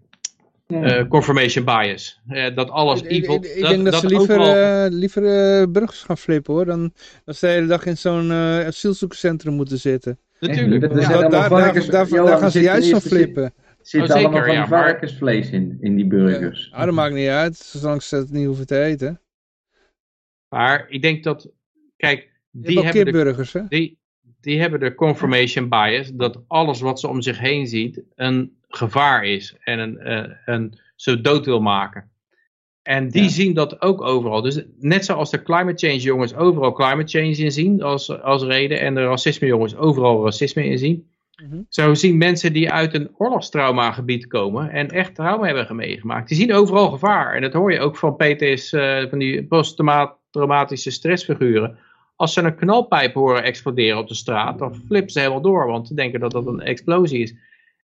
C: ja. confirmation bias. dat alles
A: ik,
C: evil...
A: Ik, ik, ik dat, denk dat, dat ze liever, liever burgers gaan flippen hoor, dan, dan ze de hele dag in zo'n asielzoekerscentrum moeten zitten.
C: Natuurlijk.
A: Dat, dat, daar, daar, daar, daar gaan ze juist van flippen
D: zit oh, allemaal van ja, varkensvlees in, in die burgers.
A: Ja, dat maakt niet uit, zolang ze het niet hoeven te eten.
C: Maar ik denk dat, kijk, die hebben,
A: de, hè?
C: Die, die hebben de confirmation bias, dat alles wat ze om zich heen ziet een gevaar is en een, uh, een, ze dood wil maken. En die zien dat ook overal. Dus net zoals de climate change jongens overal climate change in zien als, als reden en de racisme jongens overal racisme in zien, Mm Zo zien mensen die uit een oorlogstrauma gebied komen en echt trauma hebben meegemaakt. Die zien overal gevaar. En dat hoor je ook van PTS, eh, van die posttraumatische stressfiguren. Als ze een knalpijp horen exploderen op de straat, dan flippen ze helemaal door, want ze denken dat dat een explosie is.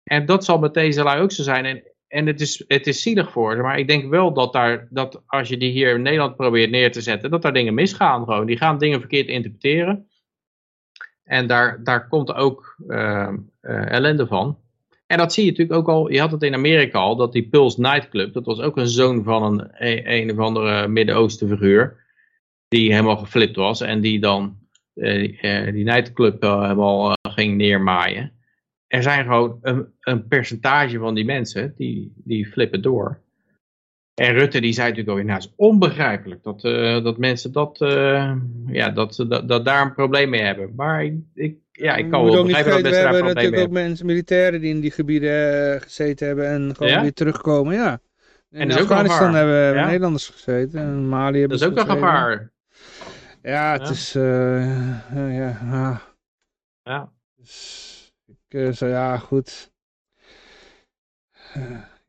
C: En dat zal met deze lui ook zo zijn. En, en het, is, het is zielig voor ze, maar ik denk wel dat, daar, dat als je die hier in Nederland probeert neer te zetten, dat daar dingen misgaan gewoon. Die gaan dingen verkeerd interpreteren. En daar, daar komt ook uh, uh, ellende van. En dat zie je natuurlijk ook al, je had het in Amerika al, dat die Pulse Nightclub, dat was ook een zoon van een, een, of andere Midden-Oosten figuur, die helemaal geflipt was en die dan uh, die nightclub helemaal ging neermaaien. Er zijn gewoon een, een percentage van die mensen die, die flippen door. En Rutte die zei natuurlijk ook, nou het is onbegrijpelijk dat, uh, dat mensen dat, uh, ja, dat, dat, dat daar een probleem mee hebben. Maar ik, ik ja, ik kan wel begrijpen dat mensen daar een probleem hebben. We hebben natuurlijk ook
A: mensen, militairen die in die gebieden uh, gezeten hebben en gewoon ja? weer terugkomen, ja. In en Afghanistan hebben, ja? Nederlanders gezeten en Mali hebben
C: Dat is ook een gevaar.
A: Ja, het is, ja,
C: ja.
A: Dus, ik zou, ja, goed.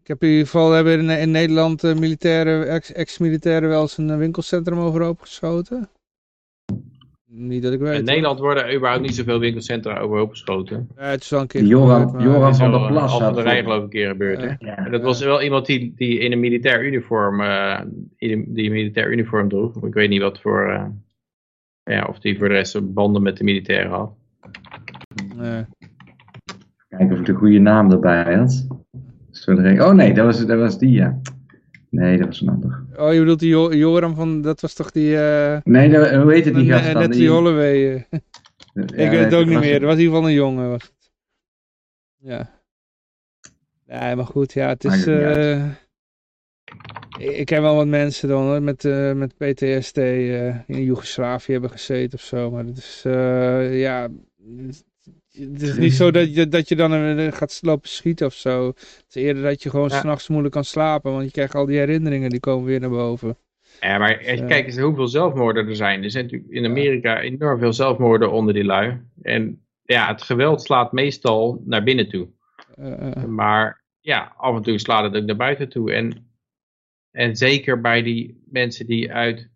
A: Ik heb in ieder geval hebben in, in Nederland uh, militairen, ex-militairen wel eens een winkelcentrum overhoop geschoten. Niet dat ik weet.
C: In Nederland worden überhaupt niet zoveel winkelcentra overhoop geschoten.
A: Ja, het is wel een keer
D: Joran, gebeurd, Joran van der Plas
C: had de rij geloof ik een keer gebeurd. hè? Ja. En dat was wel iemand die, die in een militair uniform, uh, die, die militair uniform droeg. Ik weet niet wat voor, uh, ja, of die voor de rest banden met de militairen had.
A: Nee.
D: Kijken of ik de goede naam erbij had. Oh nee, dat was, dat was die, ja. Nee, dat was een ander.
A: Oh, je bedoelt die Joram van, dat was toch die... Uh,
D: nee, dat, hoe heet het die gast dan?
A: Net die Holloway. Uh. ik weet het ook niet meer, dat was in ieder geval een jongen. Was het. Ja. Nee, maar goed, ja, het is... Uh, ik ken wel wat mensen dan hoor, met, met PTSD in Joegoslavië hebben gezeten of zo. Maar het is, ja, het is niet zo dat je, dat je dan eh, gaat lopen schieten of zo. Het is eerder dat je gewoon
C: Ja.
A: s'nachts moeilijk kan slapen, want je krijgt al die herinneringen, die komen weer naar boven.
C: Ja, maar
A: Ja.
C: kijk eens hoeveel zelfmoorden er zijn. Er zijn natuurlijk in Amerika enorm veel zelfmoorden onder die lui. En ja, het geweld slaat meestal naar binnen toe.
A: Eh, eh,
C: Maar ja, af en toe slaat het ook naar buiten toe. En, en zeker bij die mensen die uit,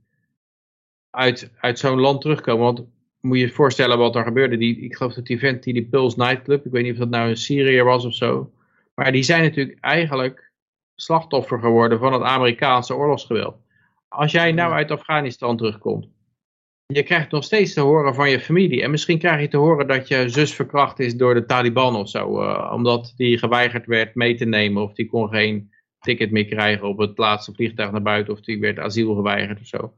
C: uit, uit zo'n land terugkomen. Want moet je je voorstellen wat er gebeurde. Die, ik geloof dat die vent die die Pulse Nightclub, ik weet niet of dat nou een Syriër was of zo. Maar die zijn natuurlijk eigenlijk slachtoffer geworden van het Amerikaanse oorlogsgeweld. Als jij nou uit Afghanistan terugkomt. Je krijgt nog steeds te horen van je familie. En misschien krijg je te horen dat je zus verkracht is door de Taliban of zo. eh, omdat die geweigerd werd mee te nemen. Of die kon geen ticket meer krijgen op het laatste vliegtuig naar buiten. Of die werd asiel geweigerd of zo.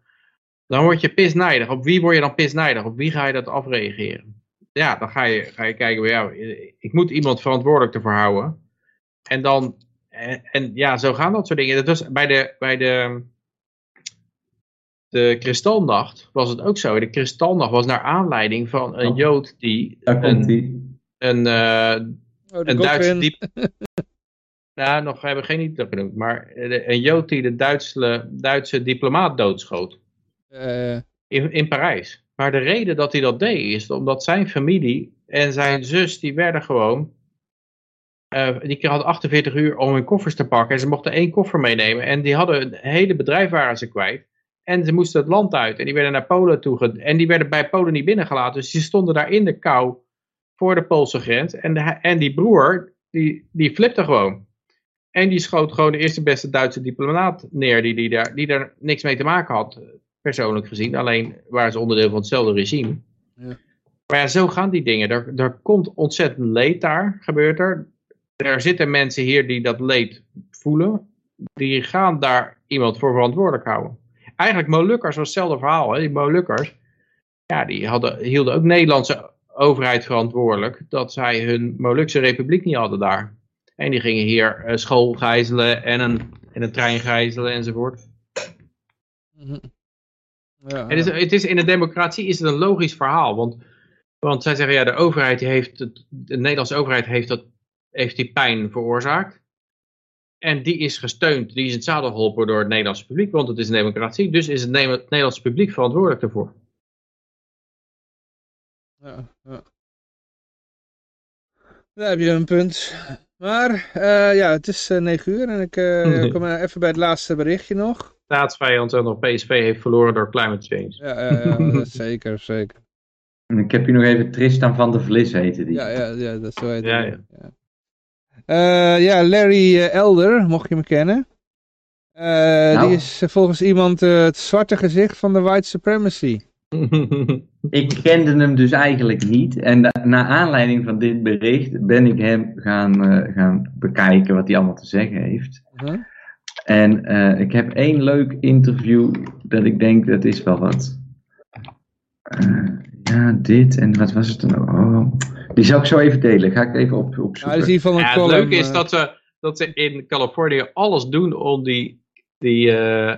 C: Dan word je pisnijdig. Op wie word je dan pisnijdig? Op wie ga je dat afreageren? Ja, dan ga je, ga je kijken. bij jou. ik moet iemand verantwoordelijk ervoor houden. En dan... En, en ja, zo gaan dat soort dingen. Dat was bij de... Bij de de kristalnacht was het ook zo. De kristalnacht was naar aanleiding van een
B: Oh.
C: Jood die een,
B: die.
C: een, eh,
A: oh,
C: een Duitse diep... nou, nog we hebben geen niet genoemd, maar de- een Jood die de Duitse, Duitse diplomaat doodschoot
A: Eh,
C: in, in Parijs. Maar de reden dat hij dat deed is omdat zijn familie en zijn zus die werden gewoon... eh, die hadden 48 uur om hun koffers te pakken en ze mochten één koffer meenemen. En die hadden een hele bedrijf waren ze kwijt. En ze moesten het land uit en die werden naar Polen toe. En die werden bij Polen niet binnengelaten. Dus die stonden daar in de kou voor de Poolse grens. En, de, en die broer, die, die flipte gewoon. En die schoot gewoon de eerste beste Duitse diplomaat neer. Die, die, daar, die daar niks mee te maken had, persoonlijk gezien. Alleen waren ze onderdeel van hetzelfde regime.
A: Ja.
C: Maar ja, zo gaan die dingen. Er, er komt ontzettend leed daar, gebeurt er. Er zitten mensen hier die dat leed voelen. Die gaan daar iemand voor verantwoordelijk houden. Eigenlijk Molukkers was hetzelfde verhaal. Hè? Die Molukkers, ja, die hadden, hielden ook Nederlandse overheid verantwoordelijk. Dat zij hun Molukse republiek niet hadden daar. En die gingen hier eh, school gijzelen en een, en een trein gijzelen enzovoort.
A: mhm. Ja,
C: Het is, het is, in een democratie is het een logisch verhaal. Want, want zij zeggen, ja, de overheid die heeft, het, de Nederlandse overheid heeft, dat, heeft die pijn veroorzaakt. En die is gesteund, die is in het zadel geholpen door het Nederlandse publiek, want het is een democratie. Dus is het Ne- het Nederlandse publiek verantwoordelijk daarvoor.
A: ja, ja. Daar heb je een punt. Maar eh, ja, het is eh, 9 uur en ik eh, kom even bij het laatste berichtje nog.
C: Staatsvijand en nog PSV heeft verloren door climate change.
A: Ja, ja, ja, zeker, zeker.
B: En ik heb hier nog even Tristan van der Vlis heette die.
A: Ja, ja, ja dat is zo heet
C: Ja, ja.
A: ja. Eh, ja, Larry eh, Elder, mocht je me kennen. Eh,
B: Nou.
A: Die is volgens iemand eh, het zwarte gezicht van de white supremacy.
B: Ik kende hem dus eigenlijk niet. En na, naar aanleiding van dit bericht ben ik hem gaan, eh, gaan bekijken wat hij allemaal te zeggen heeft.
A: Huh?
B: En eh, ik heb één leuk interview dat ik denk dat is wel wat. Eh, ja, dit en wat was het dan ook? Oh, die zal ik zo even delen. Ga ik even op,
A: Nou,
B: opzoeken.
A: dat is een
C: Ja, het
A: column.
C: leuke is
A: eh,
C: dat ze, dat ze in Californië alles doen om die, die, eh,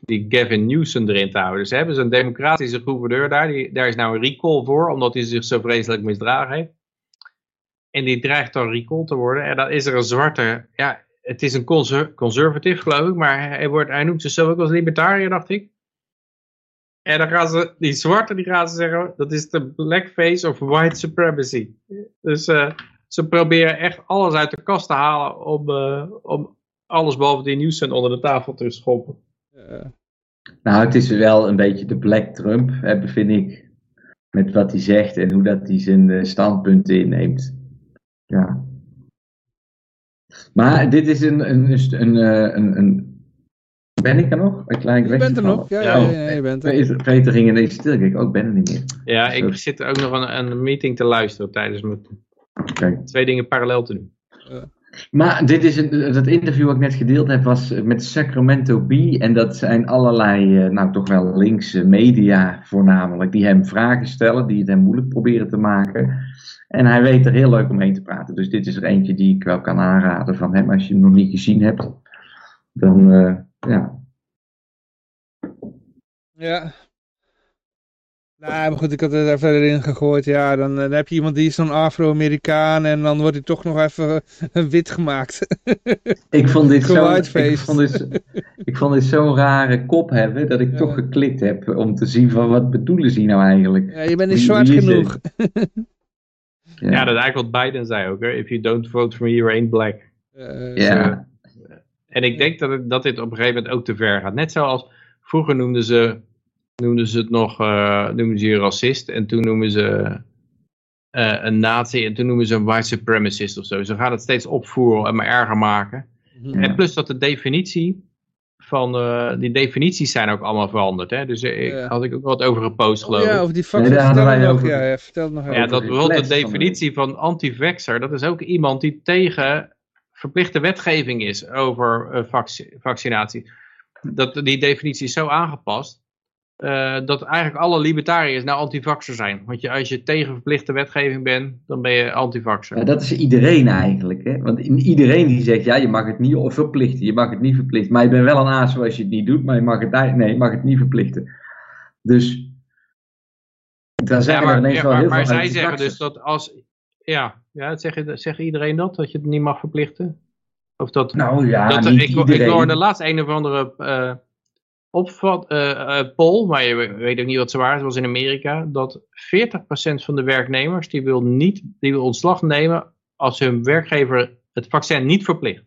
C: die Gavin Newsom erin te houden. Ze hebben zo'n democratische gouverneur daar. Die, daar is nou een recall voor, omdat hij zich zo vreselijk misdragen heeft. En die dreigt dan recall te worden. En dan is er een zwarte... Ja, het is een conser conservative, geloof ik. Maar hij, wordt, hij noemt zichzelf ook als libertariër, dacht ik. En dan gaan ze... Die zwarte, die gaan ze zeggen... Dat is de blackface of white supremacy. Dus... eh ze proberen echt alles uit de kast te halen om, eh, om alles behalve die nieuws onder de tafel te schoppen.
A: eh,
B: Nou, het is wel een beetje de Black Trump, hè, vind ik. Met wat hij zegt en hoe dat hij zijn standpunten inneemt. Ja. Maar dit is een. een, een, een, eh, een, ben ik er nog? Een klein
A: je bent er nog? Ja, ja,
C: Ja.
A: ja, je bent er.
B: Peter, ging ineens stil. Ik denk, oh, ben er niet meer.
C: Ja,
B: Zo.
C: ik zit ook nog aan een meeting te luisteren tijdens mijn
B: Oké.
C: twee dingen parallel te doen.
B: Maar dit is een, dat interview wat ik net gedeeld heb was met Sacramento Bee. En dat zijn allerlei, eh, nou toch wel linkse media voornamelijk. Die hem vragen stellen, die het hem moeilijk proberen te maken. En hij weet er heel leuk omheen te praten. Dus dit is er eentje die ik wel kan aanraden van hem. Als je hem nog niet gezien hebt. Dan, eh, ja.
A: Ja. Nou, maar goed, ik had het er verder in gegooid. Ja, dan, dan heb je iemand die is zo'n Afro-Amerikaan en dan wordt hij toch nog even wit gemaakt.
B: ik vond dit zo, ik vond dit, ik vond dit zo'n rare kop hebben dat ik toch geklikt heb om te zien van wat bedoelen ze nou eigenlijk.
A: Ja, je bent niet zwart genoeg.
C: ja. ja. dat is eigenlijk wat Biden zei ook. Hè? If you don't vote for me, you ain't black.
B: Uh, ja.
C: En ik denk dat, dat dit op een gegeven moment ook te ver gaat. Net zoals vroeger noemden ze, noemden ze het nog, uh, noemden ze je racist. En toen noemen ze uh, een nazi. En toen noemen ze een white supremacist of zo. Ze gaan het steeds opvoeren en maar erger maken. Mhm. En plus dat de definitie van, uh, die definities zijn ook allemaal veranderd. Hè? Dus ik, had ik ook wat over gepost geloof ik.
A: Ja, over die factor, nee, vertel, nog, over, ja, vertel nog
C: Ja, dat bijvoorbeeld de definitie van anti-vaxxer, dat is ook iemand die tegen verplichte wetgeving is over uh, vaccinatie. Dat, die definitie is zo aangepast. Uh, dat eigenlijk alle libertariërs nou antivaxer zijn. Want je, als je tegen verplichte wetgeving bent, dan ben je antivaxer.
B: Ja, dat is iedereen eigenlijk. Hè? Want iedereen die zegt, ja, je mag het niet verplichten, je mag het niet verplichten. Maar je bent wel een aas als je het niet doet, maar je mag het, nee, je mag het niet verplichten. Dus,
C: daar zijn ja, maar, er ineens ja, wel maar, heel maar zij zeggen dus dat als, ja, ja zeg, zeg iedereen dat, dat je het niet mag verplichten? Of dat,
B: nou ja,
C: dat,
B: niet
C: ik,
B: iedereen.
C: ik hoorde laatst een of andere uh, opvat, uh, poll, maar je weet ook niet wat ze waren, het was in Amerika, dat 40% van de werknemers die wil, niet, die wil ontslag nemen als hun werkgever het vaccin niet verplicht.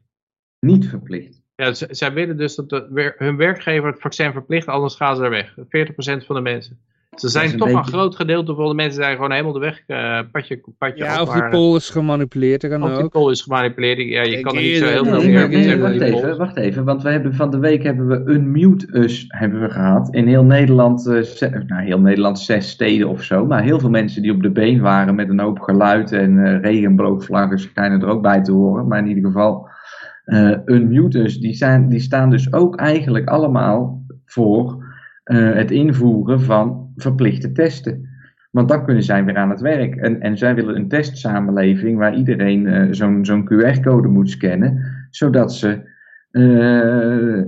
B: Niet verplicht?
C: Ja, zij willen dus dat de, hun werkgever het vaccin verplicht, anders gaan ze er weg. 40% van de mensen. Ze zijn toch een, groot gedeelte van de mensen zijn gewoon helemaal de weg, uh, padje, padje
A: Ja, of die poll is gemanipuleerd, dat kan
C: of
A: ook.
C: die poll is gemanipuleerd, ja, je kan er niet zo heel veel meer
B: nee, wacht even, wacht even, want we hebben van de week hebben we Unmute Us hebben we gehad. In heel Nederland, uh, nou heel Nederland zes steden of zo, maar heel veel mensen die op de been waren met een hoop geluid en uh, regenboogvlaggen schijnen er ook bij te horen. Maar in ieder geval, uh, Unmute Us, die, zijn, die staan dus ook eigenlijk allemaal voor het invoeren van verplichte testen. Want dan kunnen zij weer aan het werk. En, en zij willen een testsamenleving waar iedereen uh, zo'n zo'n QR-code moet scannen, zodat ze uh,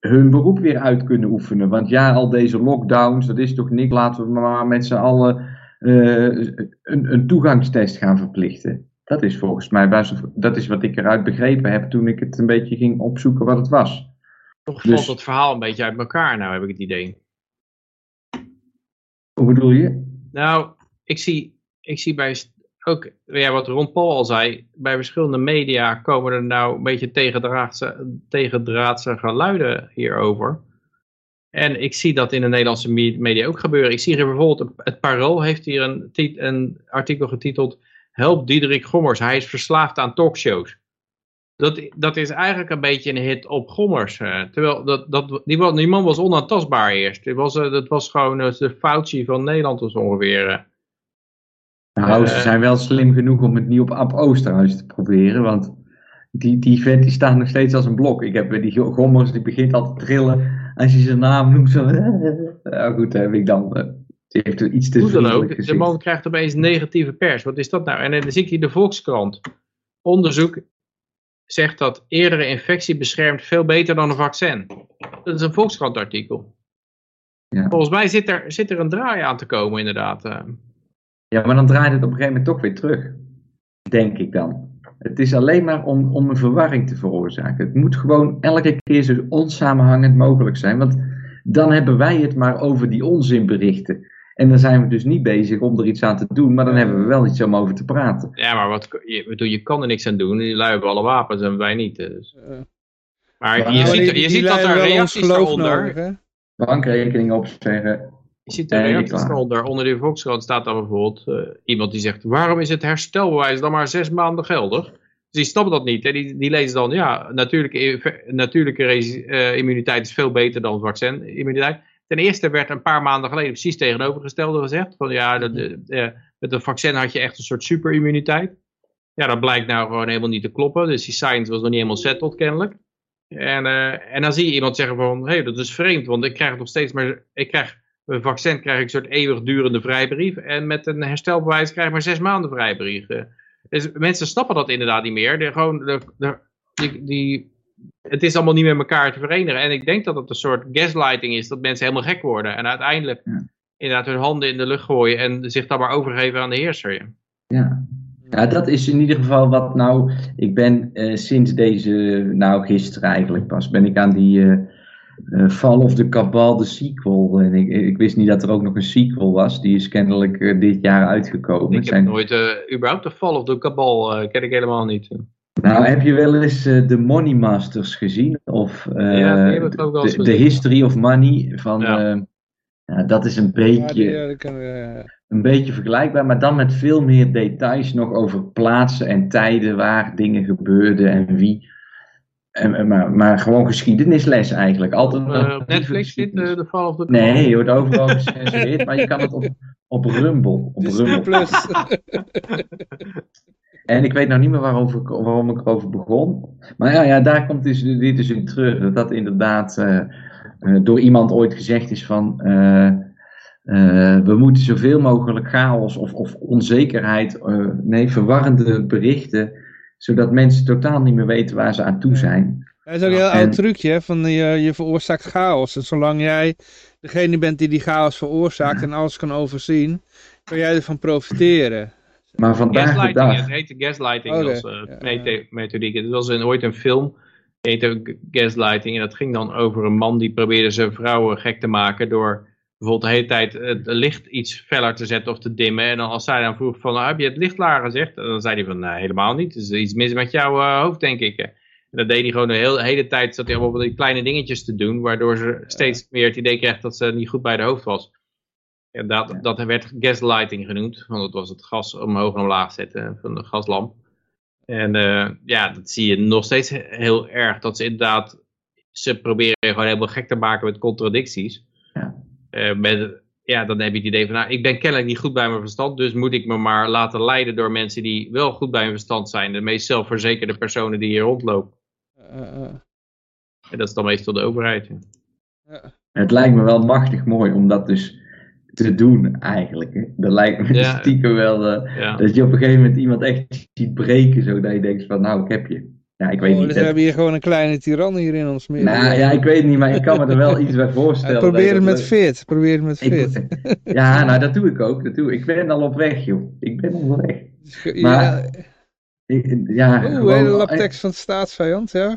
B: hun beroep weer uit kunnen oefenen. Want ja, al deze lockdowns, dat is toch niet. Laten we maar met z'n allen uh, een, een toegangstest gaan verplichten. Dat is volgens mij, dat is wat ik eruit begrepen heb toen ik het een beetje ging opzoeken wat het was.
C: Toch valt dus, het verhaal een beetje uit elkaar, nou heb ik het idee.
B: Hoe bedoel je?
C: Nou, ik zie, ik zie bij ook ja, wat Ron Paul al zei, bij verschillende media komen er nou een beetje tegendraadse, tegendraadse geluiden hierover. En ik zie dat in de Nederlandse media ook gebeuren. Ik zie hier bijvoorbeeld, het Parool heeft hier een, een artikel getiteld, Help Diederik Gommers, hij is verslaafd aan talkshows dat, dat is eigenlijk een beetje een hit op gommers. Uh, terwijl dat, dat, die, die, man was onaantastbaar eerst. Die was, uh, dat was gewoon uh, de Fauci van Nederland dus ongeveer.
B: nou, ze zijn wel slim genoeg om het niet op Ab Oosterhuis te proberen. Want die, die vent die staat nog steeds als een blok. Ik heb die gommers, die begint al te trillen. Als je zijn naam noemt, zo... ja, goed, heb ik dan... die heeft er iets te Hoe dan ook,
C: de man krijgt opeens negatieve pers. Wat is dat nou? En dan zie ik hier de Volkskrant. Onderzoek zegt dat eerdere infectie beschermt veel beter dan een vaccin. Dat is een Volkskrant artikel. Ja. Volgens mij zit er, zit er een draai aan te komen inderdaad. Eh.
B: Ja, maar dan draait het op een gegeven moment toch weer terug. Denk ik dan. Het is alleen maar om, om een verwarring te veroorzaken. Het moet gewoon elke keer zo onsamenhangend mogelijk zijn. Want dan hebben wij het maar over die onzinberichten. En dan zijn we dus niet bezig om er iets aan te doen, maar dan hebben we wel iets om over te praten.
C: Ja, maar wat, je, je kan er niks aan doen. Die lui hebben alle wapens en wij niet. Dus. Maar, je, ziet, je ziet dat er reacties eronder.
B: Bankrekening opzeggen.
C: Je ziet er reacties eronder. Onder die Volkskrant staat dan bijvoorbeeld uh, iemand die zegt: waarom is het herstelbewijs dan maar zes maanden geldig? Dus die snappen dat niet. Hè? Die, die lezen dan: ja, natuurlijke, natuurlijke uh, immuniteit is veel beter dan vaccin-immuniteit. Ten eerste werd een paar maanden geleden precies tegenovergestelde gezegd. Van ja, de, met een vaccin had je echt een soort superimmuniteit. Ja, dat blijkt nou gewoon helemaal niet te kloppen. Dus die science was nog niet helemaal settled kennelijk. En, uh, en dan zie je iemand zeggen van, hé, hey, dat is vreemd, want ik krijg nog steeds maar, ik krijg, een vaccin krijg ik een soort eeuwigdurende vrijbrief. En met een herstelbewijs krijg ik maar zes maanden vrijbrief. Dus mensen snappen dat inderdaad niet meer. De, gewoon, de, de, die, die het is allemaal niet met elkaar te verenigen. En ik denk dat het een soort gaslighting is, dat mensen helemaal gek worden. En uiteindelijk inderdaad hun handen in de lucht gooien en zich dan maar overgeven aan de heerser. Ja.
B: Ja. ja, dat is in ieder geval wat nou. Ik ben eh, sinds deze, nou gisteren eigenlijk pas, ben ik aan die eh, Fall of the Cabal, de sequel. En ik, ik wist niet dat er ook nog een sequel was. Die is kennelijk dit jaar uitgekomen.
C: Ik heb
B: Zijn-
C: nooit, überhaupt de Fall of the Cabal ken ik helemaal niet.
B: Nou, heb je wel eens eh, de Money Masters gezien? Of eh,
C: Ja, ik ook wel eens
B: de, de. History of Money van.
C: Ja.
B: eh, ja, dat is een
A: Ja,
B: beetje.
A: die, eh, die kan, eh,
B: een beetje vergelijkbaar, maar dan met veel meer details nog over plaatsen en tijden waar dingen gebeurden en wie. En, maar, maar gewoon geschiedenisles eigenlijk. Altijd
C: Eh, op Netflix zit eh, de Fall of the Cabal?
B: Nee, je wordt overal gecensureerd, maar je kan het op, op Rumble. Op
A: Disney
B: Rumble. En ik weet nog niet meer waarover, waarom ik erover begon. Maar ja, ja daar komt dus, dit dus in terug. Dat dat inderdaad eh, eh, door iemand ooit gezegd is van... eh, we moeten zoveel mogelijk chaos of, of onzekerheid, nee, verwarrende berichten... zodat mensen totaal niet meer weten waar ze aan toe zijn.
A: Dat is ook een heel
B: En-
A: oud trucje, van je, je veroorzaakt chaos. En zolang jij degene bent die die chaos veroorzaakt en alles kan overzien, kan jij ervan profiteren.
B: Maar vandaag de dag...
C: het heette gaslighting als eh,
A: ja.
C: mete- methodiek. Het was een, ooit een film, heette ook gaslighting. En dat ging dan over een man die probeerde zijn vrouwen gek te maken door bijvoorbeeld de hele tijd het licht iets feller te zetten of te dimmen. En dan als zij dan vroeg van, "Ah, heb je het licht lager gezegd? En dan zei hij van, nee, helemaal niet. Er is iets mis met jouw eh, hoofd, denk ik. En dat deed hij gewoon de hele, hele tijd, zat hij allemaal die kleine dingetjes te doen, waardoor ze steeds meer het idee kreeg dat ze niet goed bij de hoofd was. Ja, dat,
B: Ja.
C: dat werd gaslighting genoemd, want dat was het gas omhoog en omlaag zetten van de gaslamp. En eh, ja, dat zie je nog steeds he- heel erg, dat ze inderdaad, ze proberen gewoon helemaal gek te maken met contradicties.
B: Ja.
C: Eh, met, ja, dan heb je het idee van, nou, ik ben kennelijk niet goed bij mijn verstand, dus moet ik me maar laten leiden door mensen die wel goed bij mijn verstand zijn. De meest zelfverzekerde personen die hier rondlopen.
A: Eh,
C: En dat is dan meestal de overheid. ja.
B: Het lijkt me wel machtig mooi om dat dus te doen eigenlijk. Hè. Dat lijkt me
C: Ja.
B: stiekem wel... eh,
C: Ja.
B: Dat je op een gegeven moment iemand echt ziet breken, zodat je denkt van, nou, ik heb je. Ja, ik weet
A: oh,
B: niet.
A: dus
B: dat-
A: we hebben hier gewoon een kleine tiran hier in ons midden.
B: nou ja, ik weet niet, maar ik kan me er wel iets bij
A: Ja,
B: voorstellen.
A: probeer het met fit. Probeer het met fit.
B: Ik- ja, nou, dat doe ik ook. Dat doe ik. ik ben al op weg, joh. Ik ben onderweg.
A: Ja,
B: Maar- Ik- ja,
A: Oeh,
B: gewoon-
A: hele laptekst van de staatsvijand, ja.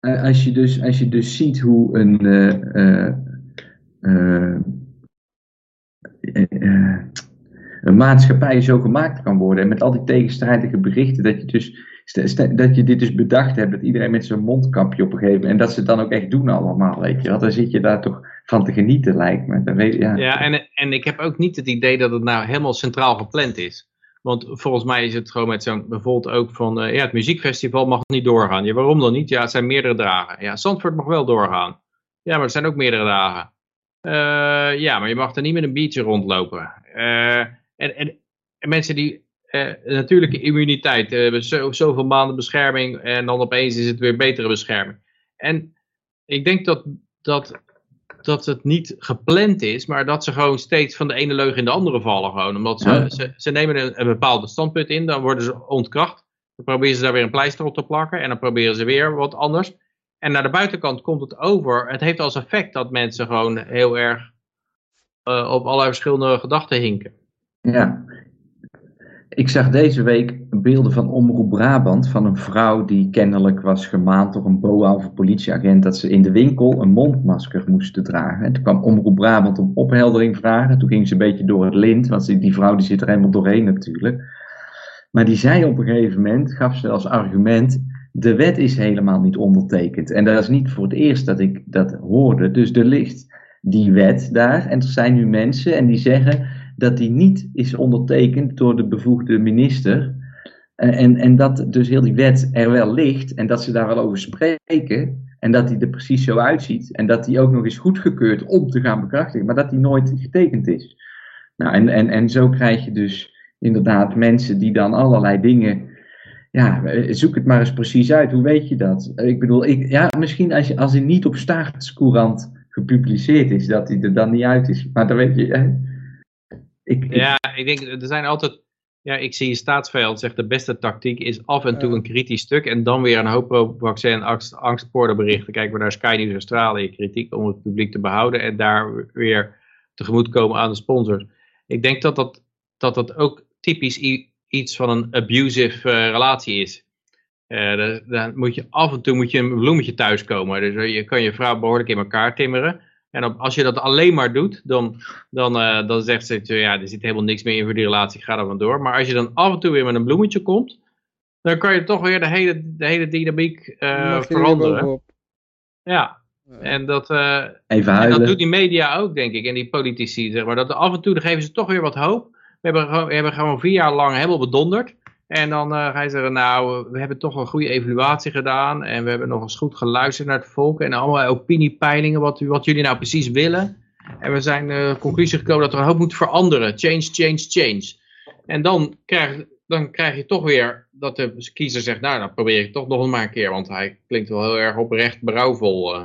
B: Eh, als, je dus, als je dus ziet hoe een, eh, een maatschappij zo gemaakt kan worden. En met al die tegenstrijdige berichten, dat je, dus, dat je dit dus bedacht hebt, dat iedereen met zijn mondkapje op een gegeven moment, en dat ze het dan ook echt doen allemaal, weet je. Dan zit je daar toch van te genieten, lijkt me. Dan weet, ja.
C: Ja, en, en ik heb ook niet het idee dat het nou helemaal centraal gepland is. Want volgens mij is het gewoon met zo'n, bijvoorbeeld ook van, eh, ja, het muziekfestival mag niet doorgaan. Ja, waarom dan niet? Ja, het zijn meerdere dagen. Ja, Zandvoort mag wel doorgaan. Ja, maar er zijn ook meerdere dagen. Eh, ja, maar je mag er niet met een biertje rondlopen. Eh, en, en, en mensen die eh, natuurlijke immuniteit hebben, zo, zoveel maanden bescherming en dan opeens is het weer betere bescherming. En ik denk dat, dat dat het niet gepland is, maar dat ze gewoon steeds van de ene leugen in de andere vallen. Gewoon. Omdat ze,
B: Ja.
C: ze, ze nemen een, een bepaalde standpunt in, dan worden ze ontkracht. Dan proberen ze daar weer een pleister op te plakken en dan proberen ze weer wat anders. En naar de buitenkant komt het over. Het heeft als effect dat mensen gewoon heel erg eh, op allerlei verschillende gedachten hinken.
B: Ja. Ik zag deze week beelden van Omroep Brabant van een vrouw die kennelijk was gemaand door een BOA of een politieagent dat ze in de winkel een mondmasker moesten dragen. En toen kwam Omroep Brabant om opheldering vragen. Toen ging ze een beetje door het lint, want die- die vrouw die zit er helemaal doorheen natuurlijk. Maar die zei op een gegeven moment, gaf ze als argument, de wet is helemaal niet ondertekend. En dat is niet voor het eerst dat ik dat hoorde. Dus er ligt die wet daar en er zijn nu mensen en die zeggen dat die niet is ondertekend door de bevoegde minister. En, en dat dus heel die wet er wel ligt en dat ze daar wel over spreken. En dat die er precies zo uitziet. En dat die ook nog is goedgekeurd om te gaan bekrachtigen. Maar dat die nooit getekend is. Nou, en, en, en zo krijg je dus inderdaad mensen die dan allerlei dingen. Ja, zoek het maar eens precies uit. Hoe weet je dat? Ik bedoel, ik, ja, misschien als, je, als hij niet op staatscourant gepubliceerd is, dat hij er dan niet uit is. Maar dan weet je. hè. Ik, ik-
C: Ja, ik denk, er zijn altijd... Ja, ik zie staatsvijand zegt de beste tactiek is af en toe een kritisch stuk en dan weer een hoop pro-vaccin en angst, angstpoorderberichten. Kijken we naar Sky News Australië, kritiek om het publiek te behouden en daar weer tegemoetkomen aan de sponsors. Ik denk dat dat, dat, dat ook typisch iets van een abusive relatie is. dan, dan, moet je af en toe moet je een bloemetje thuiskomen. Dus je kan je vrouw behoorlijk in elkaar timmeren. En als je dat alleen maar doet, dan, dan, uh, dan zegt ze, ja, er zit helemaal niks meer in voor die relatie, ga er maar door. Maar als je dan af en toe weer met een bloemetje komt, dan kan je toch weer de hele, de hele dynamiek uh, veranderen. Ja, en dat, uh,
D: Even
C: en dat doet die media ook, denk ik, en die politici, zeg maar. Dat af en toe, dan geven ze toch weer wat hoop. We hebben, we hebben gewoon vier jaar lang helemaal bedonderd. En dan uh, ga je zeggen, nou, we hebben toch een goede evaluatie gedaan. En we hebben nog eens goed geluisterd naar het volk. En allemaal opiniepeilingen, wat, wat jullie nou precies willen. En we zijn de uh, conclusie gekomen dat er een hoop moet veranderen. Change, change, change. En dan krijg, dan krijg je toch weer dat de kiezer zegt, nou, dan probeer ik toch nog maar een keer. Want hij klinkt wel heel erg oprecht brouwvol. Uh.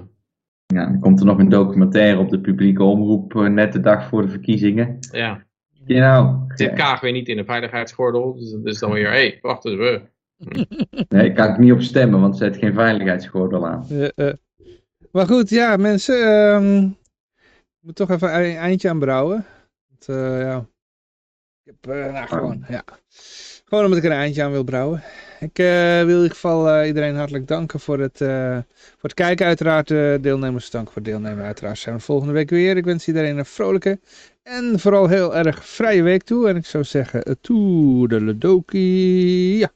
D: Ja, dan komt er nog een documentaire op de publieke omroep net de dag voor de verkiezingen.
C: Ja.
D: You know,
C: Zit Kaag weer niet in de veiligheidsgordel, dus dat is dan weer, hé, hey, wacht eens, we.
D: Nee, ik kan ik niet op stemmen, want ze zet geen veiligheidsgordel aan.
A: Uh, uh. Maar goed, ja, mensen, um, ik moet toch even een eindje aan brouwen. Want, uh, ja, ik heb, nou, gewoon, ja. Gewoon omdat ik er een eindje aan wil brouwen. Ik uh, wil in ieder geval uh, iedereen hartelijk danken voor het, uh, voor het kijken. Uiteraard deelnemers danken voor het deelnemen. Uiteraard zijn we volgende week weer. Ik wens iedereen een vrolijke en vooral heel erg vrije week toe. En ik zou zeggen, toedeledokie. Ja.